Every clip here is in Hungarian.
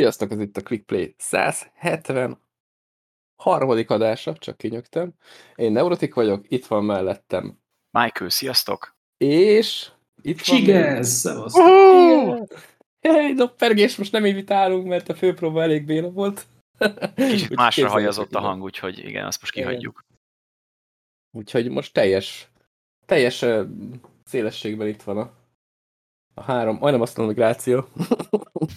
Sziasztok, ez itt a ClickPlay 170 harmadik adása, csak kinyögtem. Én Neurotik vagyok, itt van mellettem. Michael, sziasztok! És itt van... Csigez, szevasztok! Uh! Hey, doppergés, most nem invitálunk, mert a főpróba elég béna volt. Kicsit másra hajazott a hang, úgyhogy igen, azt most kihagyjuk. Úgyhogy most teljes, teljes szélességben itt van a, a három, majdnem azt mondom, hogy gráció.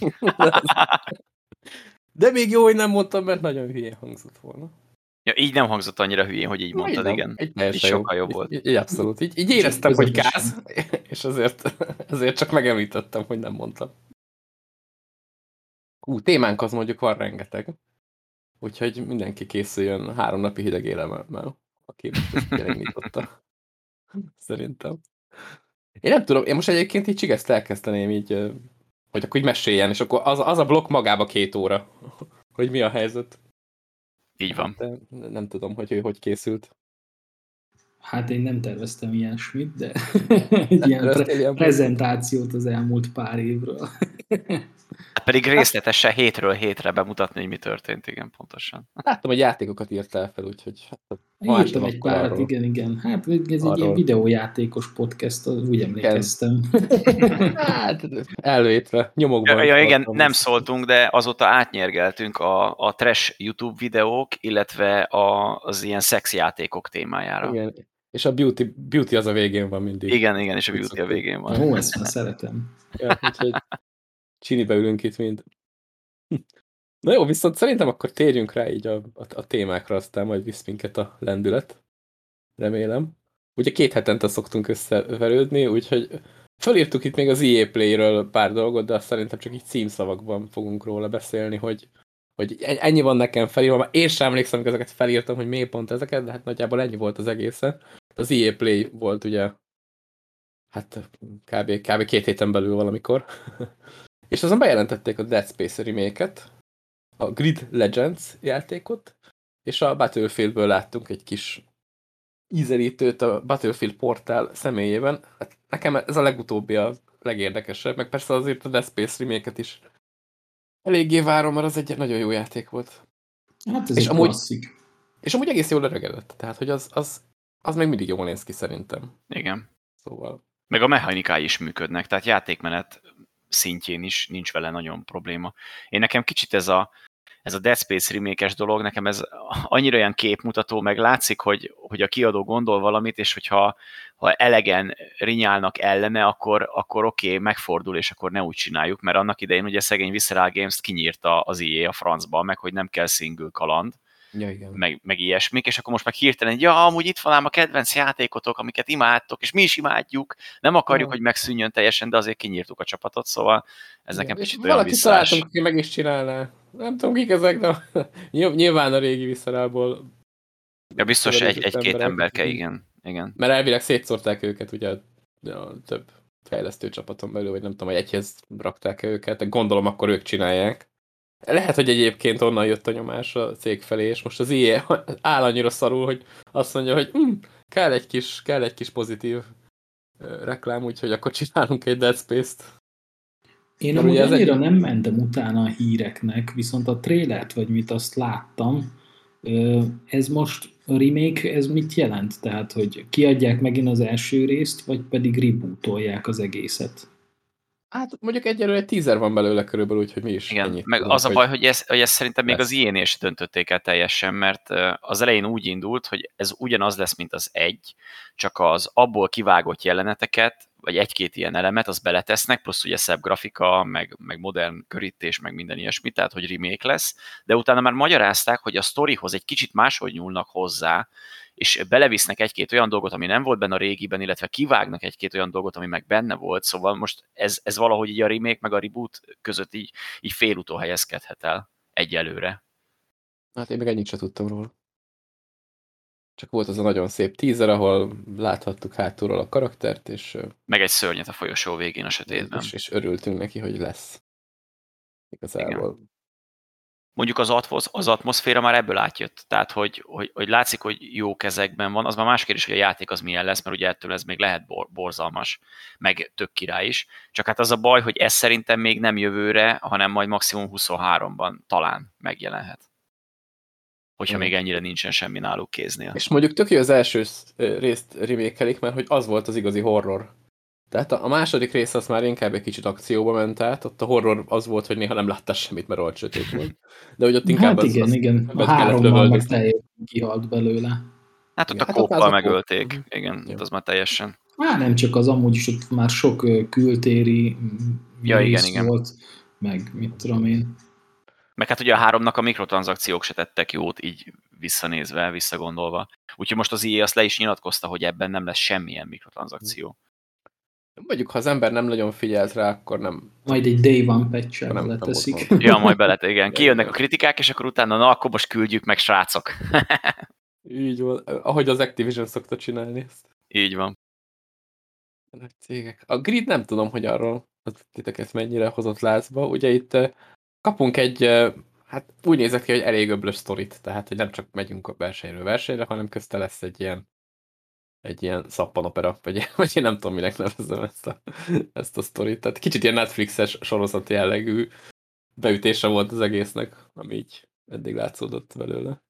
De még jó, hogy nem mondtam, mert nagyon hülyén hangzott volna. Ja, így nem hangzott annyira hülyén, hogy így mondtad, igen. Így sokkal jobb volt. Így, így abszolút. Így, így éreztem, hogy gáz, és azért, azért csak megemlítettem, hogy nem mondtam. Ú, témánk az mondjuk van rengeteg. Úgyhogy mindenki készüljön három napi hideg élemmel, aki megnyitotta. Szerintem. Én nem tudom, én most egyébként így csigeszt elkezdeném így, hogy akkor így meséljen, és akkor az, az a blokk magába két óra, hogy mi a helyzet. Így van. De nem tudom, hogy ő hogy készült. Hát én nem terveztem ilyesmit, de egy ilyen pre prezentációt az elmúlt pár évről. Hát pedig részletesen hétről hétre bemutatni, hogy mi történt, igen, pontosan. Láttam, hogy játékokat írtál fel, úgyhogy... Hát, Írtam egy párat, arról. igen, igen. Hát ez egy arról. ilyen videójátékos podcast, úgy emlékeztem. hát, elvétve, nyomokban. Ja, ja igen, nem szóltunk, de azóta átnyergeltünk a, a trash YouTube videók, illetve a, az ilyen szexjátékok témájára. Igen, és a beauty, beauty az a végén van mindig. Igen, igen, és a beauty a végén van. Ó, ezt már szeretem. Ja, úgyhogy Csinibe ülünk itt mind. Na jó, viszont szerintem akkor térjünk rá így a, a, a témákra, aztán majd visz minket a lendület. Remélem. Ugye két hetente szoktunk összeverődni, úgyhogy felírtuk itt még az EA Play-ről pár dolgot, de azt szerintem csak így címszavakban fogunk róla beszélni, hogy, hogy ennyi van nekem felírva. Én sem emlékszem, hogy ezeket felírtam, hogy miért pont ezeket, de hát nagyjából ennyi volt az egészen. Az EA Play volt ugye hát kb. kb. két héten belül valamikor. És azon bejelentették a Dead Space remake a Grid Legends játékot, és a Battlefieldből láttunk egy kis ízelítőt a Battlefield portál személyében. Hát nekem ez a legutóbbi a legérdekesebb, meg persze azért a Dead Space remake is eléggé várom, mert az egy nagyon jó játék volt. Hát ez és amúgy, klasszik. És amúgy egész jól öregedett, tehát hogy az, az, az még mindig jól néz ki szerintem. Igen. Szóval. Meg a mechanikái is működnek, tehát játékmenet szintjén is nincs vele nagyon probléma. Én nekem kicsit ez a, ez a Dead Space remake dolog, nekem ez annyira olyan képmutató, meg látszik, hogy, hogy a kiadó gondol valamit, és hogyha ha elegen rinyálnak ellene, akkor, akkor oké, okay, megfordul, és akkor ne úgy csináljuk, mert annak idején ugye szegény Visceral Games-t kinyírta az IE a francba, meg hogy nem kell single kaland, ja, igen. Meg, meg ilyesmik, és akkor most meg hirtelen, ja, amúgy itt van ám a kedvenc játékotok, amiket imádtok, és mi is imádjuk, nem akarjuk, ja. hogy megszűnjön teljesen, de azért kinyírtuk a csapatot, szóval ez nekem kicsit olyan valaki visszás. találtam, aki meg is csinálná. Nem tudom, kik ezek, de nyilván a régi visszarából. Ja, biztos egy-két egy, emberke, igen. igen. Mert elvileg szétszórták őket, ugye a több fejlesztő csapaton belül, vagy nem tudom, hogy egyhez rakták -e őket, gondolom akkor ők csinálják. Lehet, hogy egyébként onnan jött a nyomás a cég felé, és most az IE áll annyira szarul, hogy azt mondja, hogy hm, kell, egy kis, kell egy kis pozitív reklám, úgyhogy akkor csinálunk egy Dead Space-t. Én amúgy annyira egy... nem mentem utána a híreknek, viszont a trélert, vagy mit azt láttam, ez most a remake, ez mit jelent? Tehát, hogy kiadják megint az első részt, vagy pedig rebootolják az egészet? Hát mondjuk egyelőre egy teaser van belőle körülbelül, úgyhogy mi is Igen, meg tudunk, az a baj, hogy, ez, hogy ezt szerintem még lesz. az ilyen is döntötték el teljesen, mert az elején úgy indult, hogy ez ugyanaz lesz, mint az egy, csak az abból kivágott jeleneteket, vagy egy-két ilyen elemet, az beletesznek, plusz ugye szebb grafika, meg, meg modern körítés, meg minden ilyesmi, tehát hogy remake lesz, de utána már magyarázták, hogy a sztorihoz egy kicsit máshogy nyúlnak hozzá, és belevisznek egy-két olyan dolgot, ami nem volt benne a régiben, illetve kivágnak egy-két olyan dolgot, ami meg benne volt, szóval most ez, ez valahogy így a remake meg a reboot között így, így félútó helyezkedhet el egyelőre. Hát én meg ennyit sem tudtam róla. Csak volt az a nagyon szép teaser, ahol láthattuk hátulról a karaktert, és... Meg egy szörnyet a folyosó végén a sötétben. És, és örültünk neki, hogy lesz. Igazából. Igen. mondjuk az, atmosz, az atmoszféra már ebből átjött. Tehát, hogy, hogy, hogy látszik, hogy jó kezekben van. Az már más kérdés, hogy a játék az milyen lesz, mert ugye ettől ez még lehet bor, borzalmas, meg tök király is. Csak hát az a baj, hogy ez szerintem még nem jövőre, hanem majd maximum 23-ban talán megjelenhet. Hogyha még ennyire nincsen semmi náluk kéznél. És mondjuk tök jó az első részt remékelik, mert hogy az volt az igazi horror tehát a második rész az már inkább egy kicsit akcióba ment át, ott a horror az volt, hogy néha nem láttál semmit, mert olyan sötét volt. De hogy ott inkább hát igen, az, igen. A hárommal meg teljesen kihalt belőle. Hát ott igen, a hát kóppal megölték, kóp. igen, ja. az már teljesen. Hát nem csak az, amúgy is ott már sok kültéri ja, igen, igen. volt, meg mit tudom én. Meg hát ugye a háromnak a mikrotranszakciók se tettek jót, így visszanézve, visszagondolva. Úgyhogy most az IE azt le is nyilatkozta, hogy ebben nem lesz semmilyen mikrotranszakció. Mondjuk, ha az ember nem nagyon figyelt rá, akkor nem... Majd egy day one patch nem leteszik. Ja, majd belet, igen. Kijönnek a kritikák, és akkor utána, na, akkor most küldjük meg, srácok. Így van. Ahogy az Activision szokta csinálni ezt. Így van. A cégek. A Grid nem tudom, hogy arról az titeket mennyire hozott lázba. Ugye itt kapunk egy, hát úgy nézett ki, hogy elég öblös sztorit, tehát hogy nem csak megyünk a versenyről versenyre, hanem közte lesz egy ilyen egy ilyen szappanopera, vagy, vagy én nem tudom, minek nevezem ezt a, ezt a sztorit. Tehát kicsit ilyen Netflixes sorozat jellegű beütése volt az egésznek, ami így eddig látszódott belőle.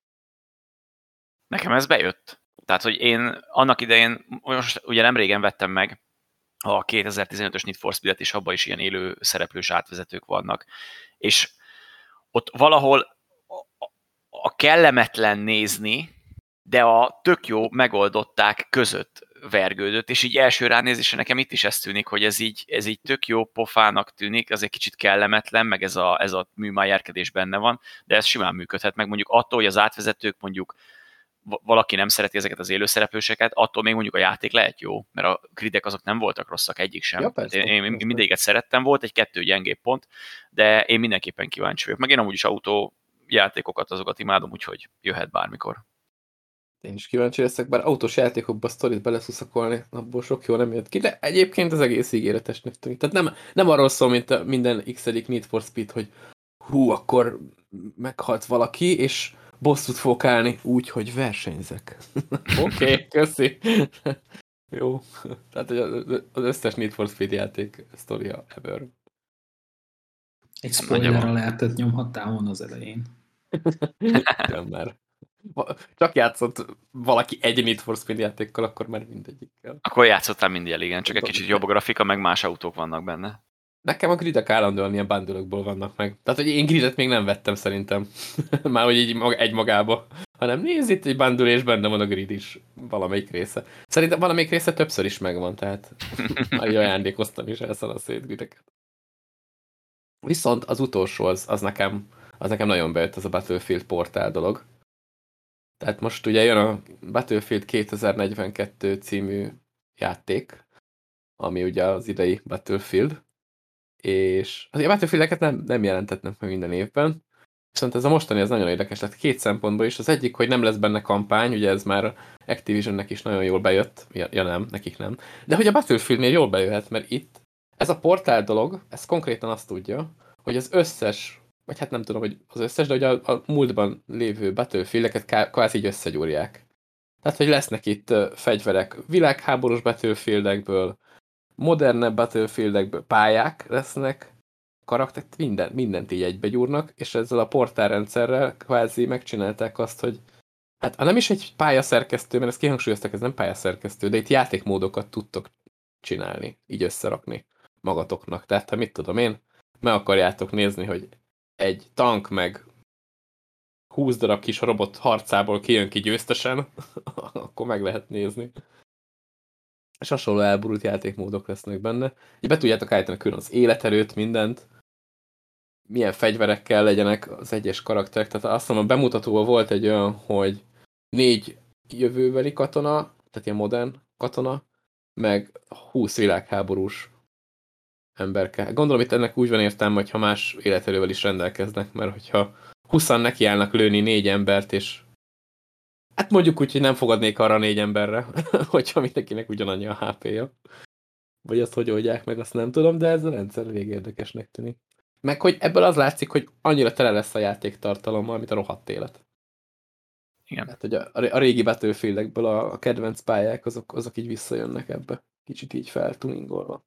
Nekem ez bejött. Tehát, hogy én annak idején, most ugye nem régen vettem meg a 2015-ös Need for Speed-et, és abban is ilyen élő szereplős átvezetők vannak. És ott valahol a kellemetlen nézni, de a tök jó megoldották között vergődött, és így első ránézésre nekem itt is ez tűnik, hogy ez így, ez így tök jó pofának tűnik, az egy kicsit kellemetlen, meg ez a, ez a műmájárkedés benne van, de ez simán működhet, meg mondjuk attól, hogy az átvezetők mondjuk valaki nem szereti ezeket az élőszereplőseket, attól még mondjuk a játék lehet jó, mert a gridek azok nem voltak rosszak egyik sem. Ja, persze, én, én mindegyiket szerettem, volt egy-kettő gyengébb pont, de én mindenképpen kíváncsi vagyok. Meg én amúgy is autó játékokat, azokat imádom, úgyhogy jöhet bármikor. Én is kíváncsi leszek, bár autós játékokba sztorit beleszuszakolni, abból sok jó nem jött ki, de egyébként az egész ígéretesnek tűnik. Tehát nem, nem arról szól, mint a minden x Need for Speed, hogy hú, akkor meghalt valaki, és bosszút fogok állni úgy, hogy versenyzek. Oké, okay, köszi. jó. Tehát az összes Need for Speed játék sztoria ever. Egy spoilerra lehetett nyomhattál volna az elején. Nem már csak játszott valaki egy Need for Speed játékkal, akkor már mindegyikkel. Akkor játszottál mindig igen, csak egy kicsit jobb a grafika, meg más autók vannak benne. Nekem a gridek állandóan ilyen bundle vannak meg. Tehát, hogy én gridet még nem vettem szerintem. már hogy így egy magába. Hanem nézd itt egy bundle, és benne van a grid is valamelyik része. Szerintem valamelyik része többször is megvan, tehát már ajándékoztam is elszal a szét grideket. Viszont az utolsó az, az nekem az nekem nagyon bejött, az a Battlefield portál dolog. Tehát most ugye jön a Battlefield 2042 című játék, ami ugye az idei Battlefield, és az a Battlefieldeket nem, nem jelentetnek meg minden évben, viszont ez a mostani az nagyon érdekes lett két szempontból is. Az egyik, hogy nem lesz benne kampány, ugye ez már Activisionnek is nagyon jól bejött, ja, ja nem, nekik nem, de hogy a Battlefieldnél jól bejöhet, mert itt ez a portál dolog, ez konkrétan azt tudja, hogy az összes vagy hát nem tudom, hogy az összes, de hogy a, a múltban lévő Battlefield-eket kvázi így összegyúrják. Tehát, hogy lesznek itt fegyverek világháborús Battlefieldekből, modernebb Battlefieldekből pályák lesznek, karakter, minden, mindent így egybegyúrnak, és ezzel a portálrendszerrel kvázi megcsinálták azt, hogy hát nem is egy pályaszerkesztő, mert ezt kihangsúlyoztak, ez nem pályaszerkesztő, de itt játékmódokat tudtok csinálni, így összerakni magatoknak. Tehát, ha mit tudom én, meg akarjátok nézni, hogy egy tank meg 20 darab kis robot harcából kijön ki győztesen, akkor meg lehet nézni. És hasonló elburult játékmódok lesznek benne. Így be tudjátok állítani külön az életerőt, mindent, milyen fegyverekkel legyenek az egyes karakterek. Tehát azt mondom, a bemutatóban volt egy olyan, hogy négy jövőbeli katona, tehát ilyen modern katona, meg 20 világháborús kell. Gondolom itt ennek úgy van értelme, hogy ha más életerővel is rendelkeznek, mert hogyha 20 nekiállnak lőni négy embert, és hát mondjuk úgy, hogy nem fogadnék arra négy emberre, hogyha mindenkinek ugyanannyi a HP-ja. Vagy azt hogy oldják meg, azt nem tudom, de ez a rendszer elég érdekesnek tűnik. Meg hogy ebből az látszik, hogy annyira tele lesz a játék tartalommal, mint a rohadt élet. Igen. Hát, hogy a, a régi battlefield a, a kedvenc pályák, azok, azok így visszajönnek ebbe. Kicsit így feltuningolva.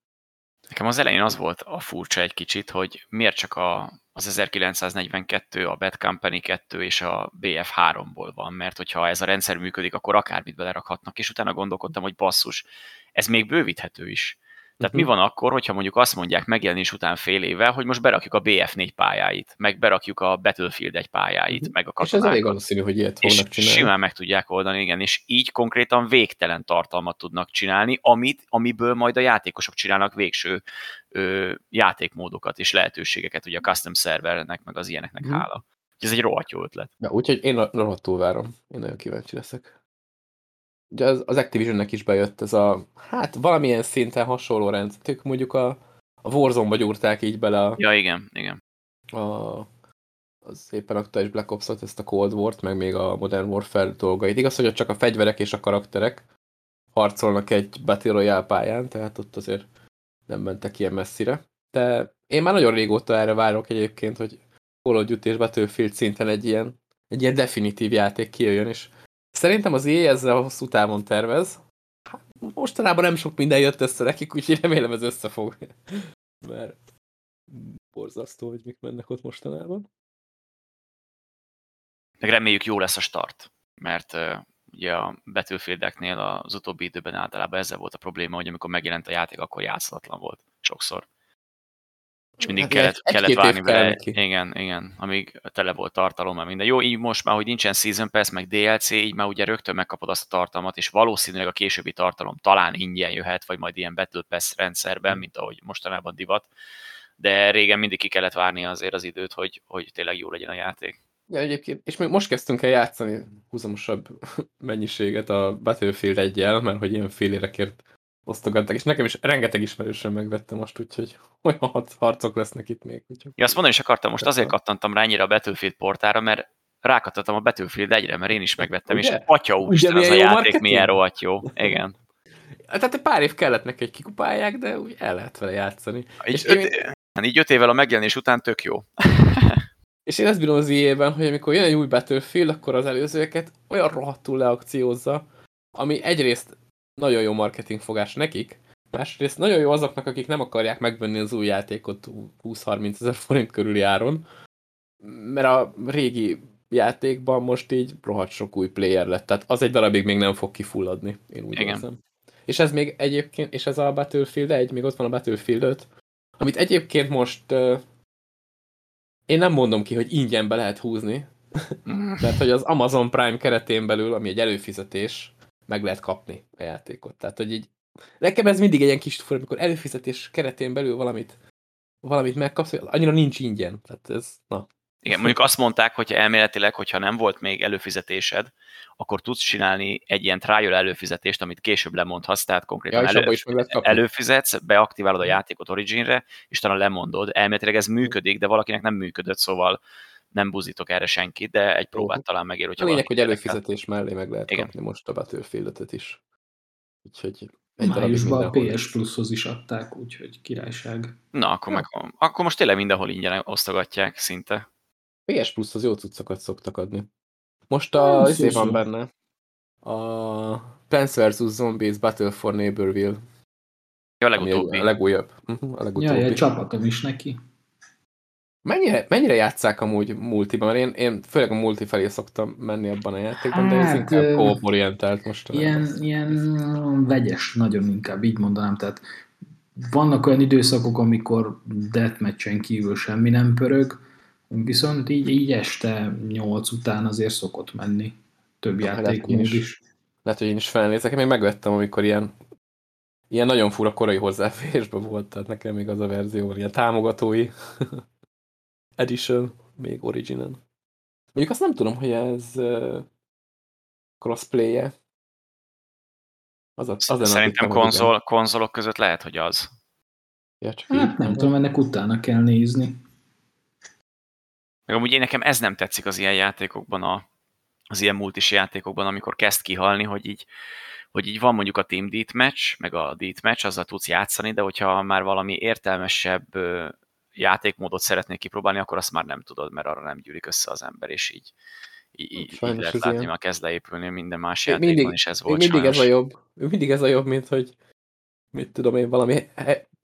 Nekem az elején az volt a furcsa egy kicsit, hogy miért csak a, az 1942, a Bad Company 2 és a BF3-ból van, mert hogyha ez a rendszer működik, akkor akármit belerakhatnak, és utána gondolkodtam, hogy basszus, ez még bővíthető is. Tehát uh-huh. mi van akkor, hogyha mondjuk azt mondják megjelenés után fél éve, hogy most berakjuk a BF4 pályáit, meg berakjuk a Battlefield egy pályáit, uh-huh. meg a katonákat. És ez elég valószínű, hogy ilyet fognak csinálni. simán meg tudják oldani, igen, és így konkrétan végtelen tartalmat tudnak csinálni, amit, amiből majd a játékosok csinálnak végső ö, játékmódokat és lehetőségeket, ugye a custom servernek, meg az ilyeneknek uh-huh. hála. Ez egy rohadt jó ötlet. Ja, úgyhogy én rohadtul várom. Én nagyon kíváncsi leszek ugye az, az Activisionnek is bejött ez a, hát valamilyen szinten hasonló rendszer. Ők mondjuk a, a Warzone-ba gyúrták így bele a... Ja, igen, igen. A, az éppen aktuális Black ops ezt a Cold War-t, meg még a Modern Warfare dolgait. Igaz, hogy csak a fegyverek és a karakterek harcolnak egy Battle Royale pályán, tehát ott azért nem mentek ilyen messzire. De én már nagyon régóta erre várok egyébként, hogy Call of Duty és Battlefield szinten egy ilyen, egy ilyen definitív játék kijöjjön, és Szerintem az EA ezzel hosszú távon tervez. Hát, mostanában nem sok minden jött össze nekik, úgyhogy remélem ez összefog. Mert borzasztó, hogy mik mennek ott mostanában. Meg reméljük jó lesz a start, mert uh, ugye a Battlefieldeknél az utóbbi időben általában ezzel volt a probléma, hogy amikor megjelent a játék, akkor játszatlan volt sokszor és mindig hát kellett, egy, kellett várni vele. Igen, igen, amíg tele volt tartalom, minden. Jó, így most már, hogy nincsen Season Pass, meg DLC, így már ugye rögtön megkapod azt a tartalmat, és valószínűleg a későbbi tartalom talán ingyen jöhet, vagy majd ilyen Battle Pass rendszerben, hmm. mint ahogy mostanában divat. De régen mindig ki kellett várni azért az időt, hogy, hogy tényleg jó legyen a játék. Ja, egyébként, és még most kezdtünk el játszani húzamosabb mennyiséget a Battlefield 1 mert hogy ilyen fél érekért osztogatták, és nekem is rengeteg ismerősen megvettem most, úgyhogy olyan harcok lesznek itt még. Úgyhogy... Ja, azt mondani is akartam, most azért kattantam rá ennyire a Battlefield portára, mert rákattattam a Battlefield egyre, mert én is megvettem, Ugye? és atya úristen, az a játék marketing? milyen rohadt jó. Igen. Tehát egy pár év kellett neki, hogy kikupálják, de úgy el lehet vele játszani. Így, és öt, én... Hát így öt évvel a megjelenés után tök jó. és én ezt bírom az EA-ben, hogy amikor jön egy új Battlefield, akkor az előzőeket olyan rohadtul leakciózza, ami egyrészt nagyon jó marketing fogás nekik, másrészt nagyon jó azoknak, akik nem akarják megvenni az új játékot 20-30 ezer forint körüli áron, mert a régi játékban most így rohadt sok új player lett, tehát az egy darabig még nem fog kifulladni, én úgy Igen. érzem. És ez még egyébként, és ez a Battlefield 1, még ott van a Battlefield 5, amit egyébként most uh, én nem mondom ki, hogy ingyen be lehet húzni, mert hogy az Amazon Prime keretén belül, ami egy előfizetés, meg lehet kapni a játékot. Tehát, hogy így, nekem ez mindig egy ilyen kis fura, amikor előfizetés keretén belül valamit, valamit megkapsz, annyira nincs ingyen. Tehát ez, na. Igen, mondjuk azt mondták, hogy elméletileg, hogyha nem volt még előfizetésed, akkor tudsz csinálni egy ilyen trial előfizetést, amit később lemondhatsz, tehát konkrétan ja, elő, előfizetsz, beaktiválod a mhm. játékot Originre, és talán lemondod. Elméletileg ez működik, de valakinek nem működött, szóval nem buzítok erre senkit, de egy próbát talán megér, hogyha A lényeg, hogy előfizetés mellé meg lehet Igen. kapni most a battlefield is. Úgyhogy egy Májusban a PS Plushoz is adták, úgyhogy királyság. Na, akkor, ja. meg, akkor most tényleg mindenhol ingyen osztogatják szinte. PS Plushoz jó cuccokat szoktak adni. Most a, izé van benne. A Plants vs. Zombies Battle for Neighborville. Ja, a legutóbbi. A legújabb. Mhm, a legutóbbi. Ja, ja, csapatom is neki. Mennyire, mennyire játszák amúgy multiban? Mert én, én főleg a multi felé szoktam menni abban a játékban, hát, de ez hát, inkább co orientált most. Ilyen, ilyen vegyes, nagyon inkább, így mondanám. Tehát vannak olyan időszakok, amikor deathmatchen kívül semmi nem pörög, viszont így, így este nyolc után azért szokott menni több játékmód is. is. Lehet, hogy én is felnézek. Én még megvettem, amikor ilyen ilyen nagyon fura korai hozzáférésben volt, tehát nekem még az a verzió, ilyen támogatói Edition, még Originen. Mondjuk azt nem tudom, hogy ez crossplay-e. Az a, az Szerintem konzol, konzolok között lehet, hogy az. Ja, csak hát nem, nem tudom, ennek utána kell nézni. Meg amúgy én nekem ez nem tetszik az ilyen játékokban, a, az ilyen multis játékokban, amikor kezd kihalni, hogy így, hogy így van mondjuk a Team Deathmatch, meg a Deathmatch, azzal tudsz játszani, de hogyha már valami értelmesebb játékmódot szeretnék kipróbálni, akkor azt már nem tudod, mert arra nem gyűlik össze az ember, és így, így, így lehet látni, ilyen. kezd leépülni minden más játékban, mindig, és ez volt mindig sajnos. ez a jobb. Mindig ez a jobb, mint hogy mit tudom én, valami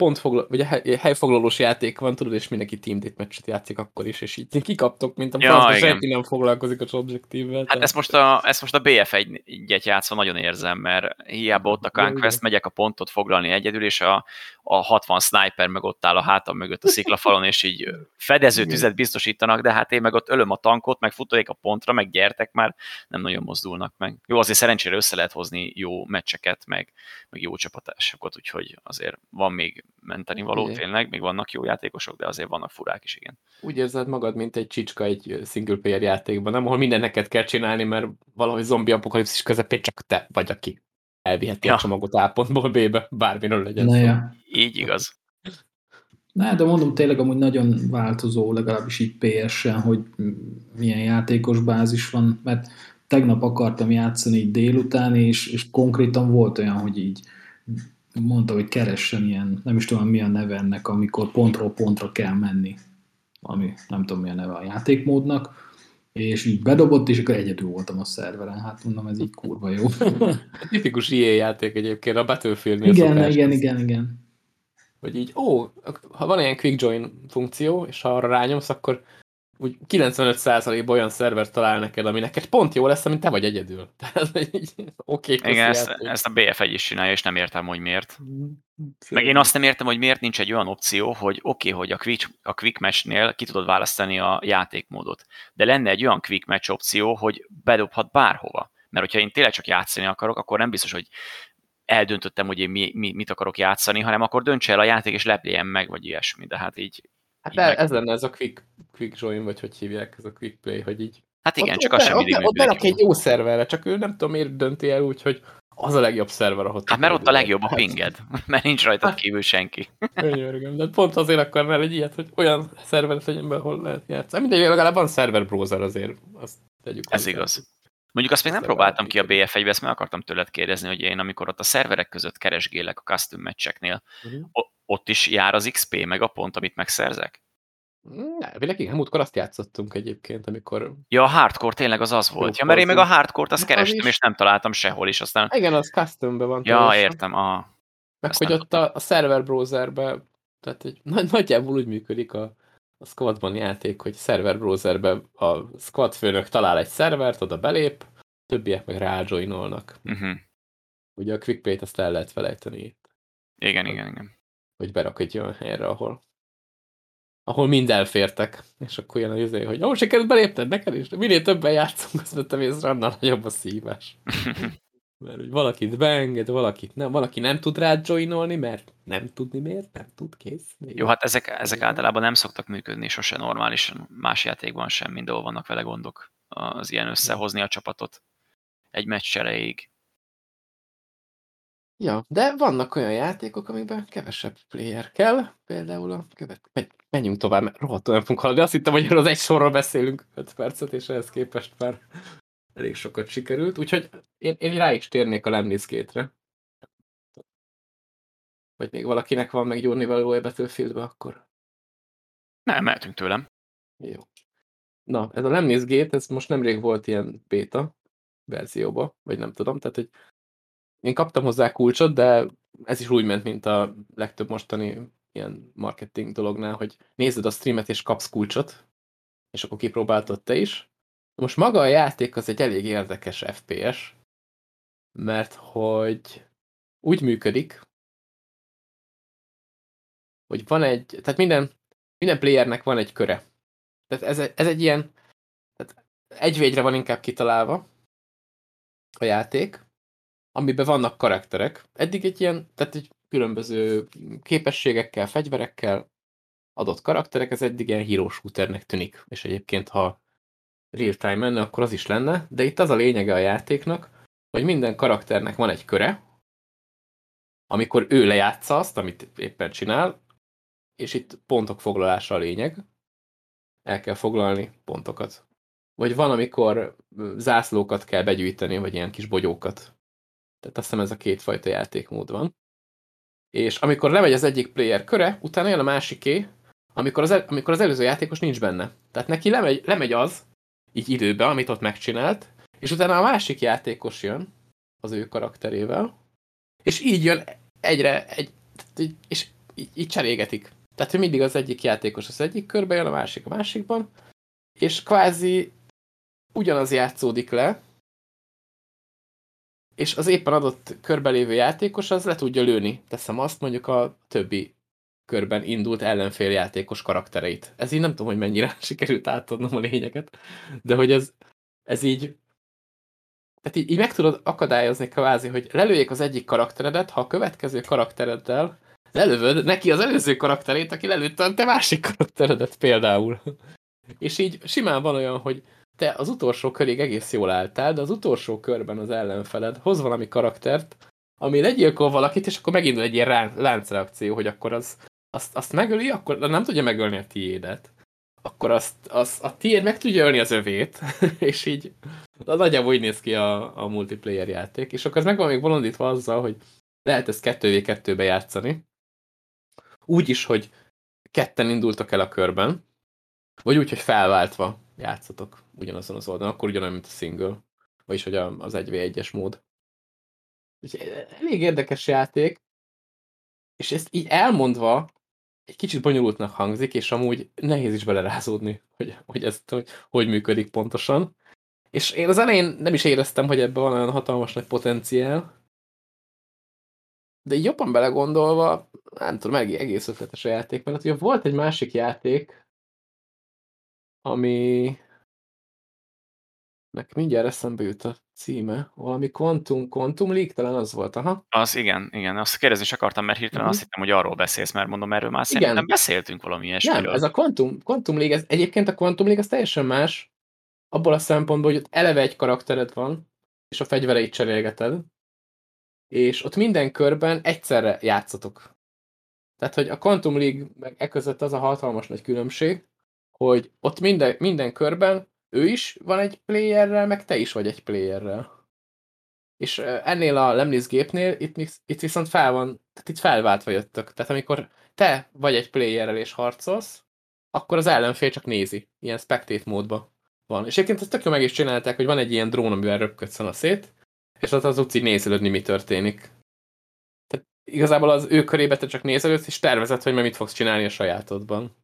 pontfoglal, vagy a helyfoglalós játék van, tudod, és mindenki team meccset játszik akkor is, és így kikaptok, mint a ja, francba, senki nem foglalkozik az objektível. Hát tehát... ezt most a, ezt most a BF1-et játszva nagyon érzem, mert hiába ott a Conquest, megyek a pontot foglalni egyedül, és a, a 60 sniper meg ott áll a hátam mögött a sziklafalon, és így fedező tüzet biztosítanak, de hát én meg ott ölöm a tankot, meg futoljék a pontra, meg gyertek már, nem nagyon mozdulnak meg. Jó, azért szerencsére össze lehet hozni jó meccseket, meg, meg jó csapatásokat, úgyhogy azért van még menteni való Igen. tényleg, még vannak jó játékosok, de azért vannak furák is, igen. Úgy érzed magad, mint egy csicska egy single player játékban, nem? Ahol mindenneket kell csinálni, mert valahogy zombi apokalipszis közepén csak te vagy, aki elviheti ja. a csomagot A pontból B-be, bármiről legyen Na ja. Így igaz. Na, de mondom, tényleg amúgy nagyon változó, legalábbis így PS-en, hogy milyen játékos bázis van, mert tegnap akartam játszani így délután, és, és konkrétan volt olyan, hogy így mondta, hogy keressen ilyen, nem is tudom mi a neve ennek, amikor pontról pontra kell menni, ami nem tudom mi a neve a játékmódnak, és így bedobott, és akkor egyedül voltam a szerveren. Hát mondom, ez így kurva jó. Tipikus ilyen játék egyébként, a battlefield Igen, igen, igen, igen, igen. Hogy így, ó, ha van ilyen quick join funkció, és ha arra rányomsz, akkor úgy 95%-ban olyan szervert talál neked, ami neked pont jó lesz, mint te vagy egyedül. Tehát oké, okay, Igen, ezt, ezt, a BF1 is csinálja, és nem értem, hogy miért. Meg én azt nem értem, hogy miért nincs egy olyan opció, hogy oké, okay, hogy a quick, a quick matchnél ki tudod választani a játékmódot, de lenne egy olyan quick match opció, hogy bedobhat bárhova. Mert hogyha én tényleg csak játszani akarok, akkor nem biztos, hogy eldöntöttem, hogy én mi, mi, mit akarok játszani, hanem akkor döntse el a játék, és lepljen meg, vagy ilyesmi. De hát így Hát el, ez lenne ez a quick, quick join, vagy hogy hívják, ez a quick play, hogy így... Hát igen, ott, csak az sem mindig Ott, ott egy jó szerverre, csak ő nem tudom miért dönti el úgy, hogy az a legjobb szerver, ahol... Hát mert ott a legjobb a pinged, mert nincs rajta hát, kívül senki. Könyörgöm, de pont azért akarnál egy ilyet, hogy olyan szerveret legyen be, ahol lehet játszani. Mindegy, legalább van szerver browser azért, azt tegyük. Ez igaz. Mondjuk azt még nem próbáltam ki a BF1-be, ezt meg akartam tőled kérdezni, hogy én amikor ott a szerverek között keresgélek a custom meccseknél, uh-huh. Ott is jár az XP meg a pont, amit megszerzek? Elvileg igen, múltkor azt játszottunk egyébként, amikor... Ja, a hardcore tényleg az az volt. Ja, mert én meg a hardcore-t azt kerestem, is... és nem találtam sehol is. Aztán... Igen, az custom van. Ja, teljesen. értem. Aha. Meg hogy ott a, a server browserbe, tehát egy, nagyjából úgy működik a, a squadban játék, hogy server browserbe a squad főnök talál egy szervert, oda belép, többiek meg rájoinolnak. Uh-huh. Ugye a quickplay-t azt el lehet felejteni itt. Igen, igen, igen. Hogy berak egy olyan helyre, ahol ahol mind elfértek. És akkor jön a izé, hogy ó, sikerült belépted neked is, minél többen játszunk, azt vettem észre, annál nagyobb a szívás. mert hogy valakit beenged, valakit nem, valaki nem tud rá joinolni, mert nem tudni miért, nem tud kész. Jó, hát ezek, ezek általában nem szoktak működni sose normálisan, más játékban sem, mindenhol vannak vele gondok az ilyen összehozni a csapatot egy meccs erejéig. Ja, de vannak olyan játékok, amiben kevesebb player kell, például a követ... Menjünk tovább, mert rohadtul nem fogunk haladni. Azt hittem, hogy az egy sorról beszélünk 5 percet, és ehhez képest már elég sokat sikerült. Úgyhogy én, én rá is térnék a Lemniszkétre. Vagy még valakinek van meg gyúrni valója Battlefieldbe, akkor... Nem, mehetünk tőlem. Jó. Na, ez a Lemnis Gate, ez most nemrég volt ilyen beta verzióba, vagy nem tudom, tehát hogy én kaptam hozzá kulcsot, de ez is úgy ment, mint a legtöbb mostani ilyen marketing dolognál, hogy nézed a streamet és kapsz kulcsot, és akkor kipróbáltad te is. Most maga a játék az egy elég érdekes FPS, mert hogy úgy működik, hogy van egy, tehát minden, minden playernek van egy köre. Tehát ez, ez egy ilyen, tehát egy végyre van inkább kitalálva a játék, amiben vannak karakterek. Eddig egy ilyen, tehát egy különböző képességekkel, fegyverekkel adott karakterek, ez eddig ilyen hero shooternek tűnik. És egyébként, ha real-time menne, akkor az is lenne, de itt az a lényege a játéknak, hogy minden karakternek van egy köre, amikor ő lejátsza azt, amit éppen csinál, és itt pontok foglalása a lényeg. El kell foglalni pontokat. Vagy van, amikor zászlókat kell begyűjteni, vagy ilyen kis bogyókat. Tehát azt hiszem ez a kétfajta játékmód van. És amikor lemegy az egyik player köre, utána jön a másiké, amikor az, el, amikor az előző játékos nincs benne. Tehát neki lemegy, lemegy az, így időbe, amit ott megcsinált, és utána a másik játékos jön az ő karakterével, és így jön egyre, egy, és így, így cserégetik. Tehát, hogy mindig az egyik játékos az egyik körbe jön, a másik a másikban, és kvázi ugyanaz játszódik le, és az éppen adott körbelévő játékos az le tudja lőni, teszem azt, mondjuk a többi körben indult ellenfél játékos karaktereit. Ez így nem tudom, hogy mennyire sikerült átadnom a lényeget, de hogy ez, ez így tehát így, így meg tudod akadályozni kvázi, hogy lelőjék az egyik karakteredet, ha a következő karaktereddel lelövöd neki az előző karakterét, aki lelőtte a te másik karakteredet például. És így simán van olyan, hogy te az utolsó körig egész jól álltál, de az utolsó körben az ellenfeled hoz valami karaktert, ami legyilkol valakit, és akkor megindul egy ilyen láncreakció, hogy akkor az, azt, azt megöli, akkor nem tudja megölni a tiédet. Akkor azt, azt a tiéd meg tudja ölni az övét, és így az nagyjából úgy néz ki a, a multiplayer játék, és akkor ez meg van még bolondítva azzal, hogy lehet ezt 2v2-be játszani, úgy is, hogy ketten indultak el a körben, vagy úgy, hogy felváltva játszatok ugyanazon az oldalon, akkor ugyanolyan, mint a single, vagyis hogy az 1v1-es mód. Úgyhogy elég érdekes játék, és ezt így elmondva egy kicsit bonyolultnak hangzik, és amúgy nehéz is belerázódni, hogy, hogy ez hogy, hogy működik pontosan. És én az elején nem is éreztem, hogy ebben van olyan hatalmas nagy potenciál, de jobban belegondolva, nem tudom, egész ötletes a játék, mert ugye volt egy másik játék, ami meg mindjárt eszembe jut a címe, valami Quantum, Quantum League, talán az volt, aha. Az, igen, igen, azt kérdezni is akartam, mert hirtelen uh-huh. azt hittem, hogy arról beszélsz, mert mondom, erről már igen. szerintem beszéltünk valami ilyesmiről. Nem, ez a Quantum, Quantum League, ez, egyébként a Quantum League az teljesen más, abból a szempontból, hogy ott eleve egy karaktered van, és a fegyvereit cserélgeted, és ott minden körben egyszerre játszatok. Tehát, hogy a Quantum League meg e között az a hatalmas nagy különbség, hogy ott minden, minden körben ő is van egy playerrel, meg te is vagy egy playerrel. És ennél a Lemnis gépnél itt, itt viszont fel van, tehát itt felváltva jöttök. Tehát amikor te vagy egy playerrel és harcolsz, akkor az ellenfél csak nézi. Ilyen spectate módban van. És egyébként ezt tök meg is csinálták, hogy van egy ilyen drón, amivel röpködsz a szét, és ott az utci nézelődni, mi történik. Tehát igazából az ő körébe te csak nézelődsz, és tervezed, hogy mit fogsz csinálni a sajátodban.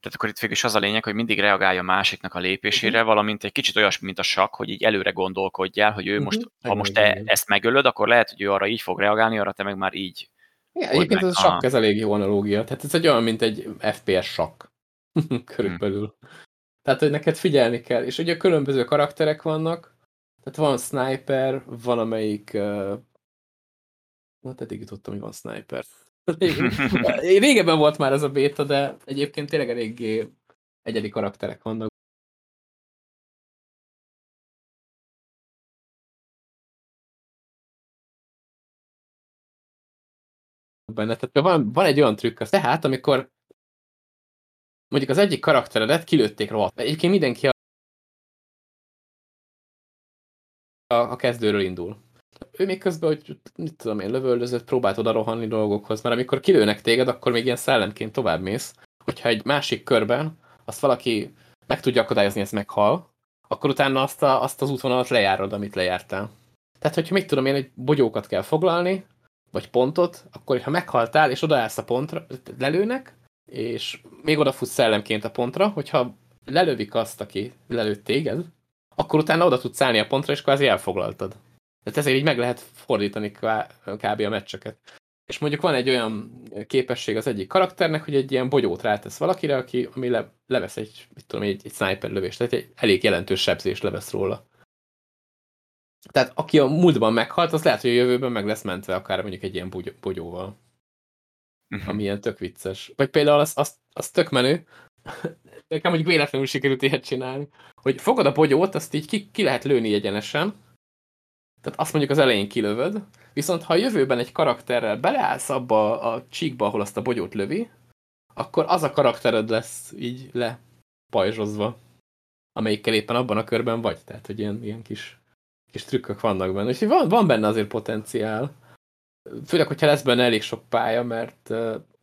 Tehát akkor itt végül is az a lényeg, hogy mindig reagálja a másiknak a lépésére, uh-huh. valamint egy kicsit olyasmi, mint a sakk, hogy így előre gondolkodjál, hogy ő uh-huh. most, ha most te ezt megölöd, akkor lehet, hogy ő arra így fog reagálni, arra te meg már így. Igen, egyébként meg. ez a sakk, ez elég jó analógia. Tehát ez egy olyan, mint egy FPS sakk. Körülbelül. Hmm. Tehát, hogy neked figyelni kell. És ugye különböző karakterek vannak, tehát van sniper, van amelyik... Uh... Hát eddig jutottam, hogy van sniper. Régebben volt már ez a béta, de egyébként tényleg eléggé egyedi karakterek vannak. benne. Tehát van, van egy olyan trükk, az tehát, amikor mondjuk az egyik karakteredet kilőtték rohadt. Egyébként mindenki a, a kezdőről indul ő még közben, hogy mit tudom én, lövöldözött, próbált oda rohanni dolgokhoz, mert amikor kilőnek téged, akkor még ilyen szellemként tovább mész. Hogyha egy másik körben azt valaki meg tudja akadályozni, ez meghal, akkor utána azt, a, azt az útvonalat lejárod, amit lejártál. Tehát, hogyha mit tudom én, egy bogyókat kell foglalni, vagy pontot, akkor ha meghaltál, és odaállsz a pontra, lelőnek, és még odafutsz szellemként a pontra, hogyha lelövik azt, aki lelőtt téged, akkor utána oda tudsz állni a pontra, és kvázi elfoglaltad. Tehát ezért így meg lehet fordítani kb. a meccseket. És mondjuk van egy olyan képesség az egyik karakternek, hogy egy ilyen bogyót rátesz valakire, aki, ami le, levesz egy, mit tudom, egy, egy sniper lövést, tehát egy elég jelentős sebzés levesz róla. Tehát aki a múltban meghalt, az lehet, hogy a jövőben meg lesz mentve akár mondjuk egy ilyen bogyóval. Uh-huh. Ami ilyen tök vicces. Vagy például az, az, az tök menő, nekem mondjuk véletlenül sikerült ilyet csinálni, hogy fogod a bogyót, azt így ki, ki lehet lőni egyenesen, tehát azt mondjuk az elején kilövöd, viszont ha a jövőben egy karakterrel beleállsz abba a csíkba, ahol azt a bogyót lövi, akkor az a karaktered lesz így lepajzsozva, amelyikkel éppen abban a körben vagy. Tehát, hogy ilyen, ilyen kis, kis trükkök vannak benne. Úgyhogy van, van benne azért potenciál. Főleg, hogyha lesz benne elég sok pálya, mert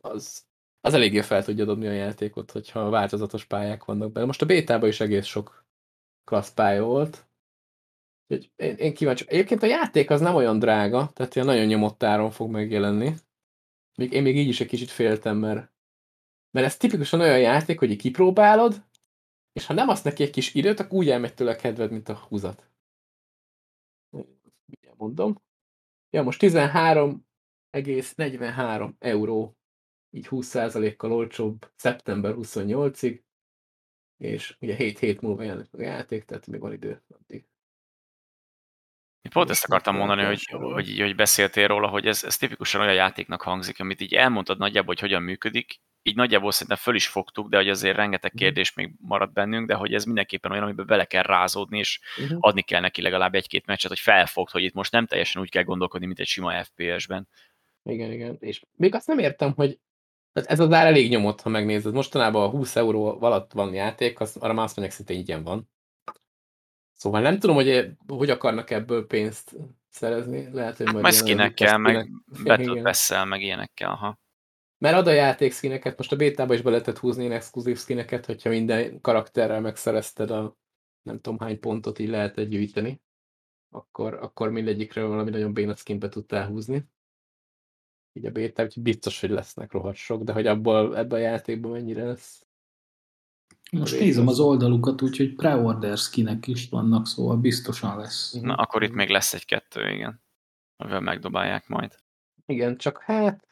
az, az eléggé fel tudja dobni a játékot, hogyha változatos pályák vannak benne. Most a bétában is egész sok klassz pálya volt. Én, én kíváncsi. Egyébként a játék az nem olyan drága, tehát ilyen nagyon nyomott áron fog megjelenni. Még, én még így is egy kicsit féltem, mert, mert ez tipikusan olyan játék, hogy kipróbálod, és ha nem azt neki egy kis időt, akkor úgy elmegy tőle a kedved, mint a húzat. mondom. Ja, most 13,43 euró, így 20%-kal olcsóbb szeptember 28-ig, és ugye 7 hét múlva jön a játék, tehát még van idő addig. Én pont ezt akartam mondani, hogy, hogy, hogy beszéltél róla, hogy ez, ez tipikusan olyan játéknak hangzik, amit így elmondtad nagyjából, hogy hogyan működik, így nagyjából szerintem föl is fogtuk, de hogy azért rengeteg mhm. kérdés még maradt bennünk, de hogy ez mindenképpen olyan, amiben bele kell rázódni, és uh-huh. adni kell neki legalább egy-két meccset, hogy felfogd, hogy itt most nem teljesen úgy kell gondolkodni, mint egy sima FPS-ben. Igen, igen. És még azt nem értem, hogy ez az ár elég nyomott, ha megnézed. Mostanában a 20 euró alatt van játék, az, arra már azt mondják, szinte ingyen van. Szóval nem tudom, hogy hogy akarnak ebből pénzt szerezni. Lehet, hogy majd skinekkel, meg Battle pass meg ilyenekkel, aha. Mert ad a játék skineket, most a bétába is be lehetett húzni ilyen exkluzív skineket, hogyha minden karakterrel megszerezted a nem tudom hány pontot így lehet gyűjteni, akkor, akkor mindegyikről valami nagyon béna skinbe tudtál húzni. Így a béta, úgyhogy biztos, hogy lesznek rohadt sok, de hogy abból ebben a játékban mennyire lesz. Most nézem az oldalukat, úgyhogy pre-order skinek is vannak, szóval biztosan lesz. Na, akkor itt még lesz egy-kettő, igen. Amivel megdobálják majd. Igen, csak hát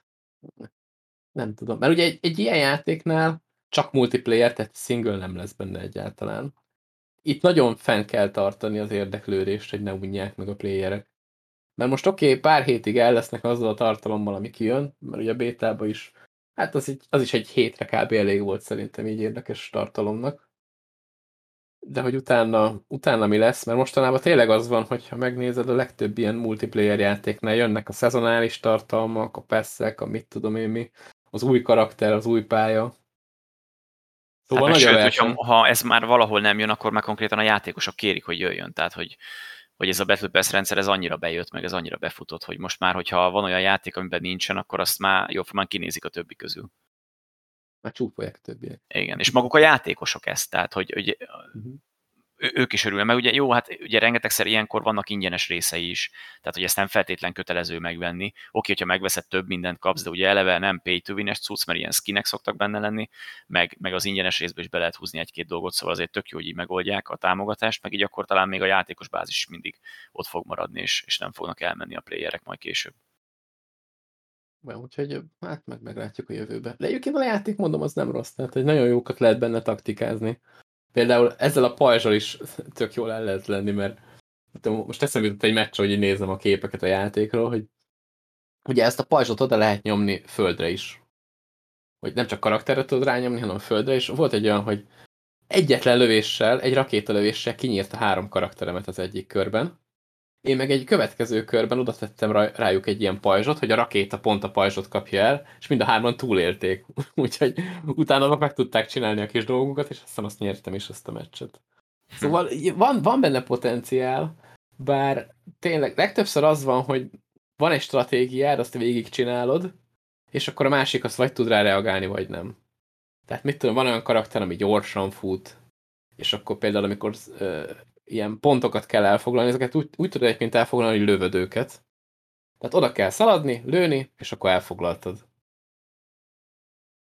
nem tudom. Mert ugye egy, egy ilyen játéknál csak multiplayer, tehát single nem lesz benne egyáltalán. Itt nagyon fenn kell tartani az érdeklődést, hogy ne unják meg a playerek. Mert most oké, okay, pár hétig el lesznek azzal a tartalommal, ami kijön, mert ugye a bétában is, hát az, egy, az is egy hétre kb. elég volt szerintem így érdekes tartalomnak. De hogy utána, utána mi lesz, mert mostanában tényleg az van, hogyha megnézed a legtöbb ilyen multiplayer játéknál jönnek a szezonális tartalmak, a pesszek, a mit tudom én mi, az új karakter, az új pálya. Szóval hát sőt, hogyha, ha ez már valahol nem jön, akkor már konkrétan a játékosok kérik, hogy jöjjön. Tehát, hogy, hogy ez a Battle Pass rendszer ez annyira bejött, meg ez annyira befutott, hogy most már, hogyha van olyan játék, amiben nincsen, akkor azt már jóformán kinézik a többi közül. Már csúfolják a többiek. Igen, és maguk a játékosok ezt, tehát, hogy, hogy uh-huh ők is örülnek, mert ugye jó, hát ugye rengetegszer ilyenkor vannak ingyenes részei is, tehát hogy ezt nem feltétlen kötelező megvenni. Oké, hogyha megveszed több mindent kapsz, de ugye eleve nem pay to win-es cucc, mert ilyen skinek szoktak benne lenni, meg, meg az ingyenes részből is be lehet húzni egy-két dolgot, szóval azért tök jó, hogy így megoldják a támogatást, meg így akkor talán még a játékos bázis mindig ott fog maradni, és, és nem fognak elmenni a playerek majd később. Úgyhogy hát meg meglátjuk a jövőbe. De egyébként a játék, mondom, az nem rossz, tehát hogy nagyon jókat lehet benne taktikázni. Például ezzel a pajzsal is tök jól el lehet lenni, mert most eszembe jutott egy meccs, hogy nézem a képeket a játékról, hogy ugye ezt a pajzsot oda lehet nyomni földre is. Hogy nem csak karakterre tudod rányomni, hanem földre, és volt egy olyan, hogy egyetlen lövéssel, egy rakétalövéssel kinyírta három karakteremet az egyik körben, én meg egy következő körben oda tettem rájuk egy ilyen pajzsot, hogy a rakéta pont a pajzsot kapja el, és mind a hárman túlélték. Úgyhogy utána meg tudták csinálni a kis dolgunkat, és aztán azt nyertem is azt a meccset. Szóval van, van benne potenciál, bár tényleg legtöbbször az van, hogy van egy stratégiád, azt végigcsinálod, és akkor a másik azt vagy tud rá reagálni, vagy nem. Tehát mit tudom, van olyan karakter, ami gyorsan fut, és akkor például, amikor ilyen pontokat kell elfoglalni, ezeket úgy, úgy tudod egyébként elfoglalni, hogy lövöd őket. Tehát oda kell szaladni, lőni, és akkor elfoglaltad.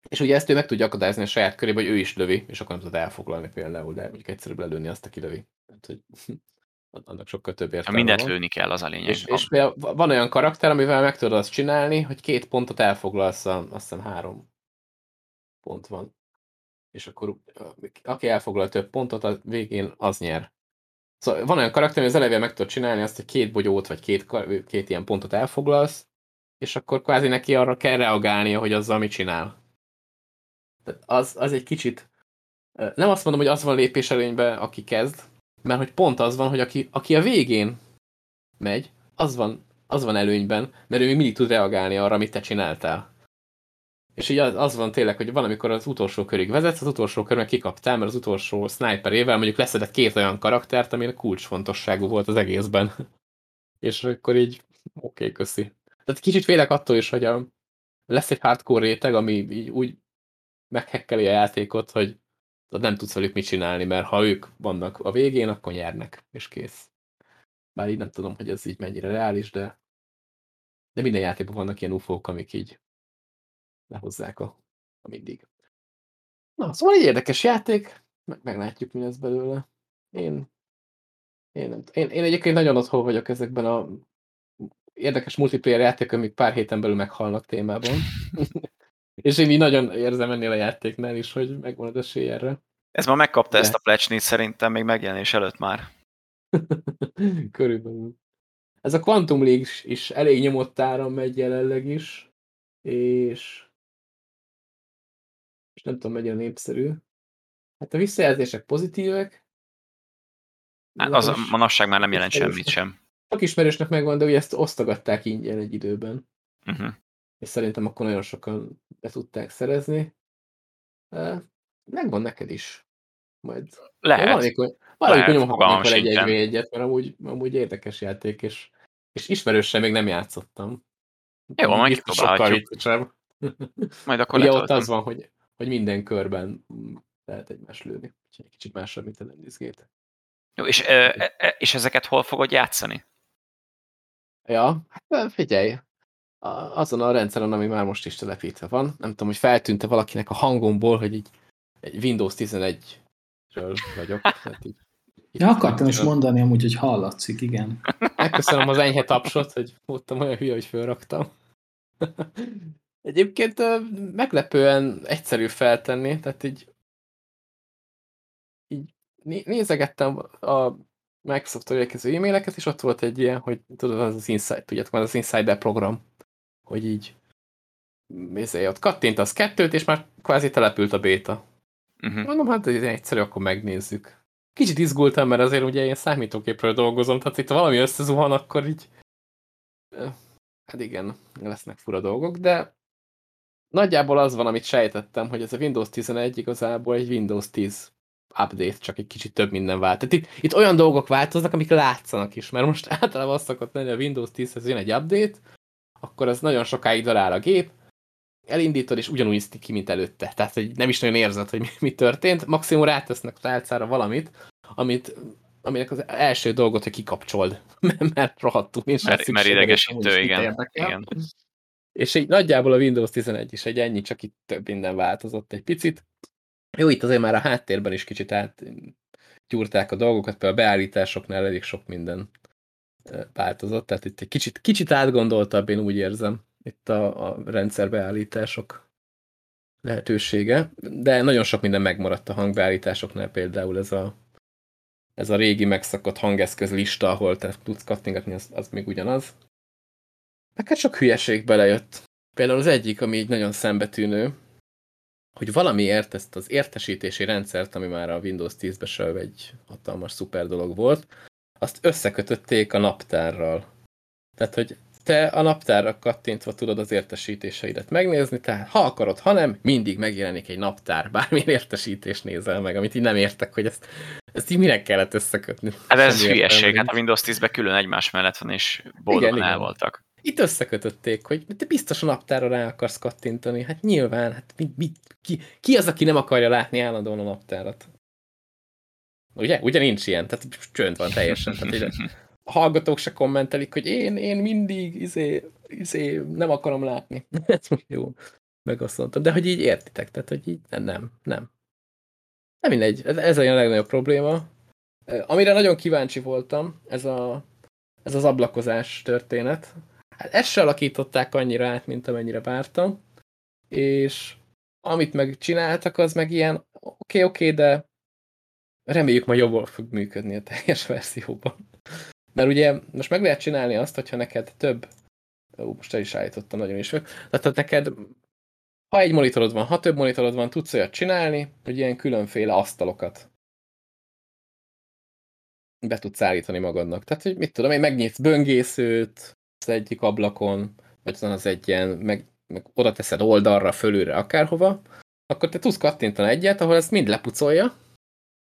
És ugye ezt ő meg tudja akadályozni a saját körébe, hogy ő is lövi, és akkor nem tud elfoglalni például, de mondjuk egyszerűbb lelőni azt, aki lövi. Tehát, hogy annak sokkal több értelme Mindent van. lőni kell, az a lényeg. És, és van olyan karakter, amivel meg tudod azt csinálni, hogy két pontot elfoglalsz, azt hiszem három pont van. És akkor aki elfoglal több pontot, a végén az nyer. Szóval van olyan karakter, hogy az elején meg tudod csinálni azt, hogy két bogyót, vagy két, két ilyen pontot elfoglalsz, és akkor kvázi neki arra kell reagálnia, hogy azzal mit csinál. Tehát az, az egy kicsit... Nem azt mondom, hogy az van lépés előnyben, aki kezd, mert hogy pont az van, hogy aki, aki a végén megy, az van, az van előnyben, mert ő még mindig tud reagálni arra, amit te csináltál. És így az, az van tényleg, hogy valamikor az utolsó körig vezetsz, az utolsó körben kikaptál, mert az utolsó sniperével mondjuk leszedett két olyan karaktert, ami kulcsfontosságú volt az egészben. És akkor így, oké, okay, köszi. Tehát kicsit félek attól is, hogy a, lesz egy hardcore réteg, ami így úgy meghekkeli a játékot, hogy nem tudsz velük mit csinálni, mert ha ők vannak a végén, akkor nyernek, és kész. Bár így nem tudom, hogy ez így mennyire reális, de, de minden játékban vannak ilyen ufók, amik így lehozzák a, a mindig. Na, szóval egy érdekes játék, meg, meglátjuk, mi lesz belőle. Én, én, nem, én, én egyébként nagyon otthon vagyok ezekben a érdekes multiplayer játékok, amik pár héten belül meghalnak témában. És én így nagyon érzem ennél a játéknál is, hogy megvan az esély erre. Ez ma megkapta De. ezt a plecsnit szerintem még megjelenés előtt már. Körülbelül. Ez a Quantum League is, is elég nyomott áram megy jelenleg is, és, és nem tudom, mennyire népszerű. Hát a visszajelzések pozitívek. Hát az a manasság már nem jelent semmit sem. Sok ismerősnek megvan, de ugye ezt osztogatták ingyen egy időben. Uh -huh. És szerintem akkor nagyon sokan be tudták szerezni. Megvan neked is. Majd lehet. Valamikor, valamikor nyomhatnék vele egy 1 egyet, mert amúgy, amúgy érdekes játék, és, és ismerősen még nem játszottam. Jó, majd kipróbálhatjuk. Majd akkor Ugye ott az van, hogy, hogy minden körben lehet egymás lőni. Úgyhogy egy kicsit másabb, mint a Lendizgate. Jó, és, e, e, és ezeket hol fogod játszani? Ja, hát figyelj, azon a rendszeren, ami már most is telepítve van. Nem tudom, hogy feltűnte valakinek a hangomból, hogy így egy Windows 11-ről vagyok. Hát így, ja, akartam is mondani amúgy, hogy hallatszik, igen. Megköszönöm az enyhe tapsot, hogy voltam olyan hülye, hogy fölraktam. Egyébként meglepően egyszerű feltenni, tehát így, így nézegettem a Microsoft-tól érkező e-maileket, és ott volt egy ilyen, hogy tudod, az az Inside, tudjátok, az az Insider program, hogy így izé, ott kattintasz kettőt, és már kvázi települt a béta. Uh-huh. Mondom, hát ez egyszerű, akkor megnézzük. Kicsit izgultam, mert azért ugye én számítógépről dolgozom, tehát itt valami összezuhan, akkor így hát igen, lesznek fura dolgok, de nagyjából az van, amit sejtettem, hogy ez a Windows 11 igazából egy Windows 10 update, csak egy kicsit több minden vált. Tehát itt, itt olyan dolgok változnak, amik látszanak is, mert most általában azt szokott lenni, a Windows 10-hez jön egy update, akkor az nagyon sokáig darál a gép, elindítod, és ugyanúgy néz ki, mint előtte. Tehát, hogy nem is nagyon érzed, hogy mi, mi történt. Maximum rátesznek tálcára valamit, amit, aminek az első dolgot, hogy kikapcsold. mert rohadtul nincs mert, mert idegesítő, igen. igen. És így nagyjából a Windows 11 is egy ennyi, csak itt több minden változott egy picit. Jó, itt azért már a háttérben is kicsit át gyúrták a dolgokat, például a beállításoknál elég sok minden változott, tehát itt egy kicsit, kicsit átgondoltabb, én úgy érzem, itt a, a rendszerbeállítások lehetősége, de nagyon sok minden megmaradt a hangbeállításoknál, például ez a, ez a régi megszakadt hangeszköz lista, ahol te tudsz kattingatni, az, az még ugyanaz. Hát sok hülyeség belejött. Például az egyik, ami így nagyon szembetűnő, hogy valamiért ezt az értesítési rendszert, ami már a Windows 10-ben sem egy hatalmas szuper dolog volt, azt összekötötték a naptárral. Tehát, hogy te a naptárra kattintva tudod az értesítéseidet megnézni, tehát ha akarod, ha nem, mindig megjelenik egy naptár, bármilyen értesítést nézel meg, amit így nem értek, hogy ezt, ezt így mire kellett összekötni. Hát ez hülyeség, hát a Windows 10-ben külön egymás mellett van, és boldogan igen, el voltak. Itt összekötötték, hogy te biztos a naptára rá akarsz kattintani. Hát nyilván, hát mi, mi, ki, ki az, aki nem akarja látni állandóan a naptárat? Ugye? Ugye nincs ilyen, tehát csönd van teljesen. Tehát, a hallgatók se kommentelik, hogy én, én mindig izé, izé, nem akarom látni. Ez jó. Meg azt mondtam. De hogy így értitek, tehát hogy így nem, nem. Nem, nem mindegy, ez, ez a legnagyobb probléma. Amire nagyon kíváncsi voltam, ez, a, ez az ablakozás történet. Hát ezt se alakították annyira át, mint amennyire vártam. És amit megcsináltak, az meg ilyen oké, okay, oké, okay, de reméljük majd jobban fog működni a teljes verzióban. Mert ugye most meg lehet csinálni azt, hogyha neked több, ó, most el is állítottam nagyon is, tehát neked, ha egy monitorod van, ha több monitorod van, tudsz olyat csinálni, hogy ilyen különféle asztalokat be tudsz állítani magadnak. Tehát, hogy mit tudom, én megnyitsz böngészőt az egyik ablakon, vagy az egy ilyen, meg, meg oda teszed oldalra, fölülre, akárhova, akkor te tudsz kattintani egyet, ahol ezt mind lepucolja,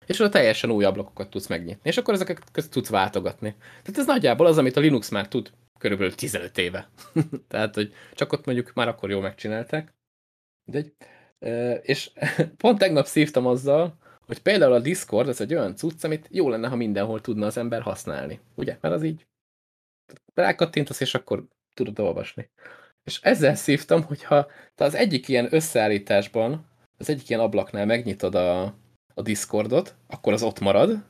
és oda teljesen új ablakokat tudsz megnyitni, és akkor ezeket között tudsz váltogatni. Tehát ez nagyjából az, amit a Linux már tud körülbelül 15 éve. Tehát, hogy csak ott mondjuk már akkor jól megcsinálták. De És pont tegnap szívtam azzal, hogy például a Discord az egy olyan cucc, amit jó lenne, ha mindenhol tudna az ember használni. Ugye? Mert az így rákattintasz, és akkor tudod olvasni. És ezzel szívtam, hogyha te az egyik ilyen összeállításban, az egyik ilyen ablaknál megnyitod a, a Discordot, akkor az ott marad,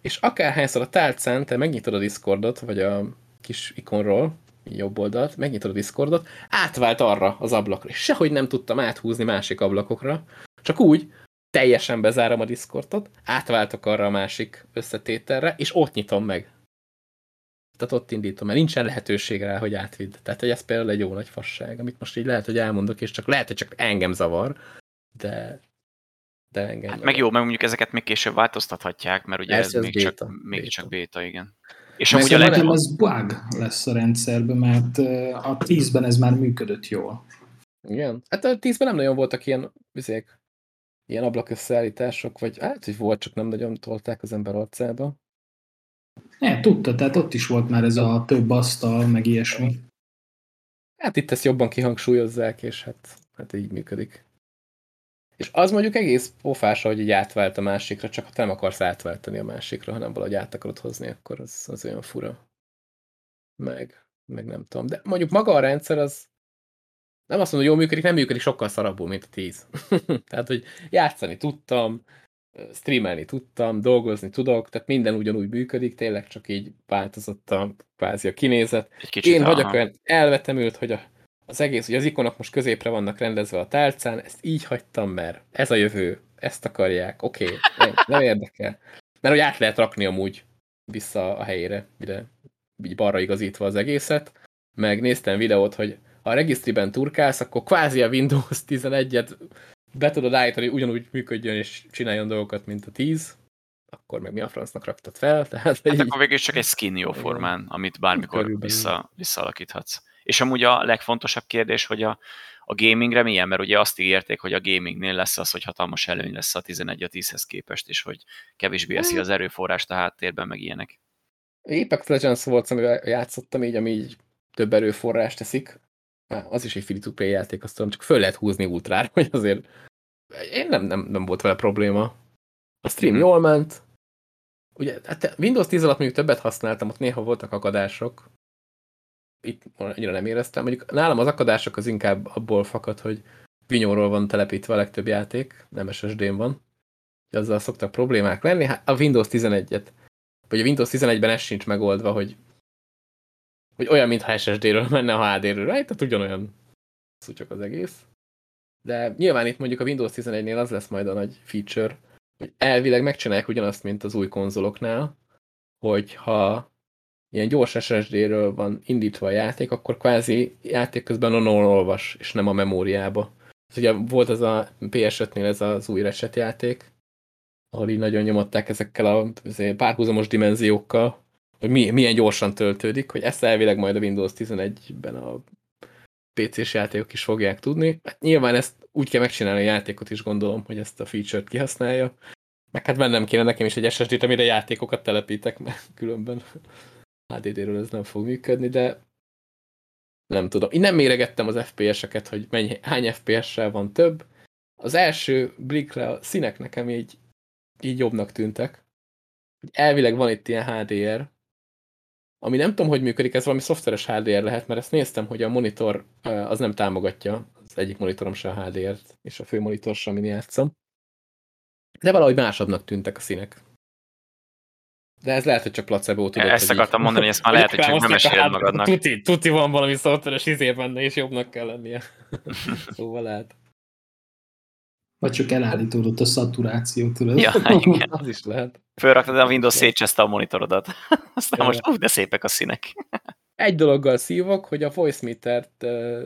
és akárhányszor a tálcán te megnyitod a Discordot, vagy a kis ikonról, jobb oldalt, megnyitod a Discordot, átvált arra az ablakra, és sehogy nem tudtam áthúzni másik ablakokra, csak úgy, teljesen bezárom a Discordot, átváltok arra a másik összetételre, és ott nyitom meg. Tehát ott indítom, mert nincsen lehetőség rá, hogy átvidd. Tehát hogy ez például egy jó nagy fasság, amit most így lehet, hogy elmondok, és csak lehet, hogy csak engem zavar, de, de engem hát meg jó, meg mondjuk ezeket még később változtathatják, mert ugye ez, ez még, béta, csak, még béta. csak béta, igen. És amúgy a legjobb... ez bug lesz a rendszerben, mert a 10-ben ez már működött jól. Igen. Hát a 10-ben nem nagyon voltak ilyen vizék, ilyen ablakösszeállítások, vagy hát, hogy volt, csak nem nagyon tolták az ember arcába. Ne, tudta, tehát ott is volt már ez a több asztal, meg ilyesmi. Hát itt ezt jobban kihangsúlyozzák, és hát, hát így működik. És az mondjuk egész pofás, hogy így átvált a másikra, csak ha te nem akarsz átváltani a másikra, hanem valahogy át akarod hozni, akkor az, az olyan fura. Meg, meg nem tudom. De mondjuk maga a rendszer az nem azt mondom, hogy jól működik, nem működik sokkal szarabbul, mint a 10. Tehát, hogy játszani tudtam, streamelni tudtam, dolgozni tudok, tehát minden ugyanúgy működik, tényleg csak így változott a, kvázi a kinézet. Én vagyok olyan elvetemült, hogy a az egész, hogy az ikonok most középre vannak rendezve a tálcán, ezt így hagytam, mert ez a jövő, ezt akarják, oké, okay, nem, nem érdekel. Mert hogy át lehet rakni amúgy vissza a helyére, ide, így balra igazítva az egészet, meg néztem videót, hogy ha a regisztriben turkálsz, akkor kvázi a Windows 11-et be tudod állítani, ugyanúgy működjön és csináljon dolgokat, mint a 10, akkor meg mi a francnak raktad fel? Tehát, hát így... akkor végül csak egy skin jó formán, amit bármikor vissza, visszaalakíthatsz. És amúgy a legfontosabb kérdés, hogy a, a gamingre milyen, mert ugye azt ígérték, hogy a gamingnél lesz az, hogy hatalmas előny lesz a 11 a 10-hez képest, és hogy kevésbé eszi az erőforrást a háttérben, meg ilyenek. Apex Legends volt, amivel játszottam így, ami így több erőforrást teszik. Az is egy free-to-play játék, azt tudom, csak föl lehet húzni ultrára, hogy azért én nem, nem, nem volt vele probléma. A stream hmm. jól ment. Ugye, hát Windows 10 alatt mondjuk többet használtam, ott néha voltak akadások, itt annyira nem éreztem. Mondjuk nálam az akadások az inkább abból fakad, hogy vinyóról van telepítve a legtöbb játék, nem SSD-n van. Azzal szoktak problémák lenni. Hát a Windows 11-et, vagy a Windows 11-ben ez sincs megoldva, hogy, hogy olyan, mintha SSD-ről menne a HD-ről, right? tehát ugyanolyan szutyok az egész. De nyilván itt mondjuk a Windows 11-nél az lesz majd a nagy feature, hogy elvileg megcsinálják ugyanazt, mint az új konzoloknál, hogy ha ilyen gyors SSD-ről van indítva a játék, akkor kvázi játék közben a non olvas, és nem a memóriába. Ez ugye volt az a PS5-nél ez az új Reset játék, ahol így nagyon nyomották ezekkel a párhuzamos dimenziókkal, hogy mi, milyen gyorsan töltődik, hogy ezt elvileg majd a Windows 11-ben a PC-s játékok is fogják tudni. Hát nyilván ezt úgy kell megcsinálni a játékot is, gondolom, hogy ezt a feature-t kihasználja. Meg hát bennem kéne nekem is egy SSD-t, amire játékokat telepítek, mert különben HDD-ről ez nem fog működni, de nem tudom. Én nem méregettem az FPS-eket, hogy mennyi, hány FPS-sel van több. Az első blikre a színek nekem így, így jobbnak tűntek. Elvileg van itt ilyen HDR, ami nem tudom, hogy működik, ez valami szoftveres HDR lehet, mert ezt néztem, hogy a monitor az nem támogatja, az egyik monitorom se a HDR-t, és a fő monitor sem, amin játszom. De valahogy másabbnak tűntek a színek. De ez lehet, hogy csak placebo tudod. Ezt akartam így... mondani, hogy ezt már lehet, hogy csak nem esélyed magadnak. Tuti, tuti van valami szoftveres izé benne, és jobbnak kell lennie. szóval lehet. Vagy csak elállítódott a szaturáció, tudod? Ja, igen. az is lehet. Fölraktad a Windows szétcseszte a monitorodat. Aztán ja. most, úgy de szépek a színek. Egy dologgal szívok, hogy a voice metert uh,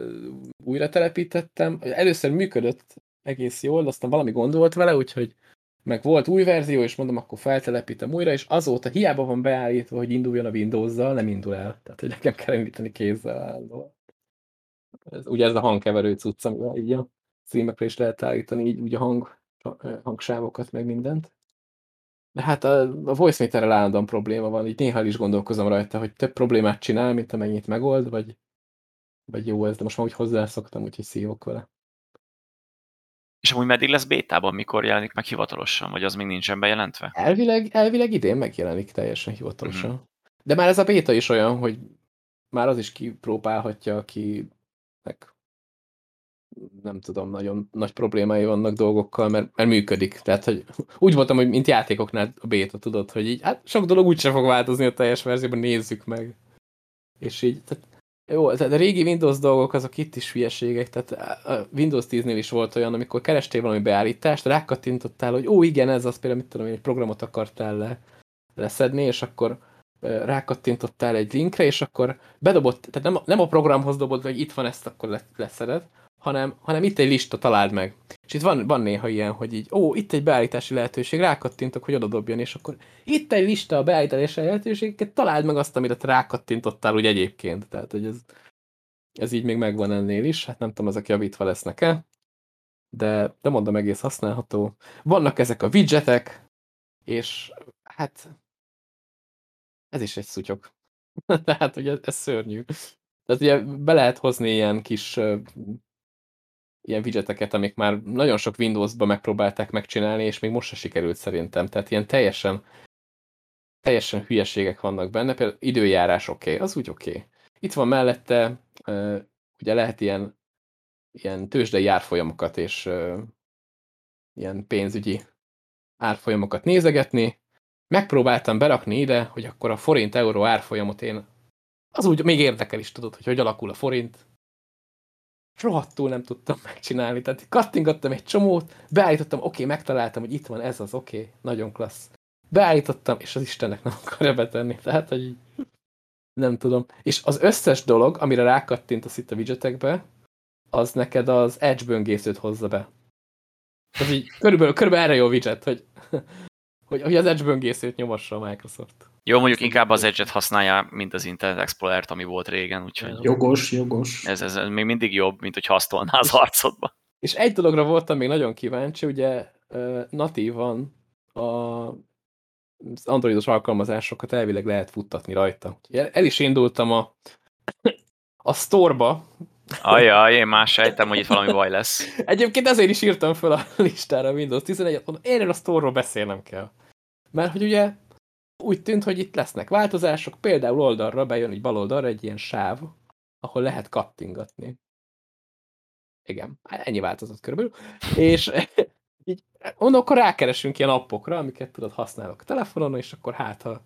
újra telepítettem. Először működött egész jól, aztán valami gond volt vele, úgyhogy meg volt új verzió, és mondom, akkor feltelepítem újra, és azóta hiába van beállítva, hogy induljon a Windows-zal, nem indul el. Tehát, hogy nekem kell említeni kézzel állva. Ez, ugye ez a hangkeverő cucc, amivel így a streamekre is lehet állítani, így úgy a hang, hangsávokat, meg mindent. De hát a, a voice meterrel állandóan probléma van, így néha is gondolkozom rajta, hogy több problémát csinál, mint amennyit megold, vagy, vagy jó ez, de most már úgy hozzászoktam, úgyhogy szívok vele. És amúgy meddig lesz bétában, mikor jelenik meg hivatalosan, vagy az még nincsen bejelentve? Elvileg, elvileg idén megjelenik teljesen hivatalosan. Mm. De már ez a béta is olyan, hogy már az is kipróbálhatja, aki meg nem tudom, nagyon nagy problémái vannak dolgokkal, mert, mert működik. Tehát, hogy úgy voltam, hogy mint játékoknál a béta, tudod, hogy így, hát sok dolog úgyse fog változni a teljes verzióban, nézzük meg. És így, tehát jó, tehát a régi Windows dolgok azok itt is hülyeségek, tehát a Windows 10-nél is volt olyan, amikor kerestél valami beállítást, rákattintottál, hogy ó, igen, ez az például, mit tudom én, egy programot akartál le, leszedni, és akkor rákattintottál egy linkre, és akkor bedobott, tehát nem, nem a programhoz dobod, hogy itt van ezt, akkor leszeded, hanem, hanem itt egy lista, találd meg. És itt van, van néha ilyen, hogy így, ó, itt egy beállítási lehetőség, rákattintok, hogy oda dobjon, és akkor itt egy lista a beállítási lehetőségeket, találd meg azt, amire rákattintottál úgy egyébként. Tehát, hogy ez, ez így még megvan ennél is, hát nem tudom, ezek javítva lesznek-e, de, de mondom, egész használható. Vannak ezek a widgetek, és hát ez is egy szutyok. Tehát, hogy ez, ez szörnyű. Tehát ugye be lehet hozni ilyen kis ilyen widgeteket, amik már nagyon sok Windows-ba megpróbálták megcsinálni, és még most se sikerült szerintem. Tehát ilyen teljesen teljesen hülyeségek vannak benne, például időjárás oké, okay, az úgy oké. Okay. Itt van mellette, ugye lehet ilyen, ilyen tőzsdei árfolyamokat és ilyen pénzügyi árfolyamokat nézegetni. Megpróbáltam berakni ide, hogy akkor a forint-euró árfolyamot én az úgy még érdekel is, tudod, hogy hogy alakul a forint, rohadtul nem tudtam megcsinálni. Tehát kattingattam egy csomót, beállítottam, oké, okay, megtaláltam, hogy itt van ez az, oké, okay, nagyon klassz. Beállítottam, és az Istennek nem akarja betenni. Tehát, hogy nem tudom. És az összes dolog, amire rákattintasz itt a widgetekbe, az neked az Edge böngészőt hozza be. Tehát így körülbelül, körülbelül erre jó widget, hogy, hogy, hogy az Edge böngészőt nyomassa a Microsoft. Jó, mondjuk inkább az Edge-et használja, mint az Internet Explorer-t, ami volt régen, úgyhogy... Jogos, jogos. Ez, ez, ez még mindig jobb, mint hogy hasztolná az arcodba. És egy dologra voltam még nagyon kíváncsi, ugye natívan a az androidos alkalmazásokat elvileg lehet futtatni rajta. El is indultam a, a store-ba. Ajaj, én már sejtem, hogy itt valami baj lesz. Egyébként ezért is írtam fel a listára a Windows 11-et, mondom, én a store-ról beszélnem kell. Mert hogy ugye úgy tűnt, hogy itt lesznek változások, például oldalra bejön egy bal oldalra egy ilyen sáv, ahol lehet kattingatni. Igen, ennyi változott körülbelül. És így, mondom, akkor rákeresünk ilyen appokra, amiket tudod használok a telefonon, és akkor hát, ha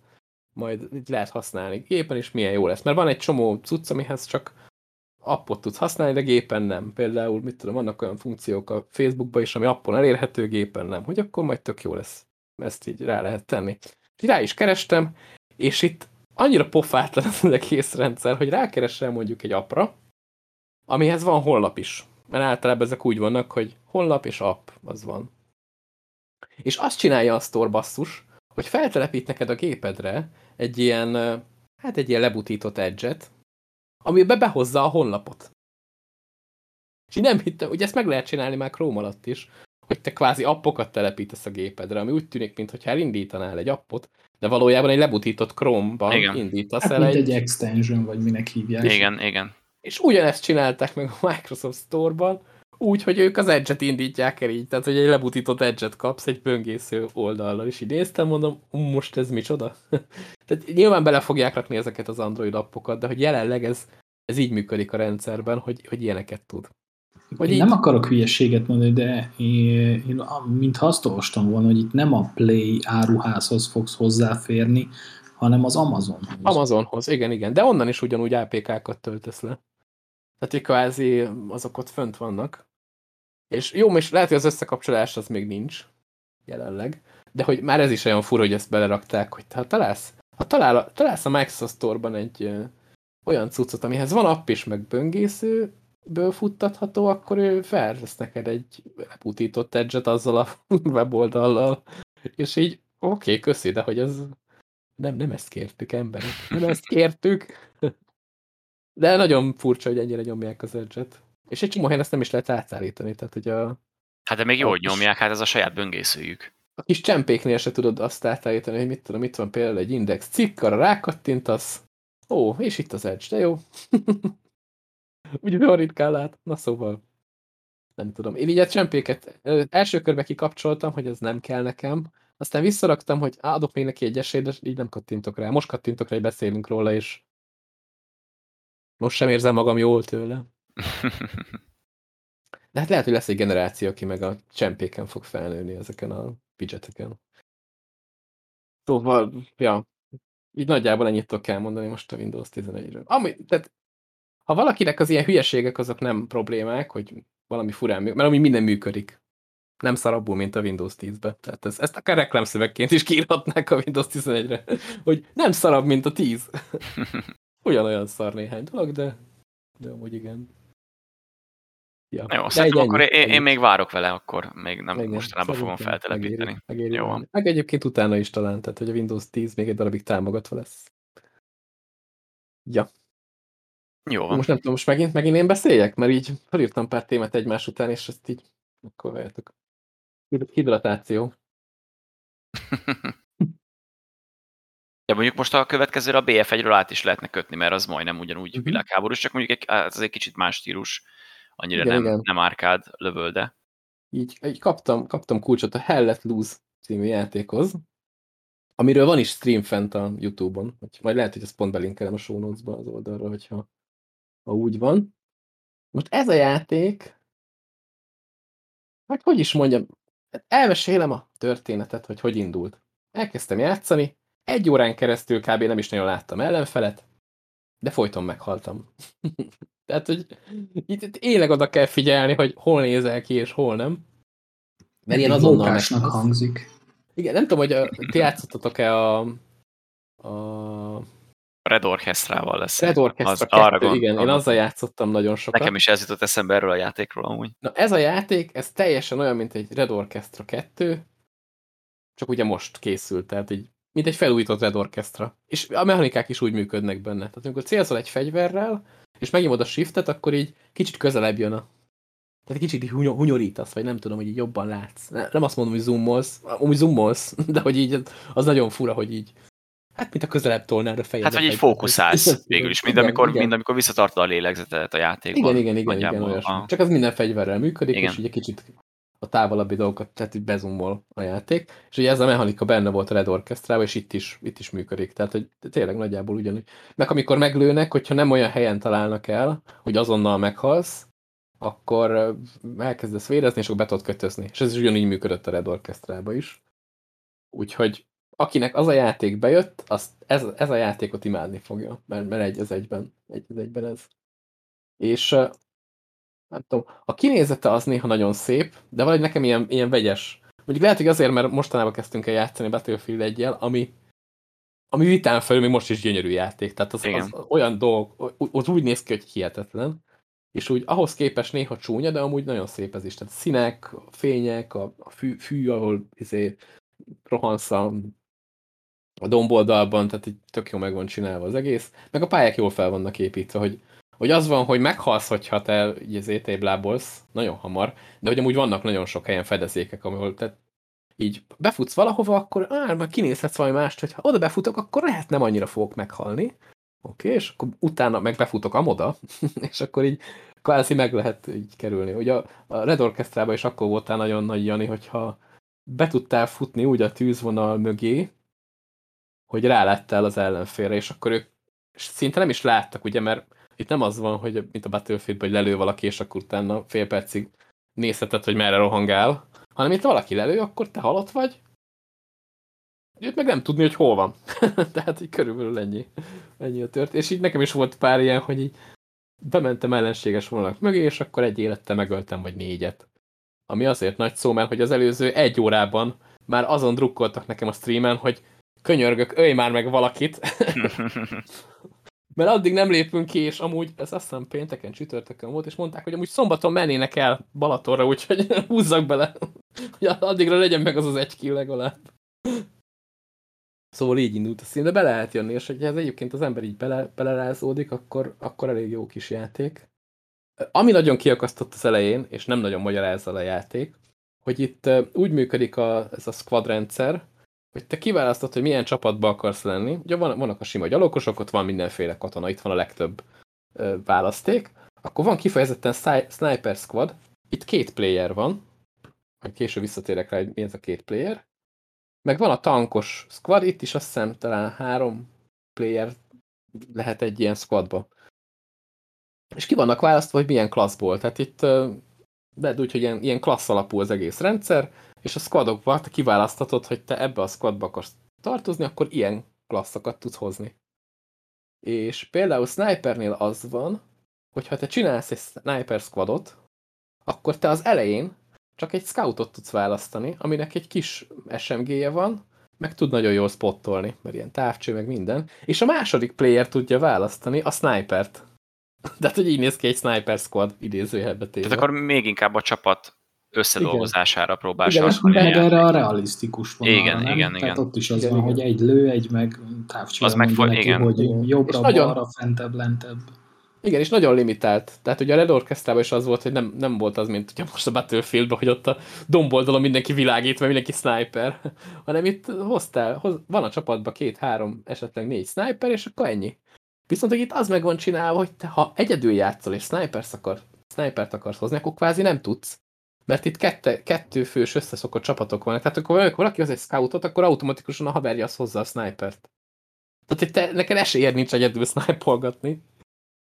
majd így lehet használni gépen, és milyen jó lesz. Mert van egy csomó cucc, amihez csak appot tudsz használni, de gépen nem. Például, mit tudom, vannak olyan funkciók a Facebookban is, ami appon elérhető, gépen nem. Hogy akkor majd tök jó lesz. Ezt így rá lehet tenni rá is kerestem, és itt annyira pofátlan az egész rendszer, hogy rákeresem mondjuk egy appra, amihez van honlap is. Mert általában ezek úgy vannak, hogy honlap és app, az van. És azt csinálja a store basszus, hogy feltelepít neked a gépedre egy ilyen, hát egy ilyen lebutított edge-et, amiben behozza a honlapot. És nem hittem, hogy ezt meg lehet csinálni már Chrome alatt is, hogy te kvázi appokat telepítesz a gépedre, ami úgy tűnik, mintha elindítanál egy appot, de valójában egy lebutított Chrome-ban igen. indítasz hát, el mint egy... egy extension, vagy minek hívják. Igen, igen. És ugyanezt csinálták meg a Microsoft Store-ban, úgy, hogy ők az Edge-et indítják el így, tehát hogy egy lebutított Edge-et kapsz egy böngésző oldallal, és így néztem, mondom, most ez micsoda? tehát nyilván bele fogják rakni ezeket az Android appokat, de hogy jelenleg ez, ez így működik a rendszerben, hogy, hogy ilyeneket tud. Vagy én így... nem akarok hülyeséget mondani, de én, én mintha azt olvastam volna, hogy itt nem a Play áruházhoz fogsz hozzáférni, hanem az Amazonhoz. Amazonhoz, igen, igen. De onnan is ugyanúgy APK-kat töltesz le. Tehát így kvázi azok ott fönt vannak. És jó, és lehet, hogy az összekapcsolás az még nincs jelenleg, de hogy már ez is olyan fura, hogy ezt belerakták, hogy ha találsz, ha talál, találsz a Microsoft Store-ban egy ö, olyan cuccot, amihez van app is, meg böngésző, ből futtatható, akkor ő felvesz neked egy leputított edge azzal a weboldallal. És így, oké, okay, köszi, de hogy ez nem, nem ezt kértük, emberek. Nem ezt kértük. De nagyon furcsa, hogy ennyire nyomják az edge. És egy csomó helyen ezt nem is lehet átállítani. Tehát, hogy a, hát de még jó, hogy nyomják, hát ez a saját böngészőjük. A kis csempéknél se tudod azt átállítani, hogy mit tudom, itt van például egy index cikk, arra rákattintasz. Ó, és itt az edge, de jó. Úgy olyan ritkán lát. Na szóval. nem tudom. Én így a csempéket első körbe kikapcsoltam, hogy ez nem kell nekem, aztán visszaraktam, hogy adok még neki egy esélyt, de így nem kattintok rá. Most kattintok rá, hogy beszélünk róla, és most sem érzem magam jól tőle. De hát lehet, hogy lesz egy generáció, aki meg a csempéken fog felnőni ezeken a widgeteken. Szóval, ja, így nagyjából ennyit tudok elmondani most a Windows 11-ről. Ami, tehát, ha valakinek az ilyen hülyeségek azok nem problémák, hogy valami furán működik, mert ami minden működik. Nem szarabbul, mint a Windows 10-be. Tehát ez, ezt akár reklámszövegként is kiírhatnák a Windows 11-re, hogy nem szarabb, mint a 10. Ugyanolyan szar néhány dolog, de, de amúgy igen. Ja. Jó, szerintem akkor ennyi, én, én még várok vele, akkor még nem Igen, mostanában fogom feltelepíteni. Megéri, megéri Jó van. Meg egyébként utána is talán, tehát hogy a Windows 10 még egy darabig támogatva lesz. Ja. Jó. Most nem tudom, most megint, megint én beszéljek? Mert így felírtam pár témát egymás után, és ezt így akkor várjátok. Hidratáció. Ja, mondjuk most a következőre a BF1-ről át is lehetne kötni, mert az majdnem ugyanúgy uh-huh. világháborús, csak mondjuk egy, az egy kicsit más stílus annyira igen, nem, igen. nem árkád lövölde. Így, így kaptam, kaptam kulcsot a Hell Let Loose című játékhoz, amiről van is stream fent a Youtube-on. Majd lehet, hogy ezt pont belinkelem a show notes-ba az oldalra, hogyha ha úgy van. Most ez a játék, hát hogy is mondjam, elmesélem a történetet, hogy hogy indult. Elkezdtem játszani, egy órán keresztül kb. nem is nagyon láttam ellenfelet, de folyton meghaltam. Tehát, hogy itt, itt éleg oda kell figyelni, hogy hol nézel ki, és hol nem. Mert ilyen azonnal meg... hangzik. Igen, nem tudom, hogy a, ti játszottatok-e a, a Red Orchestrával lesz. Red Orchestra 2, arra gond, igen, én azzal játszottam nagyon sokat. Nekem is ez jutott eszembe erről a játékról amúgy. Na ez a játék, ez teljesen olyan, mint egy Red Orchestra 2, csak ugye most készült, tehát így mint egy felújított Red Orchestra. És a mechanikák is úgy működnek benne. Tehát amikor célzol egy fegyverrel, és megnyomod a shiftet, akkor így kicsit közelebb jön a... Tehát kicsit így hunyorítasz, vagy nem tudom, hogy így jobban látsz. Nem azt mondom, hogy zoomolsz, amúgy zoomolsz, de hogy így az nagyon fura, hogy így Hát, mint a közelebb tolnád a fejed. Hát, hogy így fókuszálsz végül is, mint amikor, igen. Mint amikor visszatartod a lélegzetet a játékban. Igen, igen, igen, igen A... Csak ez minden fegyverrel működik, igen. és ugye kicsit a távolabbi dolgokat, tehát így bezumol a játék, és ugye ez a mechanika benne volt a Red orchestra és itt is, itt is működik, tehát hogy tényleg nagyjából ugyanúgy. Meg amikor meglőnek, hogyha nem olyan helyen találnak el, hogy azonnal meghalsz, akkor elkezdesz vérezni, és akkor be tudod kötözni. És ez is ugyanígy működött a Red orchestra is. Úgyhogy akinek az a játék bejött, azt ez, ez a játékot imádni fogja, mert, mert egy az egyben, egy az egyben ez. És nem tudom, a kinézete az néha nagyon szép, de valahogy nekem ilyen, ilyen vegyes. Mondjuk lehet, hogy azért, mert mostanában kezdtünk el játszani Battlefield 1 ami, ami vitán felül még most is gyönyörű játék. Tehát az, az olyan dolog, az úgy néz ki, hogy hihetetlen. És úgy ahhoz képest néha csúnya, de amúgy nagyon szép ez is. Tehát színek, a fények, a, a fű, fű, ahol izé, rohansz a, a domboldalban, tehát így tök jó meg van csinálva az egész. Meg a pályák jól fel vannak építve, hogy hogy az van, hogy meghalsz, hogyha te így az étéblábolsz, nagyon hamar, de hogy amúgy vannak nagyon sok helyen fedezékek, ahol te így befutsz valahova, akkor á, már kinézhetsz valami mást, hogyha oda befutok, akkor lehet nem annyira fogok meghalni. Oké, okay, és akkor utána meg befutok amoda, és akkor így kvázi meg lehet így kerülni. Ugye a, a Red Orchestrában is akkor voltál nagyon nagy Jani, hogyha be tudtál futni úgy a tűzvonal mögé, hogy rálettál az ellenfélre, és akkor ők szinte nem is láttak, ugye, mert itt nem az van, hogy mint a battlefield hogy lelő valaki, és akkor utána fél percig nézheted, hogy merre rohangál, hanem itt valaki lelő, akkor te halott vagy, őt meg nem tudni, hogy hol van. Tehát így körülbelül ennyi, ennyi a tört. És így nekem is volt pár ilyen, hogy így bementem ellenséges vonalak mögé, és akkor egy élettel megöltem, vagy négyet. Ami azért nagy szó, mert hogy az előző egy órában már azon drukkoltak nekem a streamen, hogy könyörgök, ölj már meg valakit. Mert addig nem lépünk ki, és amúgy, ez azt hiszem pénteken, csütörtökön volt, és mondták, hogy amúgy szombaton mennének el Balatonra, úgyhogy húzzak bele, hogy addigra legyen meg az az egy kill legalább. Szóval így indult a szín, de be lehet jönni, és hogyha ez egyébként az ember így bele, belerázódik, akkor, akkor elég jó kis játék. Ami nagyon kiakasztott az elején, és nem nagyon magyarázza a játék, hogy itt úgy működik a, ez a squad rendszer, hogy te kiválasztod, hogy milyen csapatba akarsz lenni. Ugye van, vannak a sima gyalogosok, ott van mindenféle katona, itt van a legtöbb ö, választék. Akkor van kifejezetten Sniper Squad, itt két player van, hogy később visszatérek rá, hogy mi ez a két player, meg van a tankos squad, itt is azt hiszem talán három player lehet egy ilyen squadba. És ki vannak választva, hogy milyen klasszból. Tehát itt lehet úgy, hogy ilyen, ilyen klassz alapú az egész rendszer, és a squadokban te kiválasztatod, hogy te ebbe a squadba akarsz tartozni, akkor ilyen klasszokat tudsz hozni. És például snipernél az van, hogy ha te csinálsz egy sniper squadot, akkor te az elején csak egy scoutot tudsz választani, aminek egy kis SMG-je van, meg tud nagyon jól spottolni, mert ilyen távcső, meg minden. És a második player tudja választani a snipert. Tehát, hogy így néz ki egy sniper squad idézőjelbe téve. Tehát akkor még inkább a csapat összedolgozására próbál igen, meg erre a realisztikus vonalra, igen, nem? igen, Tehát igen. ott is az igen, van, igen. hogy egy lő, egy meg távcső, Az meg fo- neki, igen. hogy jobbra, És balra, nagyon- fentebb, lentebb. Igen, és nagyon limitált. Tehát ugye a Red Orchestrában is az volt, hogy nem, nem volt az, mint ugye most a Battlefieldben, hogy ott a domboldalon mindenki világít, mert mindenki sniper, hanem itt hoztál, hoz, van a csapatban két, három, esetleg négy sniper, és akkor ennyi. Viszont hogy itt az meg van csinálva, hogy te, ha egyedül játszol, és snipert, akar, snipert akarsz hozni, akkor kvázi nem tudsz. Mert itt kette, kettő fős összeszokott csapatok vannak. Tehát akkor amikor valaki hoz egy scoutot, akkor automatikusan a haverja az hozza a snipert. Tehát hogy te, neked esélyed nincs egyedül snipergatni.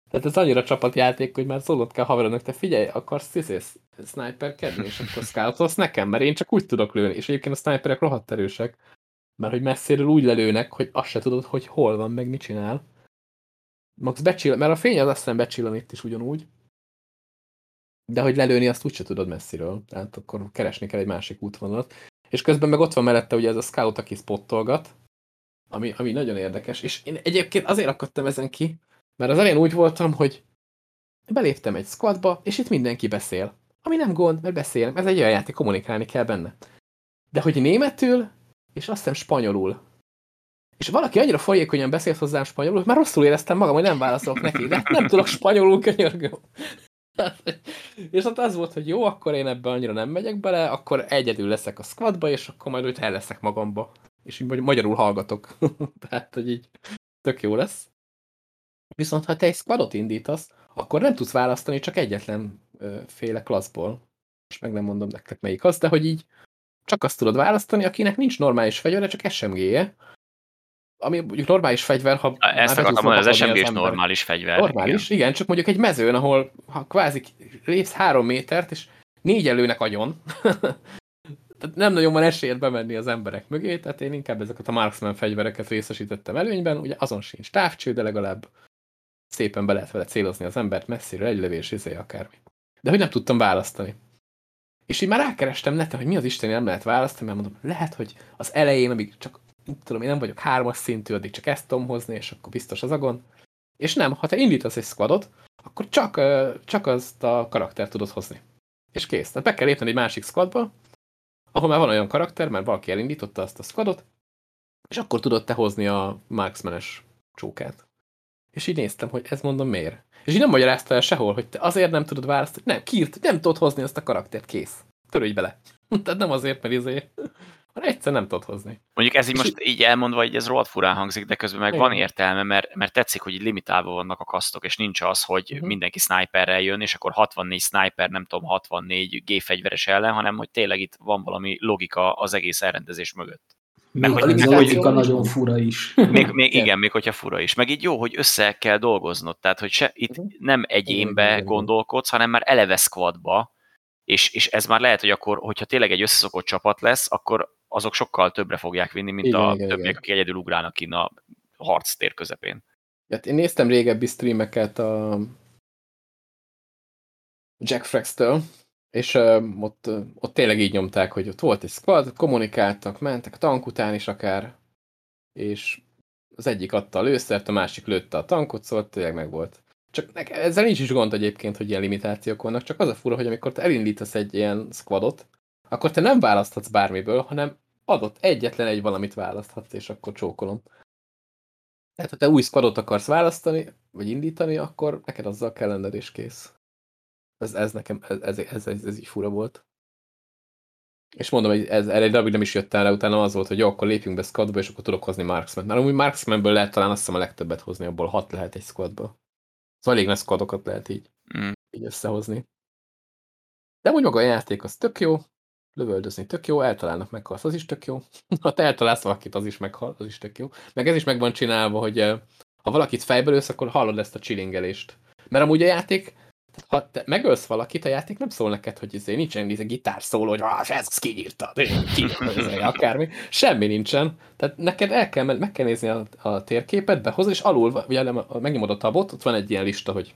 Tehát ez annyira csapatjáték, hogy már szólod kell haverodnak, te figyelj, akarsz szizész, sniperkedni, és akkor scoutolsz nekem, mert én csak úgy tudok lőni. És egyébként a sniperek rohadt erősek. Mert hogy messziről úgy lelőnek, hogy azt se tudod, hogy hol van, meg mit csinál. Max becsillan, mert a fény az azt hiszem becsillan itt is ugyanúgy. De hogy lelőni azt úgyse tudod messziről. Tehát akkor keresni kell egy másik útvonalat. És közben meg ott van mellette ugye ez a scout, aki spottolgat, ami, ami nagyon érdekes. És én egyébként azért akadtam ezen ki, mert az elején úgy voltam, hogy beléptem egy squadba, és itt mindenki beszél. Ami nem gond, mert beszélem. Ez egy olyan játék, kommunikálni kell benne. De hogy németül, és azt hiszem spanyolul. És valaki annyira folyékonyan beszélt hozzám spanyolul, hogy már rosszul éreztem magam, hogy nem válaszolok neki, de nem tudok spanyolul, könyörgöm. És ott az volt, hogy jó, akkor én ebbe annyira nem megyek bele, akkor egyedül leszek a squadba, és akkor majd úgy el leszek magamba. És így magyarul hallgatok. Tehát, hogy így tök jó lesz. Viszont ha te egy squadot indítasz, akkor nem tudsz választani csak egyetlen ö, féle klasszból. És meg nem mondom nektek melyik az, de hogy így csak azt tudod választani, akinek nincs normális fegyvere, csak SMG-je. Ami mondjuk normális fegyver, ha... Ezt akartam mondani, az SMG is normális fegyver. Normális, igen. igen, csak mondjuk egy mezőn, ahol ha kvázi lépsz három métert, és négy előnek agyon, tehát nem nagyon van esélyed bemenni az emberek mögé, tehát én inkább ezeket a marksman fegyvereket részesítettem előnyben, ugye azon sincs távcső, de legalább szépen be lehet vele célozni az embert messziről, egy lövés, izé, akármi. De hogy nem tudtam választani. És így már rákerestem neten, hogy mi az Isten nem lehet választani, mert mondom, lehet, hogy az elején, amíg csak, tudom, én nem vagyok hármas szintű, addig csak ezt tudom hozni, és akkor biztos az agon. És nem, ha te indítasz egy squadot, akkor csak, csak azt a karaktert tudod hozni. És kész. Tehát be kell lépni egy másik squadba, ahol már van olyan karakter, mert valaki elindította azt a squadot, és akkor tudod te hozni a marksmanes csókát. És így néztem, hogy ez mondom miért. És így nem magyarázta el sehol, hogy te azért nem tudod választani. Nem, kiírt, nem tudod hozni azt a karaktert, kész. Törődj bele. Tehát nem azért, mert izé, hanem egyszer nem tudod hozni. Mondjuk ez így most így elmondva, hogy ez rohadt furán hangzik, de közben meg Igen. van értelme, mert, mert tetszik, hogy így limitálva vannak a kasztok, és nincs az, hogy Mhm. mindenki sniperrel jön, és akkor 64 sniper, nem tudom, 64 G-fegyveres ellen, hanem hogy tényleg itt van valami logika az egész elrendezés mögött. Még hogy a logika nagyon fura is. Még, még Igen. még hogyha fura is. Meg így jó, hogy össze kell dolgoznod, tehát hogy se, itt Mhm. nem egyénbe gondolkodsz, hanem már eleve squadba, és, és ez már lehet, hogy akkor, hogyha tényleg egy összeszokott csapat lesz, akkor azok sokkal többre fogják vinni, mint Igen, a igen, többiek, igen. akik egyedül ugrálnak ki a harctér közepén. Hát én néztem régebbi streameket a Jack Frax-től, és ott, ott tényleg így nyomták, hogy ott volt egy squad, kommunikáltak, mentek a tank után is akár, és az egyik adta a lőszert, a másik lőtte a tankot, szóval tényleg meg volt. Csak nekem, ezzel nincs is gond egyébként, hogy ilyen limitációk vannak, csak az a fura, hogy amikor te elindítasz egy ilyen squadot, akkor te nem választhatsz bármiből, hanem adott egyetlen egy valamit választhatsz, és akkor csókolom. Tehát, ha te új squadot akarsz választani, vagy indítani, akkor neked azzal kell lenned, és kész. Ez, ez nekem, ez, ez, ez, ez, így fura volt. És mondom, hogy ez, erre egy darabig nem is jöttem rá, utána az volt, hogy jó, akkor lépjünk be squadba, és akkor tudok hozni marksman. Mert amúgy marksmanből lehet talán azt hiszem a legtöbbet hozni, abból hat lehet egy squadba. Szóval elég nagy squadokat lehet így, Mm. így összehozni. De úgy maga a játék az tök jó, lövöldözni tök jó, eltalálnak meghalsz, az is tök jó. Ha te eltalálsz valakit, az is meghal, az is tök jó. Meg ez is meg van csinálva, hogy ha valakit fejből ősz, akkor hallod ezt a csilingelést. Mert amúgy a játék, ha te megölsz valakit, a játék nem szól neked, hogy izé, nincsen egy gitár szól, hogy ah, ez az kinyírta, akármi. Semmi nincsen. Tehát neked el kell, meg kell nézni a, a térképet, behoz, és alul, ugye megnyomod a tabot, ott van egy ilyen lista, hogy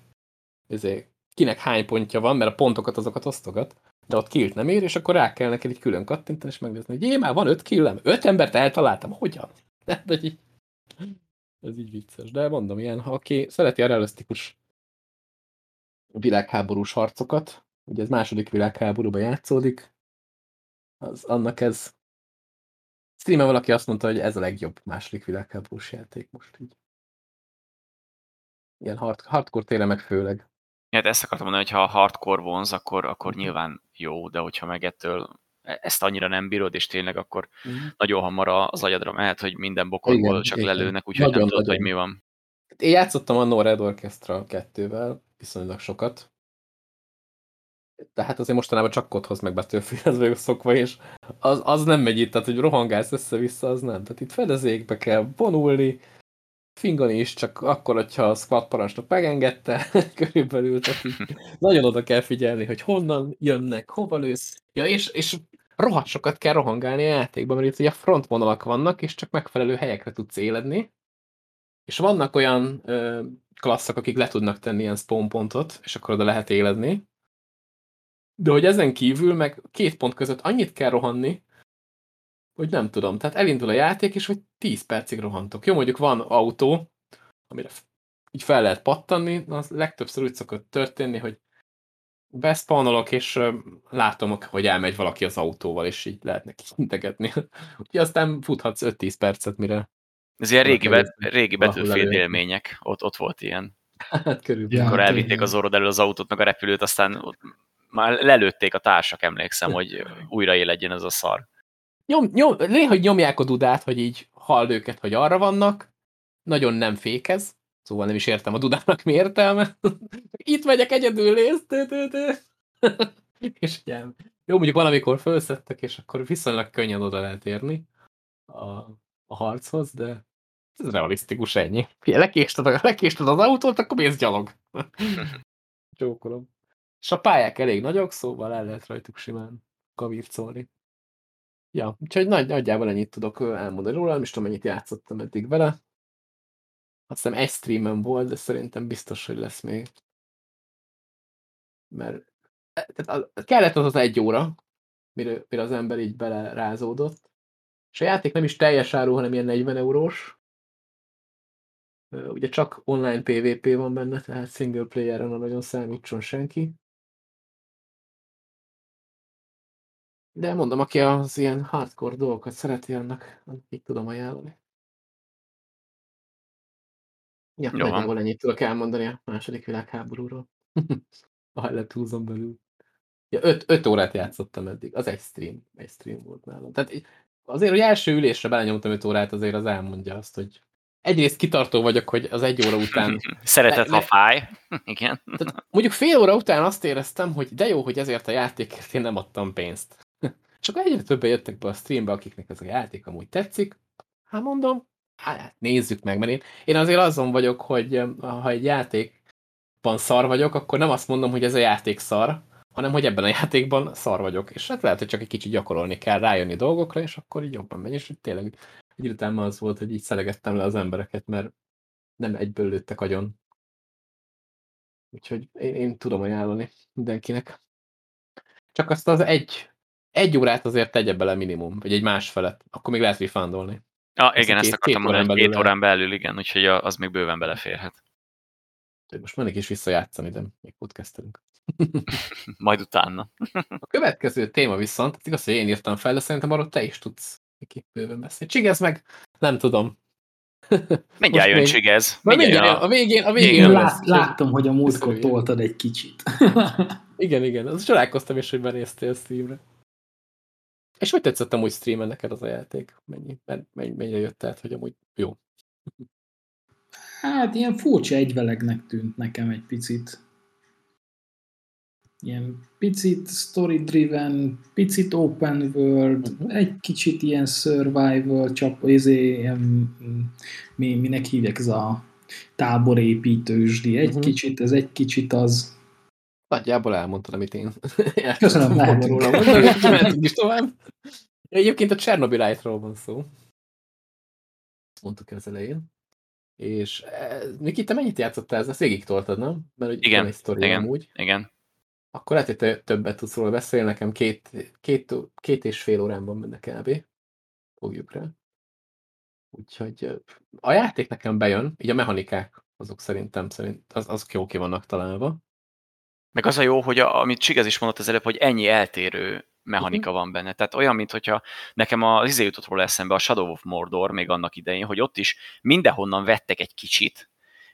izé, kinek hány pontja van, mert a pontokat azokat osztogat, de ott killt nem ér, és akkor rá kell neked egy külön kattintani, és megnézni, hogy jé, már van öt killem, öt embert eltaláltam, hogyan? De, de így, ez így vicces. De mondom, ilyen, ha aki szereti a realisztikus világháborús harcokat, ugye ez második világháborúban játszódik, az annak ez streamen valaki azt mondta, hogy ez a legjobb második világháborús játék most így. Ilyen hard, hardcore téle meg főleg. Hát ezt akartam mondani, hogy ha a hardcore vonz, akkor, akkor uh-huh. nyilván jó, de hogyha meg ettől e, ezt annyira nem bírod, és tényleg akkor uh-huh. nagyon hamar az agyadra mehet, hogy minden bokorból igen, csak igen. lelőnek, úgyhogy nem tudod, hogy mi van. Én játszottam a Red Orchestra 2-vel viszonylag sokat, tehát azért mostanában csak kodhoz meg Battlefieldhez vagyok szokva, és az, az nem megy itt, tehát hogy rohangálsz össze-vissza, az nem. Tehát itt fedezékbe kell vonulni, fingani is, csak akkor, hogyha a squad parancsnok megengedte, körülbelül, tehát nagyon oda kell figyelni, hogy honnan jönnek, hova lősz. Ja, és, és rohadt sokat kell rohangálni a játékban, mert itt ugye frontvonalak vannak, és csak megfelelő helyekre tudsz éledni. És vannak olyan ö, klasszak, akik le tudnak tenni ilyen spawn pontot, és akkor oda lehet éledni. De hogy ezen kívül meg két pont között annyit kell rohanni, hogy nem tudom. Tehát elindul a játék, és hogy 10 percig rohantok. Jó, mondjuk van autó, amire így fel lehet pattanni, az legtöbbször úgy szokott történni, hogy beszpanolok, és látom, hogy elmegy valaki az autóval, és így lehet neki integetni. Úgyhogy aztán futhatsz 5-10 percet, mire... Ez ilyen régi, bet, régi Battlefield élmények, ott, ott volt ilyen. Hát körülbelül. Amikor elvitték az orrod elő az autót, meg a repülőt, aztán ott már lelőtték a társak, emlékszem, hogy újra éledjen ez a szar. Nyom, nyom, néha nyomják a dudát, hogy így hall őket, hogy arra vannak, nagyon nem fékez, szóval nem is értem a dudának mi értelme. Itt megyek egyedül, lész, és ugye, jó, mondjuk valamikor felszettek, és akkor viszonylag könnyen oda lehet érni a, a harchoz, de ez realisztikus ennyi. Lekésted, lekésted az autót, akkor mész gyalog. Csókolom. És a pályák elég nagyok, szóval el lehet rajtuk simán kavircolni. Ja, úgyhogy nagy, nagyjából ennyit tudok elmondani róla, nem is tudom, mennyit játszottam eddig vele. Azt hiszem egy streamem volt, de szerintem biztos, hogy lesz még. Mert e, tehát kellett az az egy óra, mire, mire az ember így belerázódott. És a játék nem is teljes áru, hanem ilyen 40 eurós. Ugye csak online PvP van benne, tehát single player-en nagyon számítson senki. De mondom, aki az ilyen hardcore dolgokat szereti, annak így tudom ajánlani. Ja, Jó, nagyjából ennyit tudok elmondani a második világháborúról. a highlight húzom belül. Ja, öt, öt órát játszottam eddig. Az egy stream. Egy stream volt nálam. Tehát azért, hogy első ülésre belenyomtam öt órát, azért az elmondja azt, hogy egyrészt kitartó vagyok, hogy az egy óra után... Szeretett, ha fáj. Igen. Tehát mondjuk fél óra után azt éreztem, hogy de jó, hogy ezért a játékért én nem adtam pénzt. És akkor egyre többen jöttek be a streambe, akiknek ez a játék amúgy tetszik. Hát mondom, hát nézzük meg, mert én, én azért azon vagyok, hogy ha egy játékban szar vagyok, akkor nem azt mondom, hogy ez a játék szar, hanem hogy ebben a játékban szar vagyok. És hát lehet, hogy csak egy kicsit gyakorolni kell, rájönni dolgokra, és akkor így jobban megy. És tényleg egy után az volt, hogy így szelegettem le az embereket, mert nem egyből lőttek agyon. Úgyhogy én, én tudom ajánlani mindenkinek. Csak azt az egy egy órát azért tegye bele minimum, vagy egy más felet, akkor még lehet refundolni. Ja, igen, ezt két, akartam két mondani, hogy két órán belül, igen, úgyhogy az még bőven beleférhet. Most mennék is visszajátszani, de még podcastelünk. Majd utána. a következő téma viszont, igaz, hogy én írtam fel, de szerintem arról te is tudsz ki bőven beszélni. Csigez meg, nem tudom. Mindjárt jön Csigez. Mindjárt, a végén, a végén én lát, láttam, hogy a múltkor toltad egy kicsit. igen, igen, az csodálkoztam is, hogy benéztél Steamre. És hogy tetszett amúgy streamen neked az a játék? Mennyi, mennyi, mennyire jött át, hogy amúgy jó? Hát ilyen furcsa egyvelegnek tűnt nekem egy picit. ilyen picit story-driven, picit open world, uh-huh. egy kicsit ilyen survival, csap, izé, ilyen, mi, minek hívják ez a táborépítősdi, egy uh-huh. kicsit, ez egy kicsit az. Nagyjából elmondtad, amit én Köszönöm, lehet róla. Mehetünk is tovább. Egyébként a Chernobyl-ról van szó. Mondtuk az elején. És e, Miki, te mennyit játszottál ezzel? Ezt végig toltad, nem? Mert igen, van egy sztori igen, amúgy. igen. Akkor lehet, hogy te többet tudsz róla beszélni, nekem két, két, két és fél órán benne kb. Fogjuk rá. Úgyhogy a játék nekem bejön, így a mechanikák azok szerintem szerint, az, azok jó ki vannak találva. Meg az a jó, hogy a, amit Csigez is mondott az előbb, hogy ennyi eltérő mechanika uh-huh. van benne. Tehát olyan, mint hogyha nekem az izé jutott róla eszembe a Shadow of Mordor még annak idején, hogy ott is mindenhonnan vettek egy kicsit,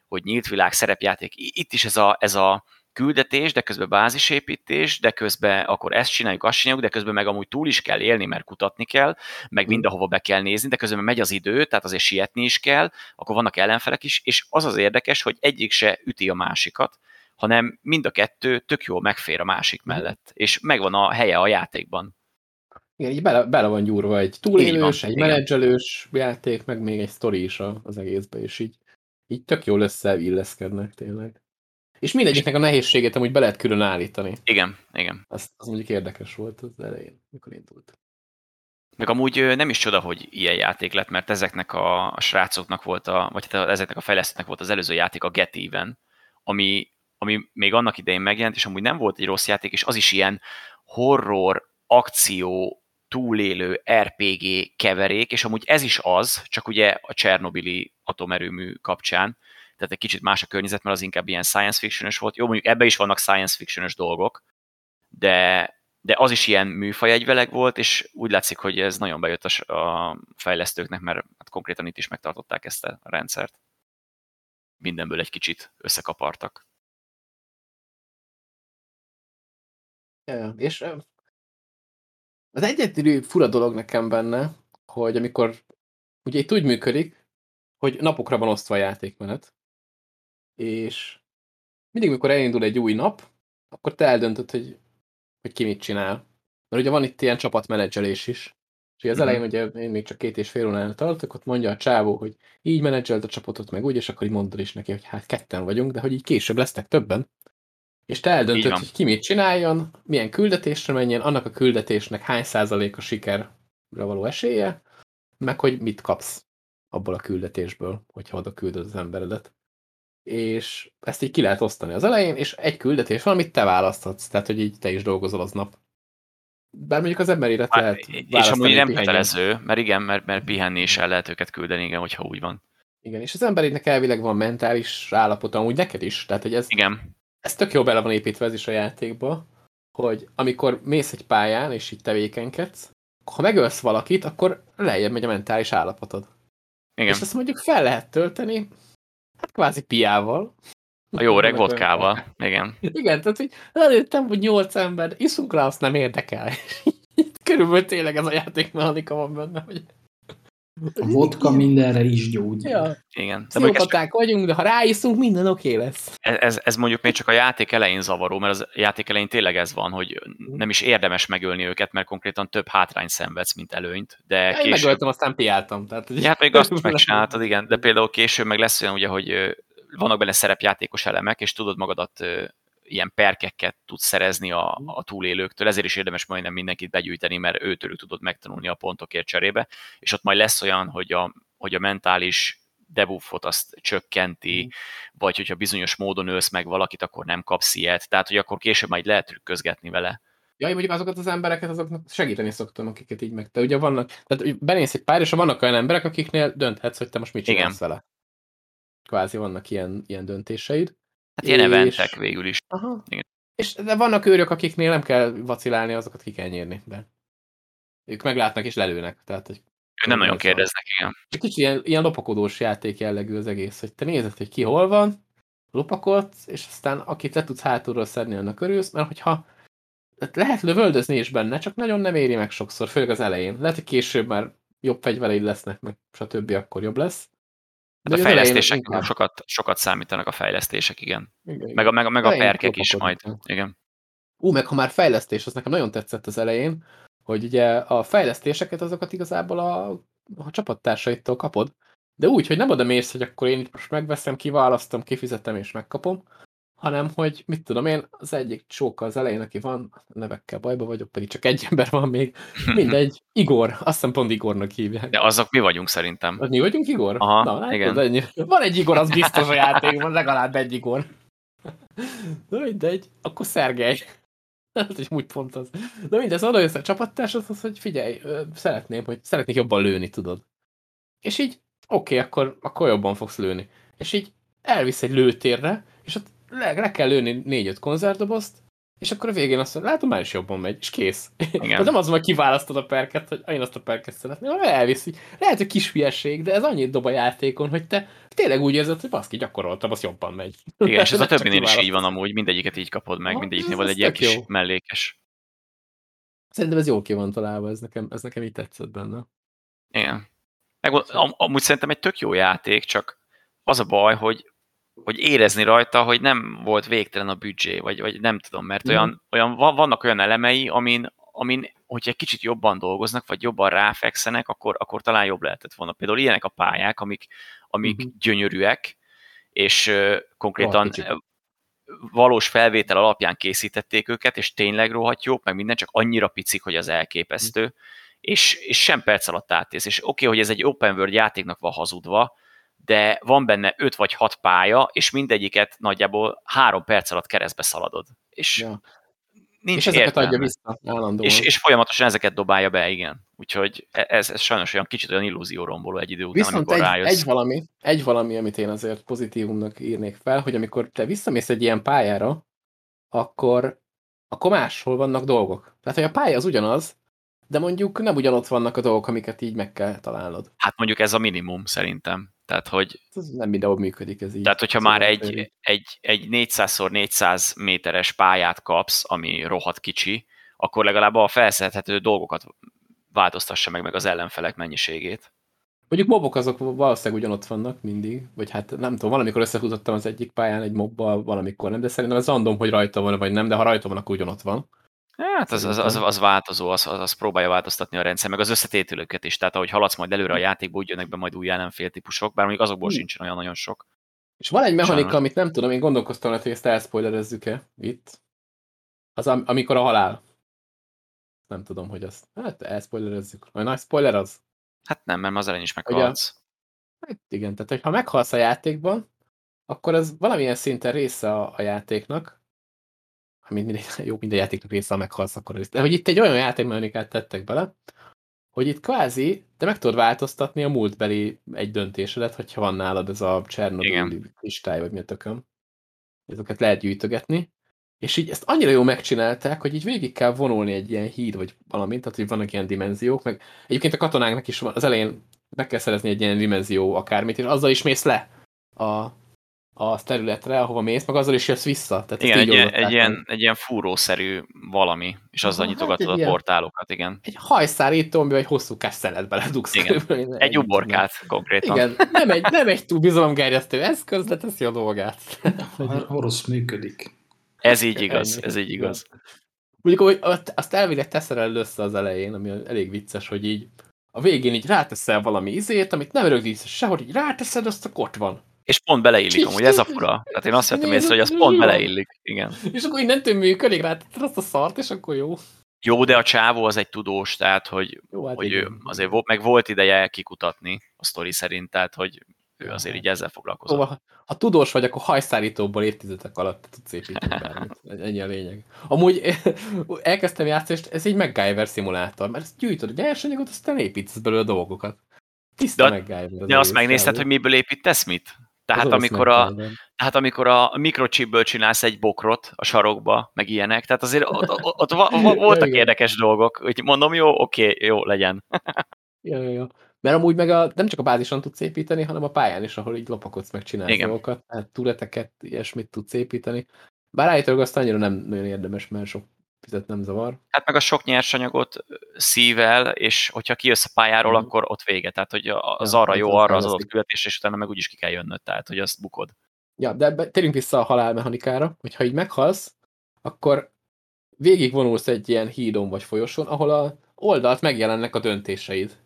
hogy nyílt világ, szerepjáték. Itt is ez a, ez a küldetés, de közben bázisépítés, de közben akkor ezt csináljuk, azt csináljuk, de közben meg amúgy túl is kell élni, mert kutatni kell, meg mhm. mindenhova be kell nézni, de közben megy az idő, tehát azért sietni is kell, akkor vannak ellenfelek is, és az az érdekes, hogy egyik se üti a másikat, hanem mind a kettő tök jól megfér a másik mhm. mellett, és megvan a helye a játékban. Igen, így bele, bele van gyúrva egy túlélős, van, egy igen. menedzselős játék, meg még egy sztori is az egészbe, és így, így tök jól összeilleszkednek tényleg. És mindegyiknek a nehézségét amúgy be lehet külön állítani. Igen, igen. Az, az mondjuk érdekes volt az elején, mikor indult. Meg amúgy nem is csoda, hogy ilyen játék lett, mert ezeknek a, a srácoknak volt, a, vagy hát ezeknek a fejlesztőknek volt az előző játék, a Get Even, ami, ami még annak idején megjelent, és amúgy nem volt egy rossz játék, és az is ilyen horror, akció, túlélő RPG keverék, és amúgy ez is az, csak ugye a Csernobili atomerőmű kapcsán, tehát egy kicsit más a környezet, mert az inkább ilyen science fiction volt. Jó, mondjuk ebbe is vannak science fiction dolgok, de, de az is ilyen műfaj egyveleg volt, és úgy látszik, hogy ez nagyon bejött a fejlesztőknek, mert hát konkrétan itt is megtartották ezt a rendszert. Mindenből egy kicsit összekapartak. Ja, és az egyetlen fura dolog nekem benne, hogy amikor ugye itt úgy működik, hogy napokra van osztva a játékmenet, és mindig, mikor elindul egy új nap, akkor te eldöntöd, hogy, hogy ki mit csinál. Mert ugye van itt ilyen csapatmenedzselés is. És az elején ugye én még csak két és fél óránál tartok, ott mondja a csávó, hogy így menedzselt a csapatot meg úgy, és akkor így mondod is neki, hogy hát ketten vagyunk, de hogy így később lesznek többen. És te eldöntöd, hogy ki mit csináljon, milyen küldetésre menjen, annak a küldetésnek hány százalék a sikerre való esélye, meg hogy mit kapsz abból a küldetésből, hogyha oda küldöd az emberedet és ezt így ki lehet osztani az elején, és egy küldetés van, amit te választhatsz, tehát hogy így te is dolgozol aznap. Bár mondjuk az ember élet lehet És amúgy nem kötelező, mert igen, mert, mert pihenni is el lehet őket küldeni, igen, hogyha úgy van. Igen, és az emberének elvileg van mentális állapota, amúgy neked is, tehát hogy ez, igen. Ez tök jó bele van építve ez is a játékba, hogy amikor mész egy pályán, és így tevékenykedsz, ha megölsz valakit, akkor lejjebb megy a mentális állapotod. Igen. És ezt mondjuk fel lehet tölteni Hát kvázi piával. A jó öreg vodkával, igen. Igen, tehát hogy előttem, hogy nyolc ember, iszunk rá, azt nem érdekel. Körülbelül tényleg ez a játékmechanika van benne, hogy a vodka mindenre is gyógyít. Ja. Igen. Pszichopaták vagyunk, de ha ráiszunk, minden oké okay lesz. Ez, ez, ez mondjuk még csak a játék elején zavaró, mert az játék elején tényleg ez van, hogy nem is érdemes megölni őket, mert konkrétan több hátrány szenvedsz, mint előnyt. De ja, később... Én megöltem, aztán piáltam. Tehát, ja, hát még azt is megcsináltad, igen. De például később meg lesz olyan, ugye, hogy vannak benne szerepjátékos elemek, és tudod magadat ilyen perkeket tudsz szerezni a, mhm. a túlélőktől, ezért is érdemes majdnem mindenkit begyűjteni, mert őtőlük tudod megtanulni a pontokért cserébe, és ott majd lesz olyan, hogy a, hogy a mentális debuffot azt csökkenti, mm. vagy hogyha bizonyos módon ölsz meg valakit, akkor nem kapsz ilyet, tehát hogy akkor később majd lehet trükközgetni vele. Ja, én mondjuk azokat az embereket, azoknak segíteni szoktam, akiket így meg. Te ugye vannak, tehát benézsz egy pár, és vannak olyan emberek, akiknél dönthetsz, hogy te most mit csinálsz Igen. vele. Kvázi vannak ilyen, ilyen döntéseid. Hát ilyen és... eventek végül is. Aha. Igen. És de vannak őrök, akiknél nem kell vacilálni, azokat ki kell nyírni, de ők meglátnak és lelőnek. Tehát, hogy nem nagyon kérdeznek, igen. Kicsit ilyen, ilyen lopakodós játék jellegű az egész, hogy te nézed, hogy ki hol van, lopakodsz, és aztán akit le tudsz hátulról szedni, annak örülsz, mert hogyha hát lehet lövöldözni is benne, csak nagyon nem éri meg sokszor, főleg az elején. Lehet, hogy később már jobb fegyvereid lesznek, meg stb. akkor jobb lesz. Hát a fejlesztések inkább... sokat, sokat számítanak a fejlesztések, igen. igen, igen. Meg a, meg a, meg a perkek is majd. Igen. Ú, meg ha már fejlesztés, az nekem nagyon tetszett az elején, hogy ugye a fejlesztéseket azokat igazából a, a csapattársaitól kapod, de úgy, hogy nem oda mész, hogy akkor én itt most megveszem, kiválasztom, kifizetem és megkapom, hanem hogy mit tudom én, az egyik csóka az elején, aki van, nevekkel bajba vagyok, pedig csak egy ember van még, mindegy, Igor, azt hiszem pont Igornak hívják. De azok mi vagyunk szerintem. Az mi vagyunk Igor? Aha, Na, hát igen. Ennyi. Van egy Igor, az biztos a játékban, legalább egy Igor. Na mindegy, akkor Szergej. Hát, hogy úgy pont az. De mindez oda jössz a csapattárs, az, hogy figyelj, szeretném, hogy szeretnék jobban lőni, tudod. És így, oké, okay, akkor, akkor jobban fogsz lőni. És így elvisz egy lőtérre, és ott le, le kell lőni négy-öt konzervdobozt, és akkor a végén azt mondja, látom, már is jobban megy, és kész. Igen. nem az, hogy kiválasztod a perket, hogy én azt a perket szeretném, hanem elviszi. Lehet, hogy kis hülyeség, de ez annyit dob a játékon, hogy te tényleg úgy érzed, hogy baszki, gyakoroltam, az jobban megy. Igen, és ez a többinél is így van amúgy, mindegyiket így kapod meg, mindegyiknél van egy ilyen kis jó. mellékes. Szerintem ez jól ki van találva, ez nekem, ez nekem így tetszett benne. Igen. Meg, am, amúgy szerintem egy tök jó játék, csak az a baj, hogy hogy érezni rajta, hogy nem volt végtelen a büdzsé, vagy, vagy nem tudom, mert olyan, mm. olyan, vannak olyan elemei, amin, amin, hogyha egy kicsit jobban dolgoznak, vagy jobban ráfekszenek, akkor, akkor talán jobb lehetett volna. Például ilyenek a pályák, amik, amik mm-hmm. gyönyörűek, és uh, konkrétan valós felvétel alapján készítették őket, és tényleg rohadt jók, meg minden, csak annyira picik, hogy az elképesztő, mm. és, és sem perc alatt átész. És oké, okay, hogy ez egy open world játéknak van hazudva, de van benne 5 vagy 6 pálya, és mindegyiket nagyjából három perc alatt keresztbe szaladod. És ja. nincs és ezeket értelme. adja vissza állandóan. És, és folyamatosan ezeket dobálja be, igen. Úgyhogy e- ez, ez sajnos olyan kicsit olyan illúzió romboló egy idő után, Viszont amikor egy, rájössz. egy valami, egy valami, amit én azért pozitívumnak írnék fel, hogy amikor te visszamész egy ilyen pályára, akkor, akkor máshol vannak dolgok. Tehát, hogy a pálya az ugyanaz, de mondjuk nem ugyanott vannak a dolgok, amiket így meg kell találnod. Hát mondjuk ez a minimum szerintem. Tehát, hogy... Ez nem mindenhol működik ez így. Tehát, hogyha már egy, egy, egy 400x400 méteres pályát kapsz, ami rohadt kicsi, akkor legalább a felszerethető dolgokat változtassa meg, meg az ellenfelek mennyiségét. Mondjuk mobok azok valószínűleg ugyanott vannak mindig, vagy hát nem tudom, valamikor összehúzottam az egyik pályán egy mobbal, valamikor nem, de szerintem ez random, hogy rajta van, vagy nem, de ha rajta van, akkor ugyanott van. Hát az, az, az, az változó, az, az, az próbálja változtatni a rendszer, meg az összetételőket is. Tehát ahogy haladsz majd előre a játékba, úgy jönnek be majd új ellenfél típusok, bár mondjuk azokból hmm. sincsen olyan nagyon sok. És van egy mechanika, Sajnos. amit nem tudom, én gondolkoztam, hogy ezt elspoilerezzük-e itt. Az, am amikor a halál. Nem tudom, hogy azt. Hát elspoilerezzük. Vagy nagy spoiler az? Hát nem, mert az elején is meghalsz. Hát igen, tehát ha meghalsz a játékban, akkor ez valamilyen szinten része a, a játéknak, amit minden, jó, minden játéknak része, ha meghalsz, akkor is. De hogy itt egy olyan játékmechanikát tettek bele, hogy itt kvázi te meg tudod változtatni a múltbeli egy döntésedet, hogyha van nálad ez a Csernobyl kristály, vagy mi a tököm. Ezeket lehet gyűjtögetni. És így ezt annyira jól megcsinálták, hogy így végig kell vonulni egy ilyen híd, vagy valamint, tehát hogy vannak ilyen dimenziók, meg egyébként a katonáknak is van, az elején meg kell szerezni egy ilyen dimenzió akármit, és azzal is mész le a a területre, ahova mész, meg azzal is jössz vissza. Tehát igen, egy, ilyen, egy, ilyen, egy ilyen fúrószerű valami, és azzal hát nyitogatod a ilyen, portálokat, igen. Egy hajszárító, amiben egy hosszú kesszelet beledugsz. Igen. Egy uborkát konkrétan. Igen, nem egy, nem egy túl bizalomgerjesztő eszköz, de teszi a dolgát. Orosz működik. Ez így igaz, ez így igaz. Mondjuk, hogy azt elvileg teszel össze az elején, ami elég vicces, hogy így a végén így ráteszel valami izét, amit nem rögzítesz sehogy, így ráteszed, azt a ott van és pont beleillik, amúgy ez a fura. Tehát én azt vettem észre, hogy az pont beleillik. Igen. És akkor innentől működik rá, azt a szart, és akkor jó. Jó, de a csávó az egy tudós, tehát hogy, jó, hát hogy ő azért volt, meg volt ideje kikutatni a sztori szerint, tehát hogy ő azért így ezzel foglalkozott. Szóval, ha tudós vagy, akkor hajszárítóból évtizedek alatt tudsz építeni bármit. Ennyi a lényeg. Amúgy elkezdtem játszani, és ez egy MacGyver szimulátor, mert ezt gyűjtöd a nyersanyagot, aztán építesz belőle dolgokat. Tiszta de, MacGyver. De azt megnézted, hogy miből építesz mit? Tehát amikor, a, tehát amikor a mikrochipből csinálsz egy bokrot a sarokba, meg ilyenek, tehát azért ott, ott, ott voltak érdekes dolgok, hogy mondom, jó, oké, jó, legyen. ja, ja, ja. Mert amúgy meg a, nem csak a bázison tudsz építeni, hanem a pályán is, ahol így lopakodsz, meg csinálsz dolgokat, tehát tureteket, ilyesmit tudsz építeni. Bár állítólag azt annyira nem nagyon érdemes, mert sok fizet nem zavar. Hát meg a sok nyersanyagot szível, és hogyha kijössz a pályáról, mm. akkor ott vége. Tehát, hogy az ja, arra jó, arra az adott küldetés, és utána meg úgyis ki kell jönnöd, tehát, hogy azt bukod. Ja, de térjünk vissza a halálmechanikára, hogyha így meghalsz, akkor végigvonulsz egy ilyen hídon vagy folyosón, ahol a oldalt megjelennek a döntéseid.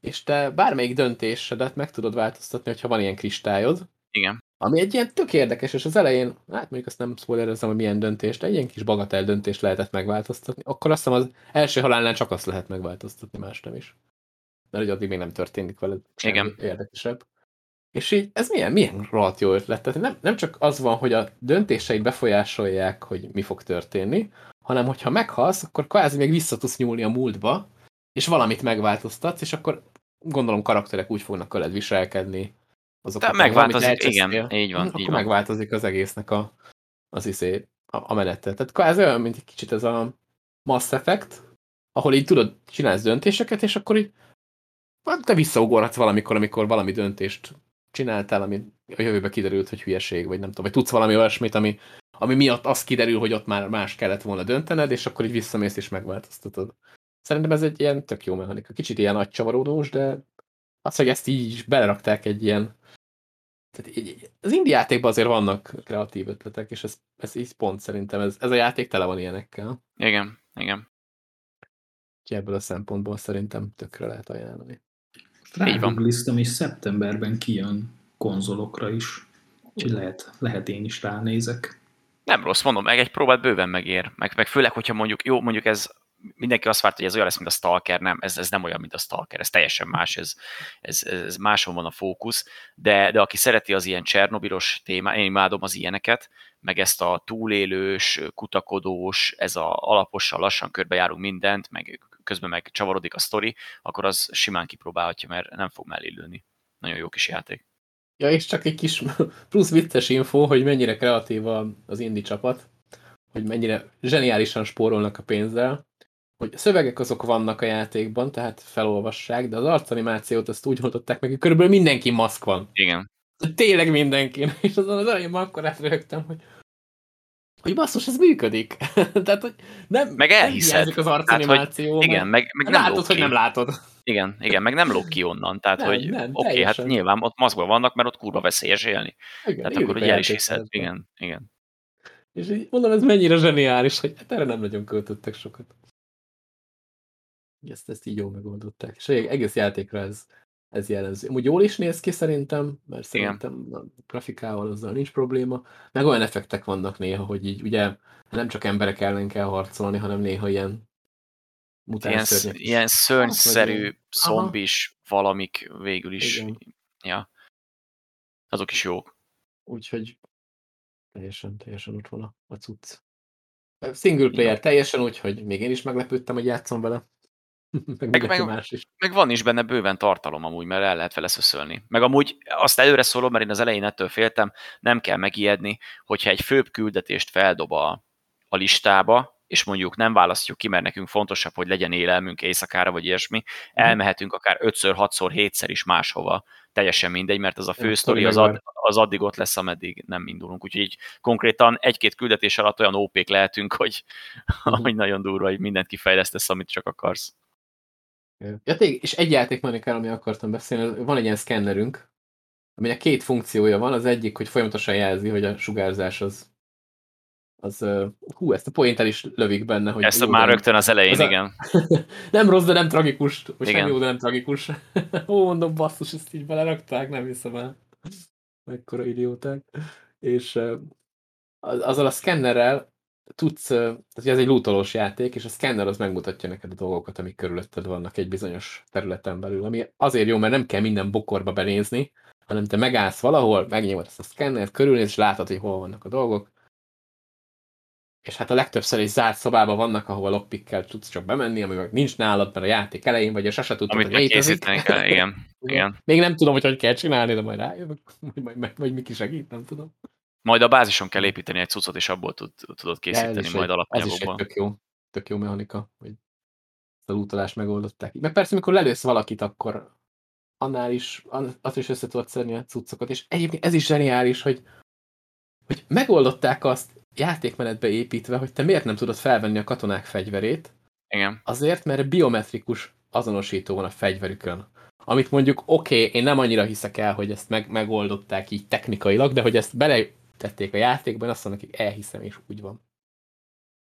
És te bármelyik döntésedet meg tudod változtatni, hogyha van ilyen kristályod. Igen. Ami egy ilyen tök érdekes, és az elején, hát mondjuk azt nem spoilerezem, hogy milyen döntést, de egy ilyen kis bagatel döntést lehetett megváltoztatni. Akkor azt hiszem az első halálnál csak azt lehet megváltoztatni, más nem is. Mert hogy addig még nem történik veled Igen. érdekesebb. És így ez milyen, milyen rohadt jó ötlet. Tehát nem, nem csak az van, hogy a döntéseid befolyásolják, hogy mi fog történni, hanem hogyha meghalsz, akkor kvázi még vissza tudsz nyúlni a múltba, és valamit megváltoztatsz, és akkor gondolom karakterek úgy fognak veled viselkedni. Azok, De megváltozik, igen, így van. Akkor így van. megváltozik az egésznek a, az izé, a, a menete. Tehát kvázi olyan, mint egy kicsit ez a Mass Effect, ahol így tudod, csinálsz döntéseket, és akkor így hát te visszaugorhatsz valamikor, amikor valami döntést csináltál, ami a jövőbe kiderült, hogy hülyeség, vagy nem tudom, vagy tudsz valami olyasmit, ami, ami miatt az kiderül, hogy ott már más kellett volna döntened, és akkor így visszamész és megváltoztatod. Szerintem ez egy ilyen tök jó mechanika. Kicsit ilyen nagy csavaródós, de az, hogy ezt így is belerakták egy ilyen... Tehát így, az indie játékban azért vannak kreatív ötletek, és ez, ez így pont szerintem, ez, ez a játék tele van ilyenekkel. Igen, igen. Úgyhogy ebből a szempontból szerintem tökre lehet ajánlani. Rágugliztam, és szeptemberben kijön konzolokra is. Úgyhogy lehet, lehet én is ránézek. Nem rossz, mondom, meg egy próbát bőven megér. Meg, meg főleg, hogyha mondjuk, jó, mondjuk ez mindenki azt várta, hogy ez olyan lesz, mint a Stalker, nem, ez, ez nem olyan, mint a Stalker, ez teljesen más, ez, ez, ez máson van a fókusz, de, de aki szereti az ilyen Csernobilos témát, én imádom az ilyeneket, meg ezt a túlélős, kutakodós, ez a alaposan, lassan körbejárunk mindent, meg közben meg csavarodik a sztori, akkor az simán kipróbálhatja, mert nem fog mellé lőni. Nagyon jó kis játék. Ja, és csak egy kis plusz vicces info, hogy mennyire kreatív az indie csapat, hogy mennyire zseniálisan spórolnak a pénzzel, hogy szövegek azok vannak a játékban, tehát felolvassák, de az arcanimációt azt úgy oldották meg, hogy körülbelül mindenki maszk van. Igen. Tényleg mindenki. És azon az elején akkor átrögtem, hogy hogy basszus, ez működik. Tehát, hogy nem, meg elhiszed. Nem az arcanimáció. Hogy igen, meg, meg nem látod, hogy nem látod. Igen, igen, meg nem lók ki onnan. Tehát, nem, hogy oké, okay, hát nyilván ott maszkban vannak, mert ott kurva veszélyes élni. Igen, Tehát akkor ugye el is hiszed. Igen, igen. És így mondom, ez mennyire zseniális, hogy hát erre nem nagyon költöttek sokat. Ezt, ezt így jól megoldották. És egész játékra ez, ez jellemző. Úgy jól is néz ki szerintem, mert szerintem Igen. a grafikával azzal nincs probléma. Meg olyan effektek vannak néha, hogy így ugye nem csak emberek ellen kell harcolni, hanem néha ilyen ilyen, ilyen szörnyszerű, szombis valamik végül is. Igen. Ja. Azok is jók. Úgyhogy teljesen, teljesen ott van a, cucc. Single player teljesen úgy, hogy még én is meglepődtem, hogy játszom vele. meg, meg, meg, más is. meg van is benne bőven tartalom amúgy, mert el lehet vele szöszölni. Meg amúgy azt előre szólom, mert én az elején ettől féltem, nem kell megijedni, hogyha egy főbb küldetést feldob a, a listába, és mondjuk nem választjuk ki, mert nekünk fontosabb, hogy legyen élelmünk éjszakára, vagy ilyesmi, mhm. elmehetünk akár 5-ször, 6-szor, 7-szer is máshova, teljesen mindegy, mert az a fő sztori az, ad, az addig ott lesz, ameddig nem indulunk. Úgyhogy így konkrétan egy-két küldetés alatt olyan ópék lehetünk, hogy, uh-huh. hogy nagyon durva, hogy mindent kifejlesztesz, amit csak akarsz. Ja, tényleg, és egy játék kell, ami akartam beszélni, van egy ilyen szkennerünk, aminek két funkciója van, az egyik, hogy folyamatosan jelzi, hogy a sugárzás az az, hú, ezt a poént el is lövik benne. Hogy ezt jó, már rögtön az elején, az igen. A... nem rossz, de nem tragikus. Most igen. nem jó, de nem tragikus. Ó, mondom, basszus, ezt így belerakták, nem hiszem el. Mekkora idióták. És azzal a szkennerrel tudsz, ez egy lootolós játék, és a szkenner az megmutatja neked a dolgokat, amik körülötted vannak egy bizonyos területen belül, ami azért jó, mert nem kell minden bokorba benézni, hanem te megállsz valahol, megnyomod ezt a szkennert, körülnéz, és látod, hogy hol vannak a dolgok, és hát a legtöbbször egy zárt szobában vannak, ahol lockpickkel tudsz csak bemenni, ami meg nincs nálad, mert a játék elején vagy, és se tudod, Amit hogy létezik. Kell, igen, igen. Még nem tudom, hogy hogy kell csinálni, de majd rájövök, vagy, vagy, vagy Miki segít, nem tudom. Majd a bázison kell építeni egy cuccot, és abból tud, tudod készíteni majd alapanyagokból. Ez is egy tök jó, tök jó mechanika, hogy ezt a lootolást megoldották. Meg persze, amikor lelősz valakit, akkor annál is, azt is össze tudod szedni a cuccokat, és egyébként ez is zseniális, hogy, hogy megoldották azt, játékmenetbe építve, hogy te miért nem tudod felvenni a katonák fegyverét. Igen. Azért, mert biometrikus azonosító van a fegyverükön. Amit mondjuk, oké, okay, én nem annyira hiszek el, hogy ezt meg, megoldották így technikailag, de hogy ezt beletették a játékban, azt mondom, hogy elhiszem, és úgy van.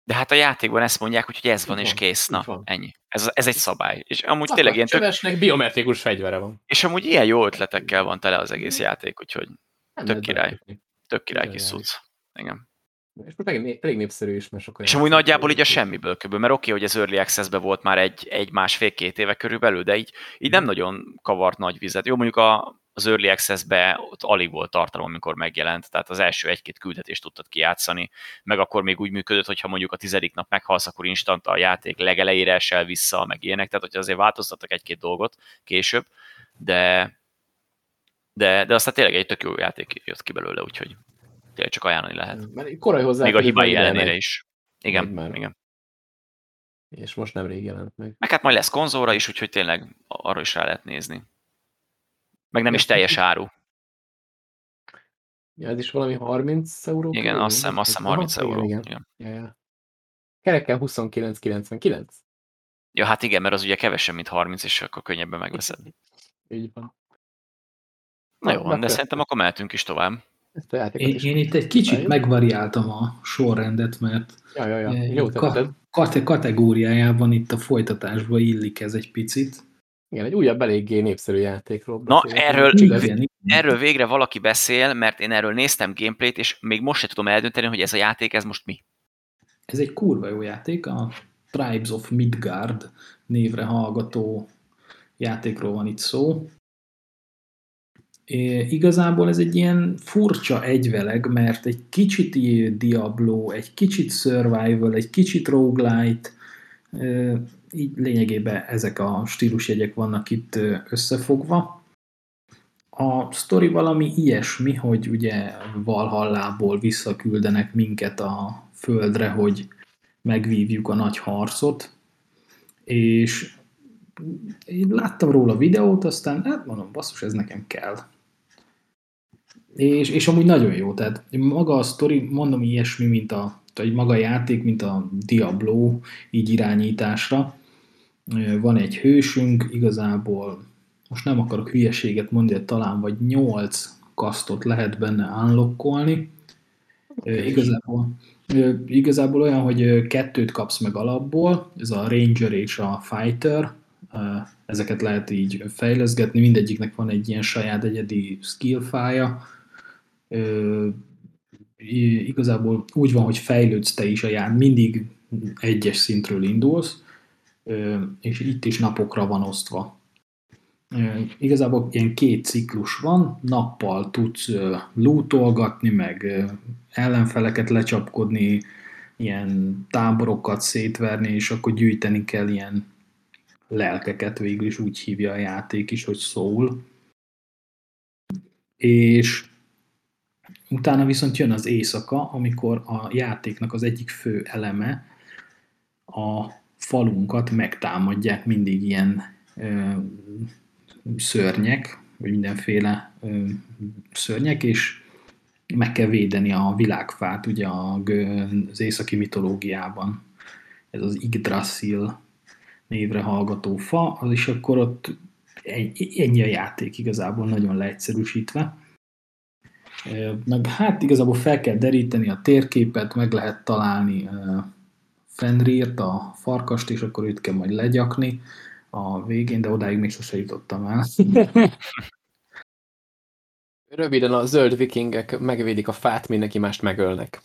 De hát a játékban ezt mondják, hogy ez van, van és kész. Na, van. ennyi. Ez, ez egy szabály. És amúgy Szakad tényleg ilyen tök... biometrikus fegyvere van. És amúgy ilyen jó ötletekkel van tele az egész játék, úgyhogy tök király. Tök király kis cucc. Igen. És elég, elég népszerű is, mert sokan... És amúgy nagyjából így a semmiből köből, mert oké, okay, hogy az Early access volt már egy, egy másfél-két éve körülbelül, de így, így nem nagyon kavart nagy vizet. Jó, mondjuk a, az Early Access-be ott alig volt tartalom, amikor megjelent, tehát az első egy-két küldetést tudtad kijátszani, meg akkor még úgy működött, hogyha mondjuk a tizedik nap meghalsz, akkor instant a játék legelejére esel vissza, meg ilyenek, tehát hogy azért változtattak egy-két dolgot később, de, de, de aztán tényleg egy tök jó játék jött ki belőle, úgyhogy tényleg csak ajánlani lehet. Mert korai hozzá Még a hibái ellenére is. Igen, már. igen. És most nem rég jelent meg. Meg hát majd lesz konzolra is, úgyhogy tényleg arra is rá lehet nézni. Meg nem is teljes áru. Ja, ez is valami 30 euró? Igen, azt hiszem, azt hiszem 30 Aha, euró. Igen, igen. Ja, ja. Kerekkel 29,99. Ja, hát igen, mert az ugye kevesebb, mint 30, és akkor könnyebben megveszed. Így van. Na jó, de szerintem akkor mehetünk is tovább. Ezt a én, is én itt egy kicsit Bár megvariáltam a sorrendet, mert ja, ja, ja. Jó ka- kategóriájában itt a folytatásba illik ez egy picit. Igen, egy újabb eléggé népszerű játékról Na, erről, igen, erről végre valaki beszél, mert én erről néztem gameplayt, és még most se tudom eldönteni, hogy ez a játék, ez most mi. Ez egy kurva jó játék, a Tribes of Midgard névre hallgató játékról van itt szó. É, igazából ez egy ilyen furcsa egyveleg, mert egy kicsit Diablo, egy kicsit Survival, egy kicsit Roguelite, így lényegében ezek a stílusjegyek vannak itt összefogva. A sztori valami ilyesmi, hogy ugye Valhallából visszaküldenek minket a földre, hogy megvívjuk a nagy harcot, és én láttam róla videót, aztán hát mondom, basszus, ez nekem kell. És, és amúgy nagyon jó, tehát maga a sztori, mondom ilyesmi, mint a, vagy maga a játék, mint a Diablo, így irányításra, van egy hősünk, igazából most nem akarok hülyeséget mondani, de talán vagy 8 kasztot lehet benne unlockolni. Okay. Igazából, igazából olyan, hogy kettőt kapsz meg alapból, ez a Ranger és a Fighter, ezeket lehet így fejleszgetni, mindegyiknek van egy ilyen saját egyedi skill fája. Igazából úgy van, hogy fejlődsz te is a jár, mindig egyes szintről indulsz, és itt is napokra van osztva. Igazából ilyen két ciklus van, nappal tudsz lootolgatni, meg ellenfeleket lecsapkodni, ilyen táborokat szétverni, és akkor gyűjteni kell ilyen lelkeket, végül is úgy hívja a játék is, hogy Soul. És utána viszont jön az éjszaka, amikor a játéknak az egyik fő eleme a falunkat megtámadják mindig ilyen ö, szörnyek, vagy mindenféle ö, szörnyek, és meg kell védeni a világfát, ugye az északi mitológiában. Ez az Yggdrasil névre hallgató fa, az is akkor ott ennyi a játék igazából nagyon leegyszerűsítve. Meg hát igazából fel kell deríteni a térképet, meg lehet találni Fenrírt, a farkast, és akkor őt kell majd legyakni a végén, de odáig még sose jutottam el. Röviden a zöld vikingek megvédik a fát, mindenki mást megölnek.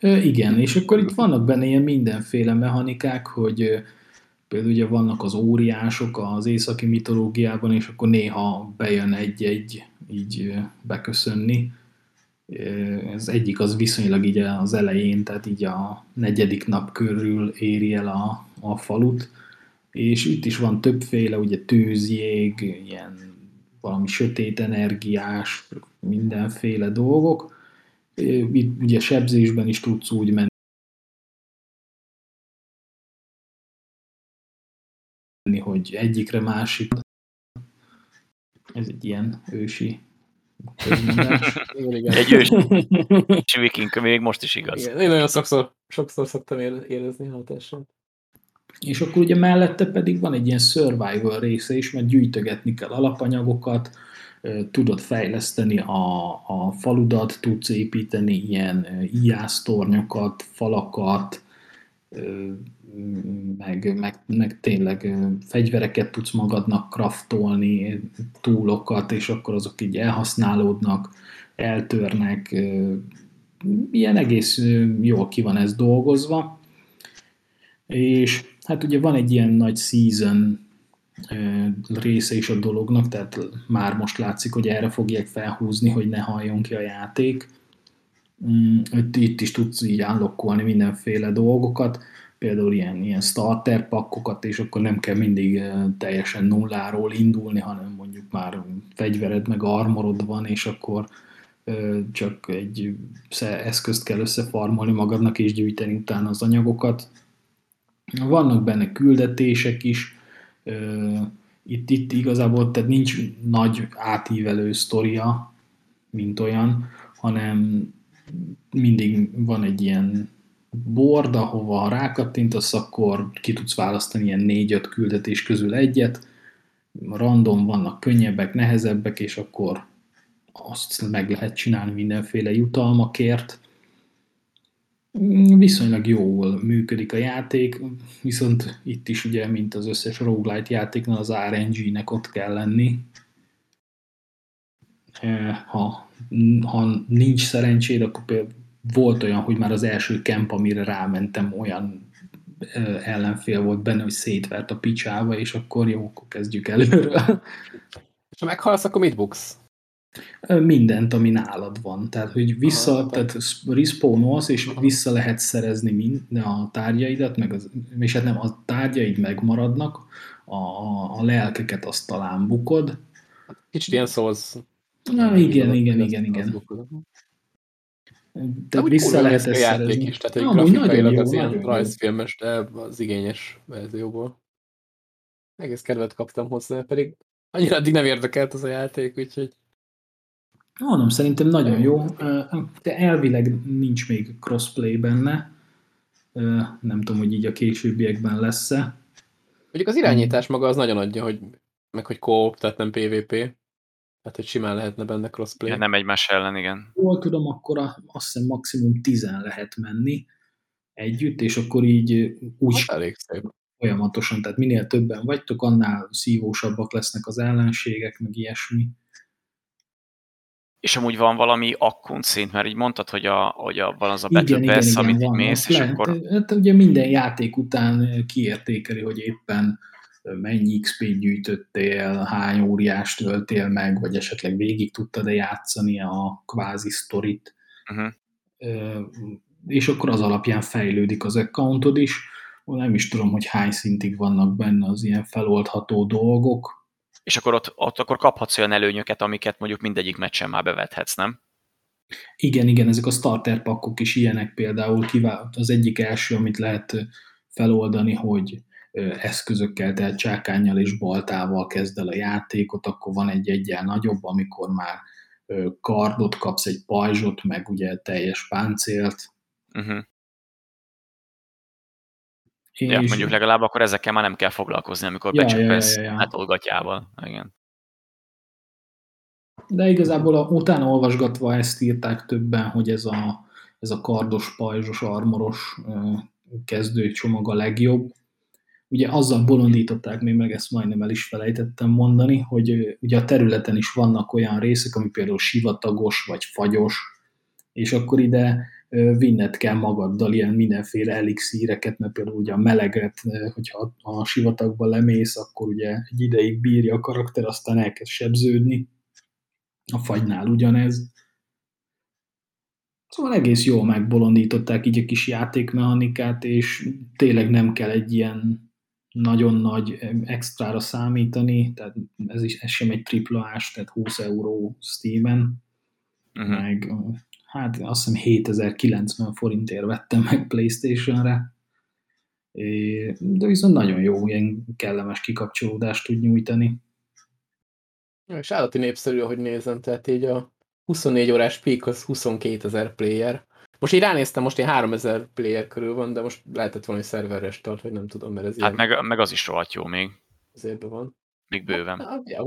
Ö, igen, és akkor itt vannak benne ilyen mindenféle mechanikák, hogy például ugye vannak az óriások az északi mitológiában, és akkor néha bejön egy-egy így beköszönni, ez egyik az viszonylag így az elején, tehát így a negyedik nap körül éri el a, a falut, és itt is van többféle, ugye tűzjég, ilyen valami sötét energiás, mindenféle dolgok. Itt ugye sebzésben is tudsz úgy menni, hogy egyikre másik. Ez egy ilyen ősi egy ős viking, még most is igaz. Igen, én nagyon sokszor, sokszor szoktam érezni hatását. És akkor ugye mellette pedig van egy ilyen survival része is, mert gyűjtögetni kell alapanyagokat, tudod fejleszteni a, a faludat, tudsz építeni ilyen ijásztornyokat, falakat, meg, meg, meg tényleg fegyvereket tudsz magadnak kraftolni, túlokat, és akkor azok így elhasználódnak, eltörnek, ilyen egész jól ki van ez dolgozva. És hát ugye van egy ilyen nagy season része is a dolognak, tehát már most látszik, hogy erre fogják felhúzni, hogy ne halljon ki a játék. Mm, itt is tudsz így állokkolni mindenféle dolgokat, például ilyen, ilyen starter pakkokat, és akkor nem kell mindig teljesen nulláról indulni, hanem mondjuk már fegyvered meg armorod van, és akkor csak egy eszközt kell összefarmolni magadnak és gyűjteni utána az anyagokat. Vannak benne küldetések is, itt, itt igazából tehát nincs nagy átívelő sztoria, mint olyan, hanem mindig van egy ilyen board, ahova ha rákattintasz, akkor ki tudsz választani ilyen négy-öt küldetés közül egyet, random vannak könnyebbek, nehezebbek, és akkor azt meg lehet csinálni mindenféle jutalmakért. Viszonylag jól működik a játék, viszont itt is ugye, mint az összes roguelite játéknál, az RNG-nek ott kell lenni. Ha, ha nincs szerencséd, akkor például volt olyan, hogy már az első kemp, amire rámentem, olyan ellenfél volt benne, hogy szétvert a picsába, és akkor jó, akkor kezdjük előről. És ha meghalsz, akkor mit buksz? Mindent, ami nálad van. Tehát, hogy vissza, Aha, tehát respawnolsz, és vissza lehet szerezni mind, a tárgyaidat, meg az, és hát nem, a tárgyaid megmaradnak, a, a lelkeket azt talán bukod. Kicsit ilyen szóz. Na, igen, igen, igen, igen. Tehát vissza lehet ezt szerezni. Is, tehát egy ah, grafikailag az ilyen rajzfilmes, de az igényes verzióból. Egész kedvet kaptam hozzá, pedig annyira addig nem érdekelt az a játék, úgyhogy Mondom, szerintem nagyon jó, de elvileg nincs még crossplay benne. Nem tudom, hogy így a későbbiekben lesz-e. Mondjuk az irányítás maga az nagyon adja, hogy meg hogy co tehát nem PvP. Tehát, hogy simán lehetne benne crossplay. Ja, nem egymás ellen, igen. Jól tudom, akkor a, azt hiszem maximum 10 lehet menni együtt, és akkor így úgy hát elég szép. folyamatosan, tehát minél többen vagytok, annál szívósabbak lesznek az ellenségek, meg ilyesmi. És amúgy van valami akkont szint, mert így mondtad, hogy, a, hogy a, van az a Battle igen, Pass, igen, amit igen, mész, és lehet, akkor... Hát ugye minden játék után kiértékeli, hogy éppen mennyi XP-t gyűjtöttél, hány óriást töltél meg, vagy esetleg végig tudtad-e játszani a kvázi sztorit. Uh-huh. És akkor az alapján fejlődik az accountod is. Nem is tudom, hogy hány szintig vannak benne az ilyen feloldható dolgok, és akkor ott, ott akkor kaphatsz olyan előnyöket, amiket mondjuk mindegyik meccsen már bevethetsz, nem? Igen, igen, ezek a starter pakkok is ilyenek például. Az egyik első, amit lehet feloldani, hogy eszközökkel, tehát csákányjal és baltával kezd el a játékot, akkor van egy egyel nagyobb, amikor már kardot kapsz, egy pajzsot, meg ugye teljes páncélt. Uh-huh. Ja, mondjuk legalább akkor ezekkel már nem kell foglalkozni, amikor ja, becsöppesz ja, ja, ja. hátolgatjával. Igen. De igazából a, utána olvasgatva ezt írták többen, hogy ez a, ez a kardos, pajzsos, armoros kezdőcsomag a legjobb. Ugye azzal bolondították még meg, ezt majdnem el is felejtettem mondani, hogy ugye a területen is vannak olyan részek, ami például sivatagos vagy fagyos, és akkor ide vinned kell magaddal ilyen mindenféle elixíreket, mert például ugye a meleget, hogyha a sivatagba lemész, akkor ugye egy ideig bírja a karakter, aztán elkezd sebződni. A fagynál ugyanez. Szóval egész jól megbolondították így a kis játékmechanikát, és tényleg nem kell egy ilyen nagyon nagy extrára számítani, tehát ez, is, ez sem egy triplás, tehát 20 euró Steam-en, uh-huh. meg hát azt hiszem 7090 forintért vettem meg Playstation-re, de viszont nagyon jó, ilyen kellemes kikapcsolódást tud nyújtani. És állati népszerű, ahogy nézem, tehát így a 24 órás peak az 22 ezer player. Most így ránéztem, most ilyen 3000 player körül van, de most lehetett valami szerveres tart, vagy nem tudom, mert ez Hát ilyen... meg, meg az is rohadt jó még. Azért van. Még bőven. Hát, ja,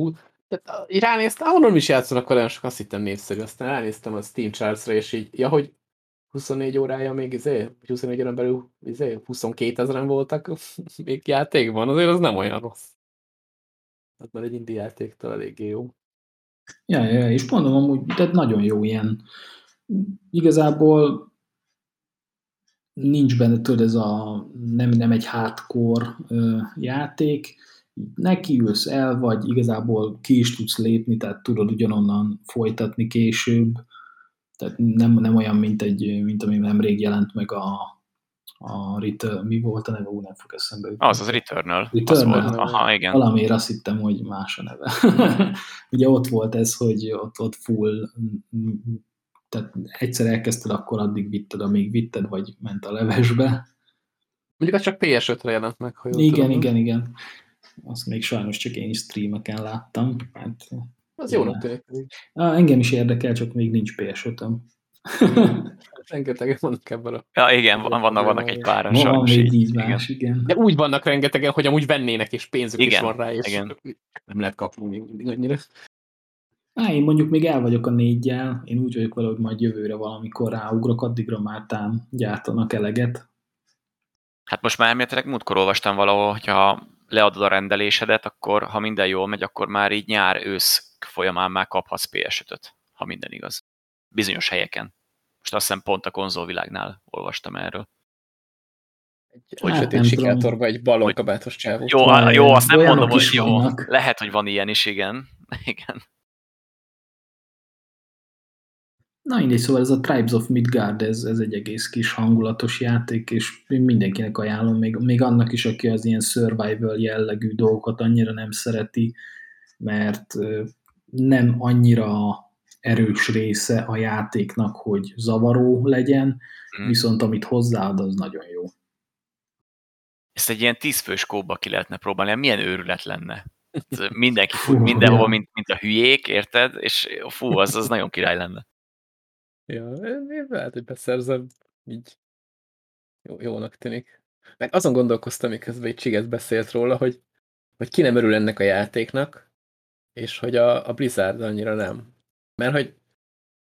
tehát így ránéztem, ahonnan is játszanak olyan sok, azt hittem népszerű, aztán ránéztem a Steam Charts-ra, és így, ja, hogy 24 órája még izé, 24 órán belül izé, 22 ezeren voltak még játékban, azért az nem olyan rossz. Hát már egy indi játéktól eléggé jó. Ja, ja, és mondom amúgy, tehát nagyon jó ilyen. Igazából nincs benne tudod ez a nem, nem egy hardcore ö, játék, nekiülsz el, vagy igazából ki is tudsz lépni, tehát tudod ugyanonnan folytatni később, tehát nem, nem olyan, mint, egy, mint ami nemrég jelent meg a, a Return, mi volt a neve, úgy nem fog eszembe jutni. Az, az Returnal. Returnal. Az volt. Aha, igen. Valamiért azt hittem, hogy más a neve. Ugye ott volt ez, hogy ott, ott full, tehát egyszer elkezdted, akkor addig vitted, amíg vitted, vagy ment a levesbe. Mondjuk az csak PS5-re jelent meg, ha Igen, tudom. igen, igen. Azt még sajnos csak én is streameken láttam. Hát, az jónak tűnik. Engem is érdekel, csak még nincs PS5-öm. Rengetegen vannak ebben a... Ja, igen, van, vannak, vannak egy páran van, Van még így más, igen. igen. De úgy vannak rengetegen, hogy amúgy vennének, és pénzük igen, is van rá, és igen. nem lehet kapni még mindig annyira. Á, én mondjuk még el vagyok a négyel, én úgy vagyok vele, hogy majd jövőre valamikor ráugrok, addigra már tám gyártanak eleget. Hát most már elméletileg múltkor olvastam valahol, hogyha leadod a rendelésedet, akkor ha minden jól megy, akkor már így nyár-ősz folyamán már kaphatsz PS5-öt, ha minden igaz. Bizonyos helyeken. Most azt hiszem pont a konzolvilágnál olvastam erről. Egy hát, sötét sikátorba egy ballonkabátos csávó. Jó, jó, azt nem mondom, hogy jó. Vannak. Lehet, hogy van ilyen is, igen. igen. Na mindegy, szóval ez a Tribes of Midgard, ez, ez egy egész kis hangulatos játék, és mindenkinek ajánlom, még, még annak is, aki az ilyen survival jellegű dolgokat annyira nem szereti, mert nem annyira erős része a játéknak, hogy zavaró legyen, hmm. viszont amit hozzáad, az nagyon jó. Ezt egy ilyen tízfős kóba ki lehetne próbálni, milyen őrület lenne. Mindenki fut mindenhol, mint, mint a hülyék, érted? És fú, az, az nagyon király lenne. Ja, én lehet, hogy beszerzem, így jó, jónak tűnik. Meg azon gondolkoztam, miközben egy Csiget beszélt róla, hogy, hogy ki nem örül ennek a játéknak, és hogy a, a Blizzard annyira nem. Mert hogy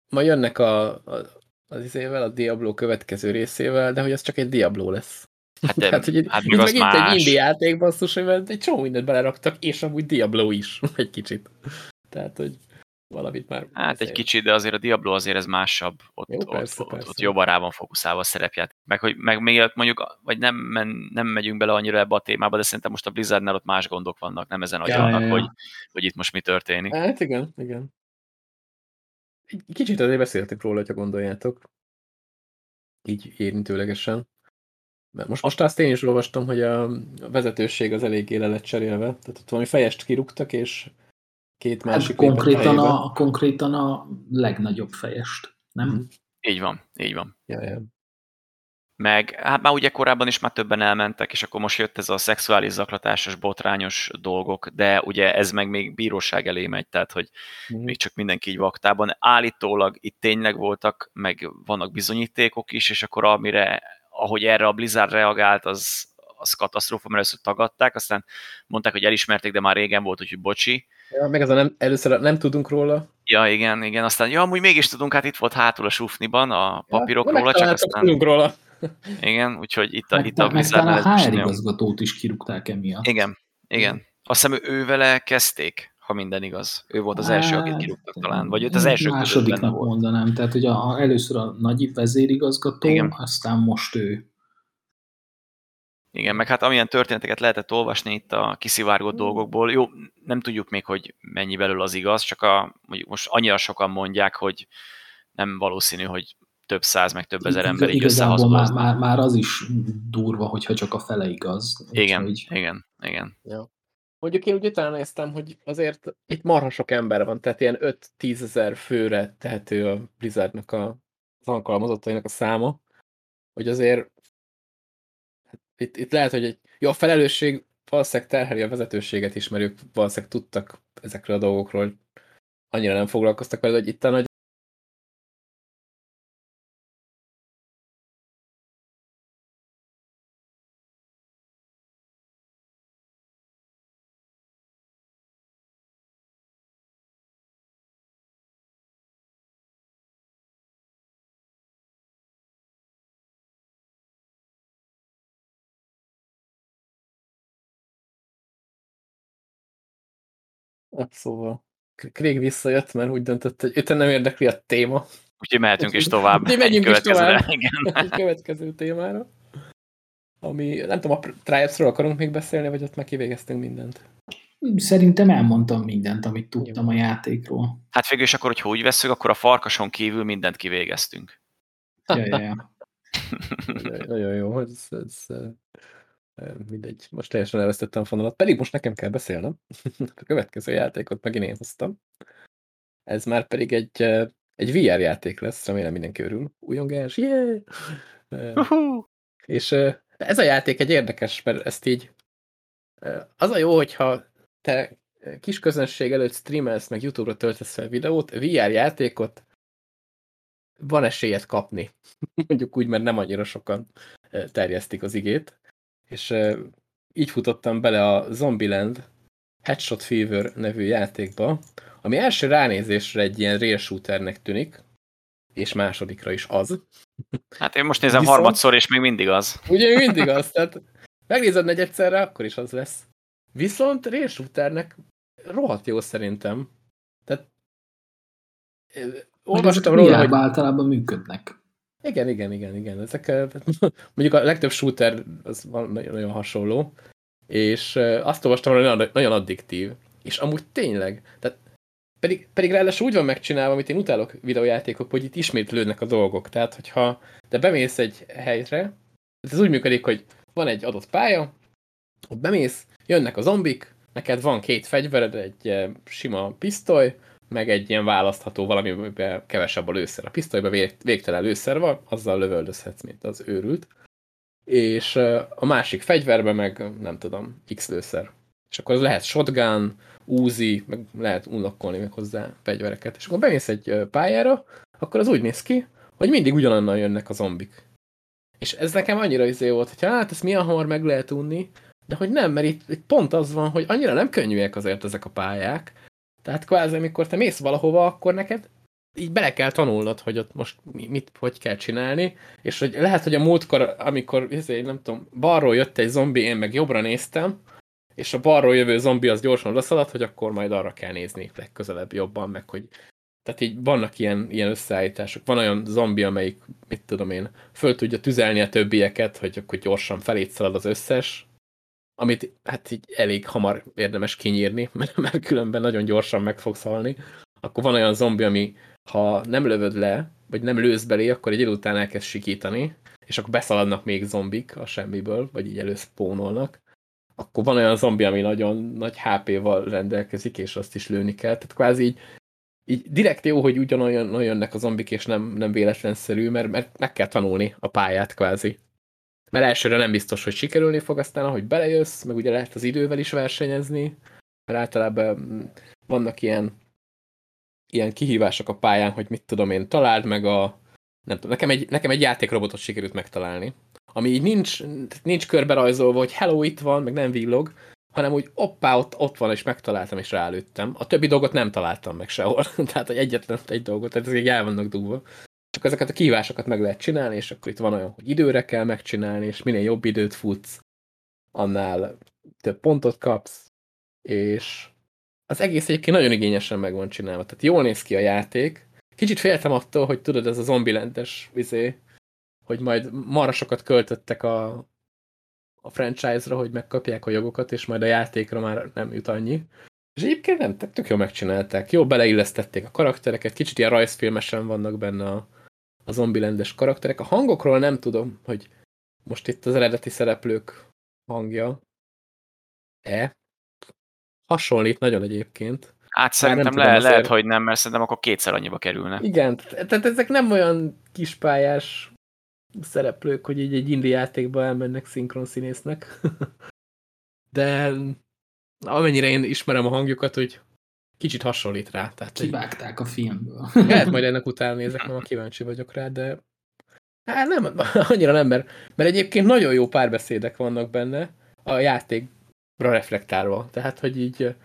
ma jönnek a, a, az izével, a Diablo következő részével, de hogy az csak egy Diablo lesz. Hát, de, hát, hogy hát még az megint más. egy indie játék basszus, hogy egy csomó mindent beleraktak, és amúgy Diablo is, egy kicsit. Tehát, hogy valamit már... Hát egy kicsit, de azért a Diablo azért ez másabb, ott, Jó, persze, ott, persze. ott jobban rá van fókuszálva a szerepját. Meg hogy meg még mondjuk, vagy nem, men, nem megyünk bele annyira ebbe a témába, de szerintem most a Blizzardnál ott más gondok vannak, nem ezen agyalnak, ja, ja, ja. hogy, hogy itt most mi történik. Hát igen, igen. Kicsit azért beszéltünk róla, ha gondoljátok. Így érintőlegesen. Mert most, most azt én is olvastam, hogy a vezetőség az eléggé le lett cserélve. Tehát ott valami fejest kirúgtak, és két hát másik hát konkrétan, a, konkrétan a legnagyobb fejest, nem? Mm. Így van, így van. Ja, ja. Meg hát már ugye korábban is már többen elmentek, és akkor most jött ez a szexuális zaklatásos, botrányos dolgok, de ugye ez meg még bíróság elé megy, tehát hogy mm. még csak mindenki így vaktában. Állítólag itt tényleg voltak, meg vannak bizonyítékok is, és akkor amire, ahogy erre a Blizzard reagált, az, az katasztrófa, mert először tagadták, aztán mondták, hogy elismerték, de már régen volt, úgyhogy bocsi. Ja, meg az a nem, először nem tudunk róla. Ja, igen, igen, aztán ja, amúgy mégis tudunk, hát itt volt hátul a sufniban a papírok ja, csak aztán... Tudunk róla. Igen, úgyhogy itt a, meg, itt a meg a HR igazgatót is kirúgták emiatt. Igen, igen. Azt hiszem ő vele kezdték, ha minden igaz. Ő volt az első, akit kirúgtak talán, vagy őt az első Másodiknak mondanám, tehát hogy a, a, először a nagy vezérigazgató, igen. aztán most ő. Igen, meg hát amilyen történeteket lehetett olvasni itt a kiszivárgott dolgokból, jó, nem tudjuk még, hogy mennyi belül az igaz, csak a, mondjuk most annyira sokan mondják, hogy nem valószínű, hogy több száz, meg több ezer ember így már, már, már, az is durva, hogyha csak a fele igaz. Igen, úgy. igen, igen. Ja. Mondjuk én úgy utána néztem, hogy azért itt marha sok ember van, tehát ilyen 5-10 ezer főre tehető a Blizzardnak a, az alkalmazottainak a száma, hogy azért itt, itt lehet, hogy egy, jó, a felelősség valószínűleg terheli a vezetőséget is, mert ők valószínűleg tudtak ezekről a dolgokról, annyira nem foglalkoztak vele, hogy itt a nagy Szóval Craig visszajött, mert úgy döntött, hogy őt nem érdekli a téma. Úgyhogy mehetünk is tovább. Úgyhogy megyünk is tovább. Igen. Egy következő témára. Ami, nem tudom, a Triumphs-ról akarunk még beszélni, vagy ott már kivégeztünk mindent? Szerintem elmondtam mindent, amit tudtam a játékról. Hát végül is akkor, hogyha úgy veszük, akkor a farkason kívül mindent kivégeztünk. Ja, ja, ja. Nagyon jó, ez, ez, mindegy. Most teljesen elvesztettem a fonalat, pedig most nekem kell beszélnem. a következő játékot megint én hoztam. Ez már pedig egy, egy VR játék lesz, remélem mindenki örül. Újongás, yeah! Uh -huh. És ez a játék egy érdekes, mert ezt így az a jó, hogyha te kis közönség előtt streamelsz, meg YouTube-ra töltesz fel videót, VR játékot van esélyed kapni. Mondjuk úgy, mert nem annyira sokan terjesztik az igét. És így futottam bele a Zombieland Headshot Fever nevű játékba, ami első ránézésre egy ilyen rail shooternek tűnik, és másodikra is az. Hát én most nézem Viszont, harmadszor, és még mindig az. Ugye mindig az, tehát megnézed egy egyszerre, akkor is az lesz. Viszont rail shooternek rohadt jó szerintem. Tehát olvastam róla, hogy... általában működnek. Igen, igen, igen, igen. Ezek, mondjuk a legtöbb shooter az nagyon, hasonló, és azt olvastam, hogy nagyon, nagyon addiktív. És amúgy tényleg, tehát pedig, pedig ráadásul úgy van megcsinálva, amit én utálok videójátékok, hogy itt ismétlődnek a dolgok. Tehát, hogyha te bemész egy helyre, ez úgy működik, hogy van egy adott pálya, ott bemész, jönnek a zombik, neked van két fegyvered, egy sima pisztoly, meg egy ilyen választható valamiben kevesebb a lőszer. A pisztolyban végtelen lőszer van, azzal lövöldözhetsz, mint az őrült. És a másik fegyverben meg, nem tudom, X lőszer. És akkor az lehet shotgun, Uzi, meg lehet unlokkolni meg hozzá fegyvereket. És akkor bemész egy pályára, akkor az úgy néz ki, hogy mindig ugyanannal jönnek a zombik. És ez nekem annyira izé volt, hogy hát ezt milyen hamar meg lehet unni, de hogy nem, mert itt, itt pont az van, hogy annyira nem könnyűek azért ezek a pályák, tehát kvázi, amikor te mész valahova, akkor neked így bele kell tanulnod, hogy ott most mit, hogy kell csinálni, és hogy lehet, hogy a múltkor, amikor ezért, nem tudom, balról jött egy zombi, én meg jobbra néztem, és a balról jövő zombi az gyorsan odaszaladt, hogy akkor majd arra kell nézni legközelebb jobban, meg hogy tehát így vannak ilyen, ilyen összeállítások. Van olyan zombi, amelyik, mit tudom én, föl tudja tüzelni a többieket, hogy akkor gyorsan felét szalad az összes, amit hát így elég hamar érdemes kinyírni, mert, mert különben nagyon gyorsan meg fogsz halni. Akkor van olyan zombi, ami ha nem lövöd le, vagy nem lősz belé, akkor egy idő után elkezd sikítani, és akkor beszaladnak még zombik a semmiből, vagy így előszpónolnak. Akkor van olyan zombi, ami nagyon nagy HP-val rendelkezik, és azt is lőni kell. Tehát kvázi így, így direkt jó, hogy ugyanolyan jönnek a zombik, és nem, nem véletlenszerű, mert, mert meg kell tanulni a pályát kvázi. Mert elsőre nem biztos, hogy sikerülni fog, aztán ahogy belejössz, meg ugye lehet az idővel is versenyezni, mert általában mm, vannak ilyen, ilyen kihívások a pályán, hogy mit tudom én, találd meg a... Nem tudom, nekem egy, nekem egy játékrobotot sikerült megtalálni, ami így nincs, nincs körbe rajzolva, hogy hello, itt van, meg nem villog, hanem úgy oppá, ott, ott van, és megtaláltam, és rálőttem. A többi dolgot nem találtam meg sehol. tehát, egyetlen egy dolgot, tehát ezek el vannak dugva. Csak ezeket a kívásokat meg lehet csinálni, és akkor itt van olyan, hogy időre kell megcsinálni, és minél jobb időt futsz, annál több pontot kapsz, és az egész egyébként nagyon igényesen meg van csinálva. Tehát jól néz ki a játék. Kicsit féltem attól, hogy tudod, ez a zombilentes vizé, hogy majd marra sokat költöttek a, a franchise-ra, hogy megkapják a jogokat, és majd a játékra már nem jut annyi. És egyébként nem, tök jól megcsinálták. Jó beleillesztették a karaktereket, kicsit ilyen rajzfilmesen vannak benne a, a zombilendes karakterek. A hangokról nem tudom, hogy most itt az eredeti szereplők hangja e. Hasonlít nagyon egyébként. Hát szerintem le, azért... lehet, hogy nem, mert szerintem akkor kétszer annyiba kerülne. Igen, tehát ezek nem olyan kispályás szereplők, hogy így egy indi játékba elmennek szinkron színésznek. De amennyire én ismerem a hangjukat, hogy kicsit hasonlít rá. Tehát Kivágták a filmből. Lehet majd ennek után nézek, mert kíváncsi vagyok rá, de hát nem, annyira nem, mert, mert egyébként nagyon jó párbeszédek vannak benne a játékra reflektálva. Tehát, hogy így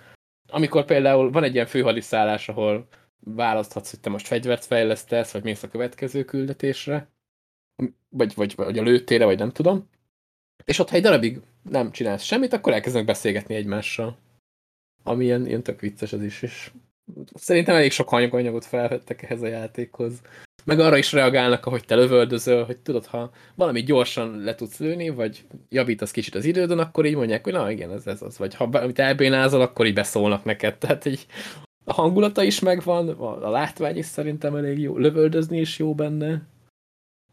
amikor például van egy ilyen főhadiszállás, ahol választhatsz, hogy te most fegyvert fejlesztesz, vagy mész a következő küldetésre, vagy, vagy, vagy a lőtére, vagy nem tudom, és ott, ha egy darabig nem csinálsz semmit, akkor elkezdenek beszélgetni egymással ami ilyen, ilyen tök vicces ez is, és szerintem elég sok anyagot felvettek ehhez a játékhoz. Meg arra is reagálnak, ahogy te lövöldözöl, hogy tudod, ha valami gyorsan le tudsz lőni, vagy javítasz kicsit az idődön, akkor így mondják, hogy na igen, ez, ez az. Vagy ha amit elbénázol, akkor így beszólnak neked. Tehát így a hangulata is megvan, a látvány is szerintem elég jó, lövöldözni is jó benne.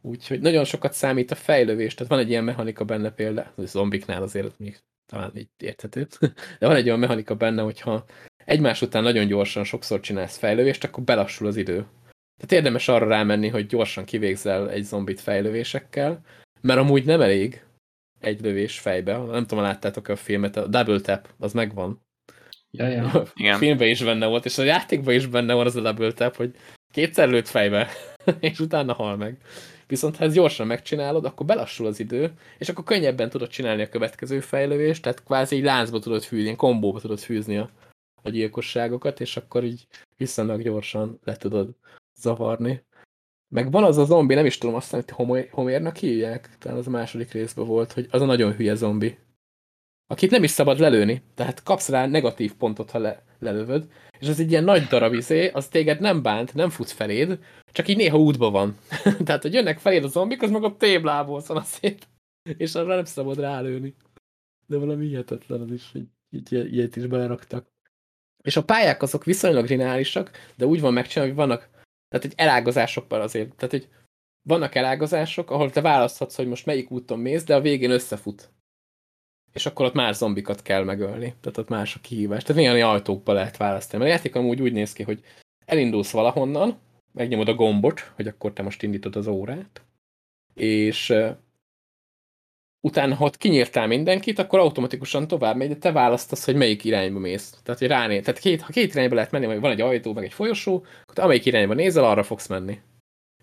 Úgyhogy nagyon sokat számít a fejlövés, tehát van egy ilyen mechanika benne például, a zombiknál azért még talán így érthető, de van egy olyan mechanika benne, hogyha egymás után nagyon gyorsan sokszor csinálsz fejlővést, akkor belassul az idő. Tehát érdemes arra rámenni, hogy gyorsan kivégzel egy zombit fejlővésekkel, mert amúgy nem elég egy lövés fejbe. Nem tudom, láttátok -e a filmet, a Double Tap, az megvan. Ja, ja. A Igen. filmben is benne volt, és a játékban is benne van az a Double Tap, hogy kétszer lőtt fejbe, és utána hal meg. Viszont ha ezt gyorsan megcsinálod, akkor belassul az idő, és akkor könnyebben tudod csinálni a következő fejlővést, tehát kvázi egy láncba tudod fűzni, ilyen kombóba tudod fűzni a, a gyilkosságokat, és akkor így viszonylag gyorsan le tudod zavarni. Meg van az a zombi, nem is tudom, azt hogy homérnak hívják, talán az a második részben volt, hogy az a nagyon hülye zombi. Akit nem is szabad lelőni, tehát kapsz rá negatív pontot, ha le, lelövöd, és az egy ilyen nagy darab izé, az téged nem bánt, nem futsz feléd, csak így néha útba van. tehát, hogy jönnek feléd a zombik, az meg a téblából szan a szét, és arra nem szabad rálőni. De valami hihetetlen az is, hogy így, ilyet is beleraktak. És a pályák azok viszonylag lineárisak, de úgy van megcsinálva, hogy vannak, tehát egy elágazásokban azért, tehát hogy vannak elágazások, ahol te választhatsz, hogy most melyik úton mész, de a végén összefut. És akkor ott már zombikat kell megölni. Tehát ott más a kihívás. Tehát néha ajtókba lehet választani. Mert a játék amúgy úgy néz ki, hogy elindulsz valahonnan, megnyomod a gombot, hogy akkor te most indítod az órát, és utána, ha ott kinyírtál mindenkit, akkor automatikusan tovább megy, de te választasz, hogy melyik irányba mész. Tehát, hogy ráné, tehát két, ha két irányba lehet menni, vagy van egy ajtó, meg egy folyosó, akkor te amelyik irányba nézel, arra fogsz menni.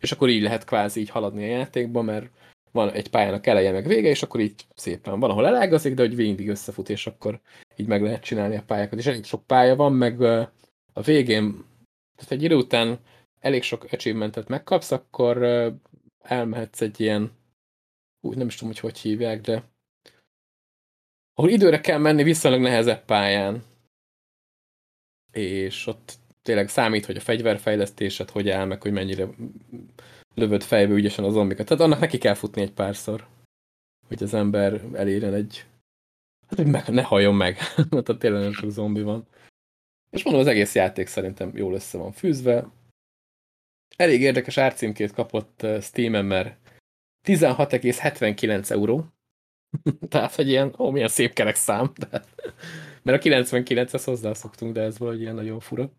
És akkor így lehet kvázi így haladni a játékba, mert van egy pályának eleje meg vége, és akkor így szépen van, ahol elágazik, de hogy végig összefut, és akkor így meg lehet csinálni a pályákat. És elég sok pálya van, meg a végén, tehát egy idő után elég sok achievementet megkapsz, akkor elmehetsz egy ilyen úgy nem is tudom, hogy hogy hívják, de ahol időre kell menni viszonylag nehezebb pályán. És ott tényleg számít, hogy a fegyverfejlesztésed hogy áll, meg hogy mennyire lövöd fejbe ügyesen a zombikat. Tehát annak neki kell futni egy párszor, hogy az ember elérjen egy... Hát, hogy meg, ne halljon meg. Tehát tényleg nem sok zombi van. És mondom, az egész játék szerintem jól össze van fűzve. Elég érdekes árcímkét kapott eh, Steam-en, mert 16,79 euró. Tehát, hogy ilyen, ó, milyen szép kerek szám. De, mert a 99-hez hozzászoktunk, de ez valahogy ilyen nagyon fura.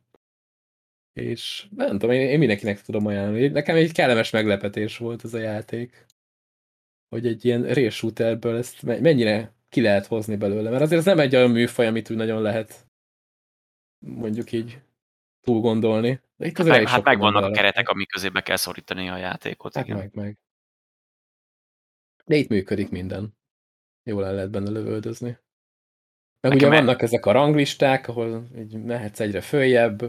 És nem tudom, én, én mindenkinek tudom ajánlani. Nekem egy kellemes meglepetés volt ez a játék. Hogy egy ilyen race shooterből ezt mennyire ki lehet hozni belőle. Mert azért ez nem egy olyan műfaj, amit úgy nagyon lehet mondjuk így túl gondolni. De itt azért hát, hát megvannak a keretek, amik közé be kell szorítani a játékot. Hát igen. meg, meg. De itt működik minden. Jól el lehet benne lövöldözni. Meg Nekem ugye vannak ezek a ranglisták, ahol így mehetsz egyre följebb,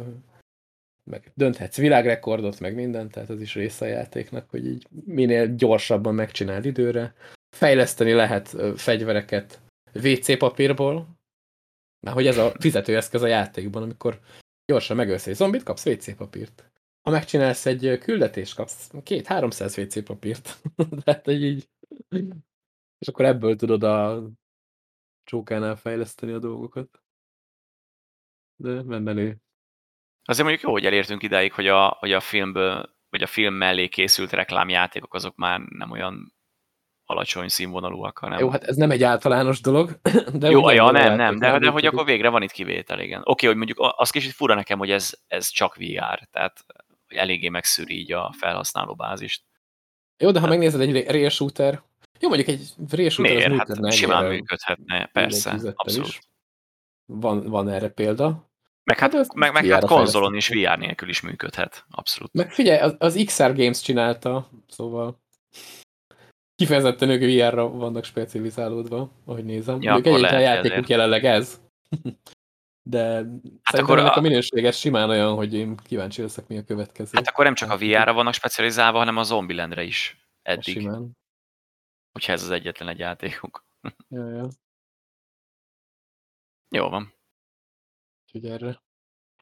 meg dönthetsz világrekordot, meg mindent, tehát ez is része a játéknak, hogy így minél gyorsabban megcsináld időre. Fejleszteni lehet fegyvereket WC papírból, mert hogy ez a fizetőeszköz a játékban, amikor gyorsan megölsz egy zombit, kapsz WC papírt. Ha megcsinálsz egy küldetést, kapsz két-háromszáz WC papírt. Tehát így és akkor ebből tudod a csókánál fejleszteni a dolgokat. De menő. Azért mondjuk jó, hogy elértünk idáig, hogy a, hogy a filmből, vagy a film mellé készült reklámjátékok azok már nem olyan alacsony színvonalúak, hanem... Jó, hát ez nem egy általános dolog. De jó, ja, nem, nem, de, de hogy akkor végre van itt kivétel, igen. Oké, okay, hogy mondjuk az kicsit fura nekem, hogy ez, ez csak VR, tehát eléggé megszűri így a felhasználó bázist. Jó, de ha megnézed egy real shooter, jó, mondjuk egy real shooter Miért? az hát működne. simán működhetne, persze, abszolút. Is. Van, van erre példa. Meg hát, hát meg, meg hát konzolon is VR nélkül is működhet, abszolút. Meg figyelj, az, az XR Games csinálta, szóval kifejezetten ők VR-ra vannak specializálódva, ahogy nézem. Ja, ők egyébként a játékuk ezért. jelenleg ez. De hát akkor a... a minőséges simán olyan, hogy én kíváncsi leszek, mi a következő. Hát akkor nem csak a VR-ra vannak specializálva, hanem a Zombielandre is eddig. Simán. Hogyha ez az egyetlen egy játékuk. Ja, ja. Jó van. Úgyhogy erre.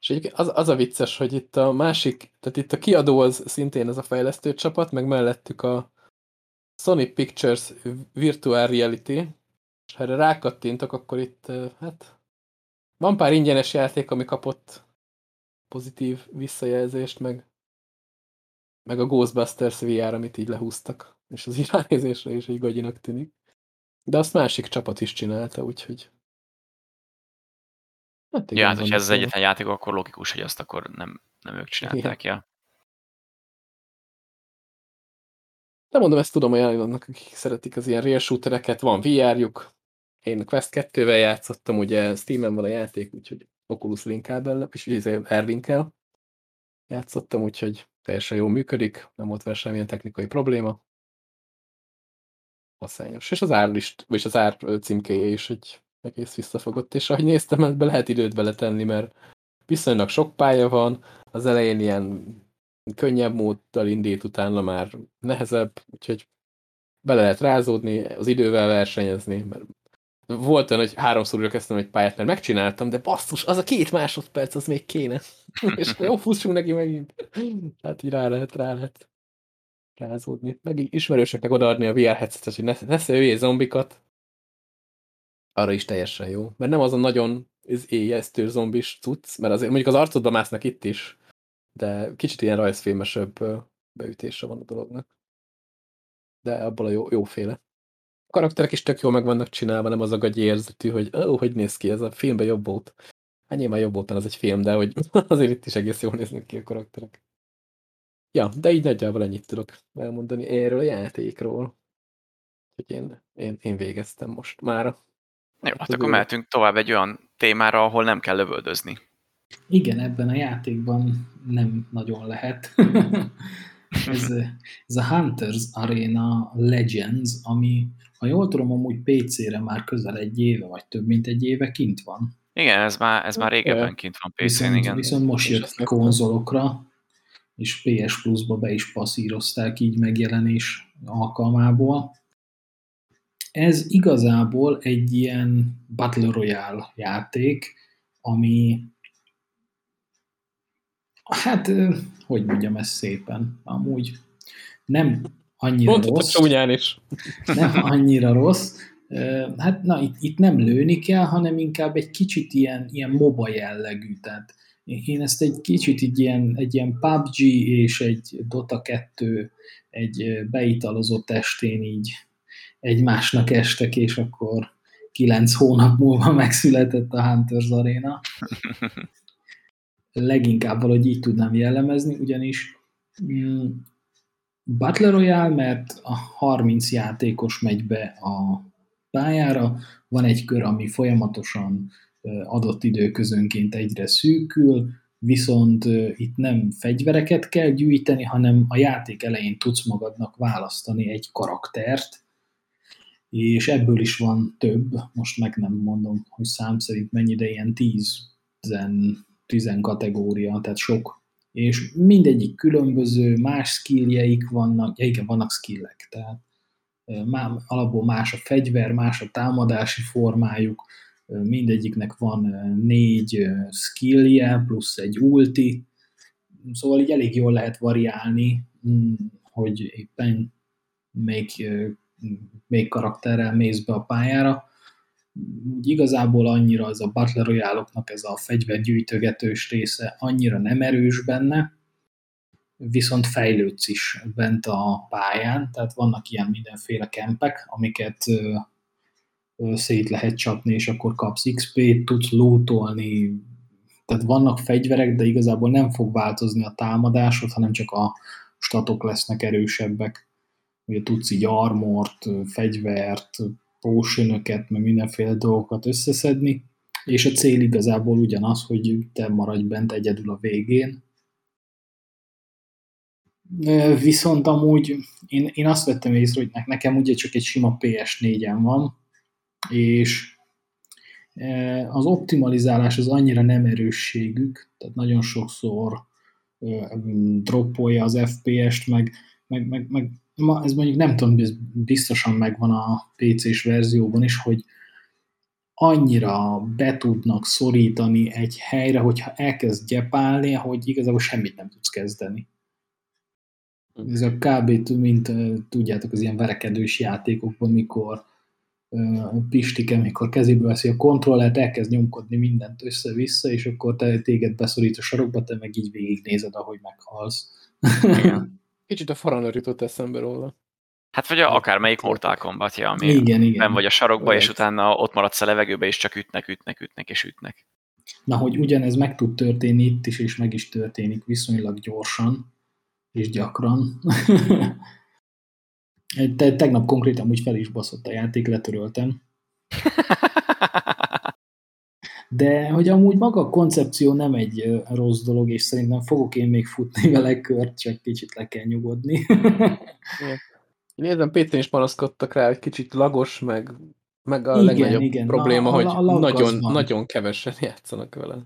És egyébként az, az a vicces, hogy itt a másik, tehát itt a kiadó az szintén ez a fejlesztő csapat, meg mellettük a Sony Pictures Virtual Reality, és ha erre rákattintok, akkor itt, hát van pár ingyenes játék, ami kapott pozitív visszajelzést, meg, meg a Ghostbusters VR, amit így lehúztak, és az irányzésre is egy gagyinak tűnik. De azt másik csapat is csinálta, úgyhogy... Hát igen, ja, hát hogyha ez az egyetlen játék, akkor logikus, hogy azt akkor nem, nem ők csinálták, ja. De mondom, ezt tudom ajánlani annak, akik szeretik az ilyen real shootereket, van VR-juk. Én Quest 2-vel játszottam, ugye Steam-en van a játék, úgyhogy Oculus linkál bele, és izé, Ervinkel játszottam, úgyhogy teljesen jól működik, nem volt vele semmilyen technikai probléma. Haszányos. És az árlist, vagy az ár címkéje is egy egész visszafogott, és ahogy néztem, ebbe lehet időt beletenni, mert viszonylag sok pálya van, az elején ilyen könnyebb móddal indít, utána már nehezebb, úgyhogy bele lehet rázódni, az idővel versenyezni, mert volt olyan, hogy háromszor kezdtem egy pályát, mert megcsináltam, de basszus, az a két másodperc, az még kéne. és jó, fussunk neki megint. Hát így rá lehet, rá lehet rázódni. Meg ismerőseknek odaadni a VR headsetet, hogy ne, ne zombikat. Arra is teljesen jó. Mert nem az a nagyon éjesztő zombis cucc, mert azért mondjuk az arcodba másznak itt is, de kicsit ilyen rajzfilmesebb beütése van a dolognak. De abból a jó, jóféle. A karakterek is tök jól meg vannak csinálva, nem az a gagyi érzetű, hogy ó, oh, hogy néz ki, ez a filmben jobb volt. Hát nyilván jobb volt, az egy film, de hogy azért itt is egész jól néznek ki a karakterek. Ja, de így nagyjából ennyit tudok elmondani erről a játékról. Hogy én, én, én végeztem most mára. Jó, hát, akkor mehetünk tovább egy olyan témára, ahol nem kell lövöldözni. Igen, ebben a játékban nem nagyon lehet. ez, ez a Hunters Arena Legends, ami, ha jól tudom, amúgy PC-re már közel egy éve, vagy több mint egy éve kint van. Igen, ez már, ez már régebben kint van PC-n, viszont, igen. Viszont most jött konzolokra, és PS Plus-ba be is passzírozták így megjelenés alkalmából. Ez igazából egy ilyen Battle Royale játék, ami Hát, hogy mondjam ezt szépen, amúgy nem annyira rossz. Csúnyán is. Nem annyira rossz. Hát na, itt, itt nem lőni kell, hanem inkább egy kicsit ilyen, ilyen MOBA jellegű. Tehát én ezt egy kicsit így ilyen, egy ilyen PUBG és egy Dota 2 egy beitalozott estén így egymásnak estek, és akkor kilenc hónap múlva megszületett a Hunters Arena. leginkább valahogy így tudnám jellemezni, ugyanis mm, Battle Royale, mert a 30 játékos megy be a pályára, van egy kör, ami folyamatosan adott időközönként egyre szűkül, viszont itt nem fegyvereket kell gyűjteni, hanem a játék elején tudsz magadnak választani egy karaktert, és ebből is van több, most meg nem mondom, hogy szám szerint mennyi, de ilyen 10 tizen kategória, tehát sok. És mindegyik különböző, más skilljeik vannak, ja igen, vannak skillek, tehát alapból más a fegyver, más a támadási formájuk, mindegyiknek van négy skillje, plusz egy ulti, szóval így elég jól lehet variálni, mm, hogy éppen melyik, melyik karakterrel mész be a pályára, úgy igazából annyira az a Battle royale ez a fegyvergyűjtögetős része annyira nem erős benne, viszont fejlődsz is bent a pályán, tehát vannak ilyen mindenféle kempek, amiket ö, szét lehet csapni, és akkor kapsz XP-t, tudsz lootolni, tehát vannak fegyverek, de igazából nem fog változni a támadásod, hanem csak a statok lesznek erősebbek. Ugye tudsz így armort, fegyvert, potionöket, meg mindenféle dolgokat összeszedni, és a cél igazából ugyanaz, hogy te maradj bent egyedül a végén. Viszont amúgy én, én azt vettem észre, hogy nekem ugye csak egy sima PS4-en van, és az optimalizálás az annyira nem erősségük, tehát nagyon sokszor droppolja az FPS-t, meg, meg, meg, meg ez mondjuk nem tudom, hogy ez biztosan megvan a PC-s verzióban is, hogy annyira be tudnak szorítani egy helyre, hogyha elkezd gyepálni, hogy igazából semmit nem tudsz kezdeni. Ez a kb. mint tudjátok, az ilyen verekedős játékokban, mikor Pistike, amikor kezébe veszi a kontrollert, elkezd nyomkodni mindent össze-vissza, és akkor te téged beszorít a sarokba, te meg így végignézed, ahogy meghalsz. Igen. Kicsit a Faranör jutott eszembe róla. Hát vagy a, akármelyik Mortal kombat ja, ami igen, igen. nem vagy a sarokba, Olyan. és utána ott maradsz a levegőbe, és csak ütnek, ütnek, ütnek, és ütnek. Na, hogy ugyanez meg tud történni itt is, és meg is történik viszonylag gyorsan, és gyakran. Te, tegnap konkrétan úgy fel is baszott a játék, letöröltem. De hogy amúgy maga a koncepció nem egy rossz dolog, és szerintem fogok én még futni vele kört, csak kicsit le kell nyugodni. Én értem, Péter is panaszkodtak rá, hogy kicsit lagos, meg, meg a igen, legnagyobb igen. probléma, a, a, a hogy nagyon, nagyon kevesen játszanak vele.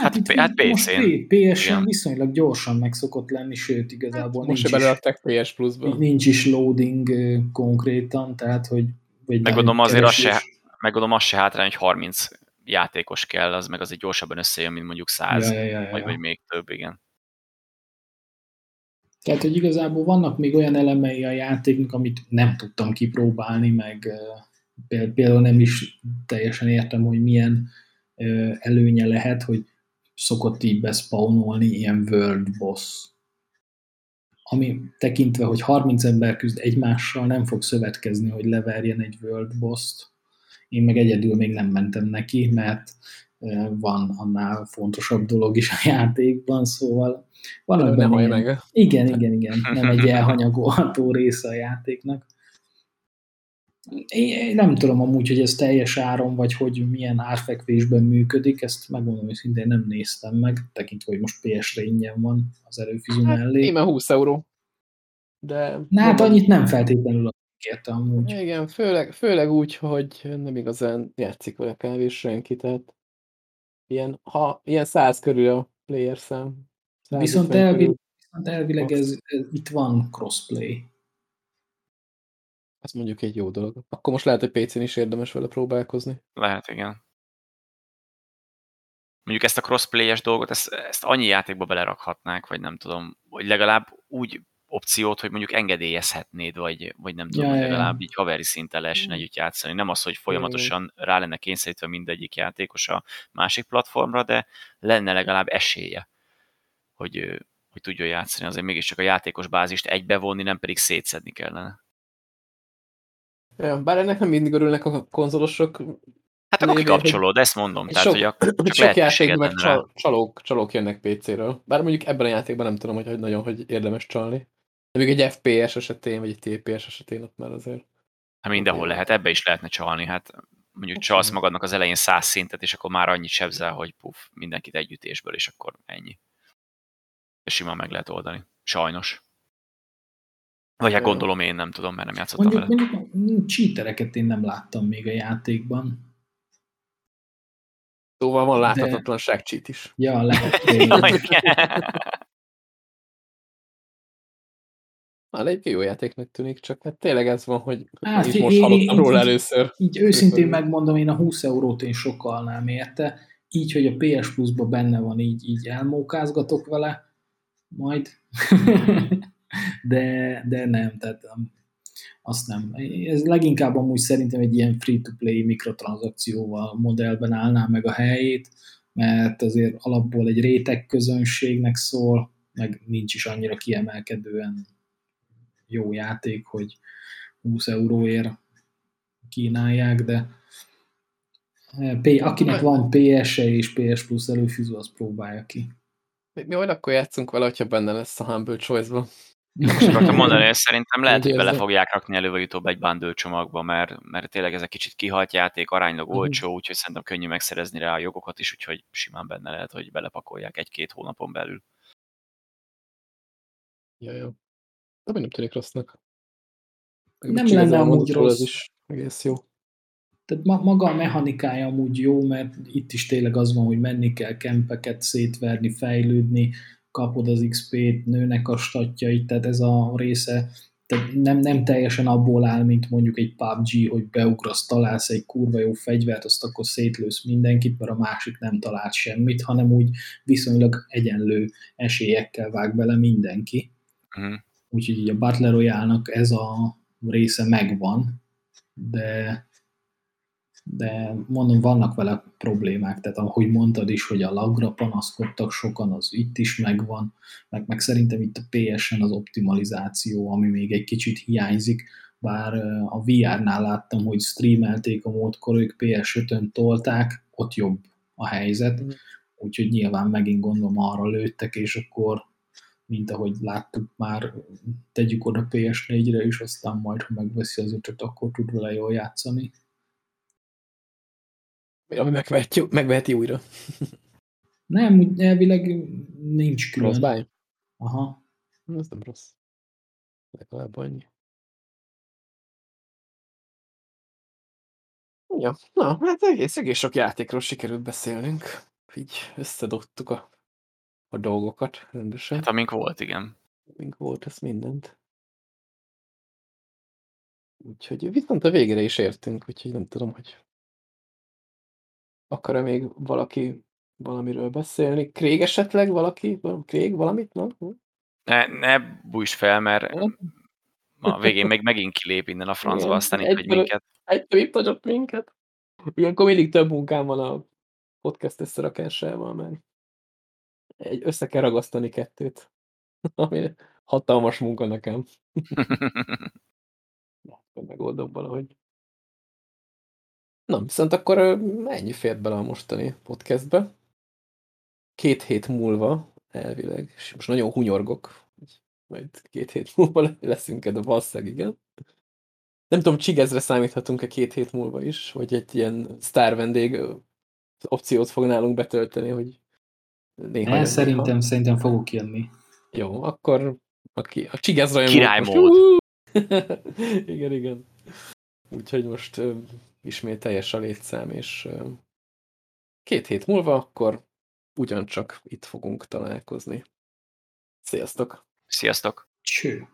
Hát, hát, hát PC-n. PS-en viszonylag gyorsan meg szokott lenni, sőt igazából hát, nincs most beleadták PS Plus-ba. Nincs is loading konkrétan, tehát hogy... Megadom azért azt se, megadom azt se hátrány, hogy 30 játékos kell, az meg azért gyorsabban összejön, mint mondjuk 100, ja, ja, ja, ja. Vagy, vagy még több, igen. Tehát, hogy igazából vannak még olyan elemei a játéknak, amit nem tudtam kipróbálni, meg például nem is teljesen értem, hogy milyen előnye lehet, hogy szokott így bespawnolni ilyen world boss. Ami tekintve, hogy 30 ember küzd egymással, nem fog szövetkezni, hogy leverjen egy world boss-t. Én meg egyedül még nem mentem neki, mert van annál fontosabb dolog is a játékban, szóval van nem ilyen, meg. Igen, igen, igen, nem egy elhanyagolható része a játéknak. Én nem tudom amúgy, hogy ez teljes áron, vagy hogy milyen árfekvésben működik, ezt megmondom, hogy szintén nem néztem meg, tekintve, hogy most PS-re ingyen van az előfizum hát, mellé. Íme 20 euró. De... Na hát annyit nem feltétlenül kérte amúgy. Igen, főleg, főleg úgy, hogy nem igazán játszik vele kávés senki, tehát ilyen, ha, ilyen száz körül a player szám. Viszont, elvileg, viszont elvileg ez, ez, itt van crossplay. Ez mondjuk egy jó dolog. Akkor most lehet, hogy PC-n is érdemes vele próbálkozni. Lehet, igen. Mondjuk ezt a crossplay-es dolgot, ezt, ezt annyi játékba belerakhatnák, vagy nem tudom, hogy legalább úgy opciót, hogy mondjuk engedélyezhetnéd, vagy, vagy nem tudom, ja, legalább ja. így haveri szinten lehessen együtt játszani. Nem az, hogy folyamatosan rá lenne kényszerítve mindegyik játékos a másik platformra, de lenne legalább esélye, hogy, hogy tudjon játszani. Azért mégiscsak a játékos bázist egybevonni, nem pedig szétszedni kellene. Ja, bár ennek nem mindig örülnek a konzolosok. Hát akkor kikapcsolod, ezt mondom. Tehát, sok, hogy a, csak sok játékban meg csal, csalók, csalók jönnek PC-ről. Bár mondjuk ebben a játékban nem tudom, hogy, hogy nagyon hogy érdemes csalni. De még egy FPS esetén, vagy egy TPS esetén ott már azért. Hát mindenhol lehet, ebbe is lehetne csalni. Hát mondjuk csalsz magadnak az elején száz szintet, és akkor már annyit sebzel, hogy puf, mindenkit együttésből, és akkor ennyi. És simán meg lehet oldani. Sajnos. Vagy hát gondolom én, nem tudom, mert nem játszottam mondjuk, vele. Mondjuk cheatereket én nem láttam még a játékban. Szóval van láthatatlanság De... cheat is. Ja, lehet. Már egy jó játéknak tűnik, csak hát tényleg ez van, hogy hát, is most hallottam róla így, először. Így őszintén megmondom, én a 20 eurót én sokalnám érte, így, hogy a PS Plus-ban benne van, így, így elmókázgatok vele, majd, de, de nem, tehát um, azt nem. Ez leginkább amúgy szerintem egy ilyen free-to-play mikrotranszakcióval modellben állná meg a helyét, mert azért alapból egy réteg közönségnek szól, meg nincs is annyira kiemelkedően jó játék, hogy 20 euróért kínálják, de eh, akinek van PS-e és PS Plus előfizú, az próbálja ki. Mi, majd akkor játszunk vele, hogyha benne lesz a Humble Choice-ba. Most akartam mondani, hogy szerintem lehet, hogy bele fogják rakni előbb-utóbb egy bundle csomagba, mert, mert tényleg ez egy kicsit kihalt játék, aránylag uh-huh. olcsó, úgyhogy szerintem könnyű megszerezni rá a jogokat is, úgyhogy simán benne lehet, hogy belepakolják egy-két hónapon belül. Ja, jó. De nem tűnik rossznak. Meg nem lenne amúgy rossz. Ez is egész jó. Tehát ma, maga a mechanikája amúgy jó, mert itt is tényleg az van, hogy menni kell kempeket szétverni, fejlődni, kapod az XP-t, nőnek a statjait, tehát ez a része tehát nem, nem teljesen abból áll, mint mondjuk egy PUBG, hogy beugrasz, találsz egy kurva jó fegyvert, azt akkor szétlősz mindenkit, mert a másik nem talált semmit, hanem úgy viszonylag egyenlő esélyekkel vág bele mindenki. Uh-huh. Úgyhogy így a Battle royale ez a része megvan, de de mondom, vannak vele problémák, tehát ahogy mondtad is, hogy a lagra panaszkodtak sokan, az itt is megvan, meg, meg szerintem itt a PS-en az optimalizáció, ami még egy kicsit hiányzik, bár a VR-nál láttam, hogy streamelték a módkor, ők PS5-ön tolták, ott jobb a helyzet, mm. úgyhogy nyilván megint gondolom arra lőttek, és akkor mint ahogy láttuk már, tegyük oda PS4-re is, aztán majd, ha megveszi az ötöt, akkor tud vele jól játszani. Ami megveheti, megveheti újra. Nem, elvileg nincs külön. Rossz báj? Aha. Ez nem rossz. Legalább annyi. Ja, na, hát egész, egész sok játékról sikerült beszélnünk. Így összedottuk a, a dolgokat rendesen. Hát amink volt, igen. Amink volt, ez mindent. Úgyhogy viszont a végére is értünk, úgyhogy nem tudom, hogy Akar-e még valaki valamiről beszélni? Krég esetleg valaki? Krég valamit? No? Ne, ne bújts fel, mert a végén még megint kilép innen a francba, aztán itt egy minket. Egyszer itt hagyott minket. Ilyenkor mindig több munkám van a podcast összerakásával, mert egy, össze kell ragasztani kettőt. Ami hatalmas munka nekem. Na, megoldom valahogy. Na, viszont akkor ennyi fért bele a mostani podcastbe. Két hét múlva elvileg, és most nagyon hunyorgok, majd két hét múlva leszünk de valószínűleg igen. Nem tudom, Csigezre számíthatunk-e két hét múlva is, vagy egy ilyen sztár vendég opciót fog nálunk betölteni, hogy néha... El, szerintem, ha... szerintem fogok jönni. Jó, akkor aki, a Csigez rajongó... Királymód! igen, igen. Úgyhogy most ismét teljes a létszám, és két hét múlva akkor ugyancsak itt fogunk találkozni. Sziasztok! Sziasztok! Cső!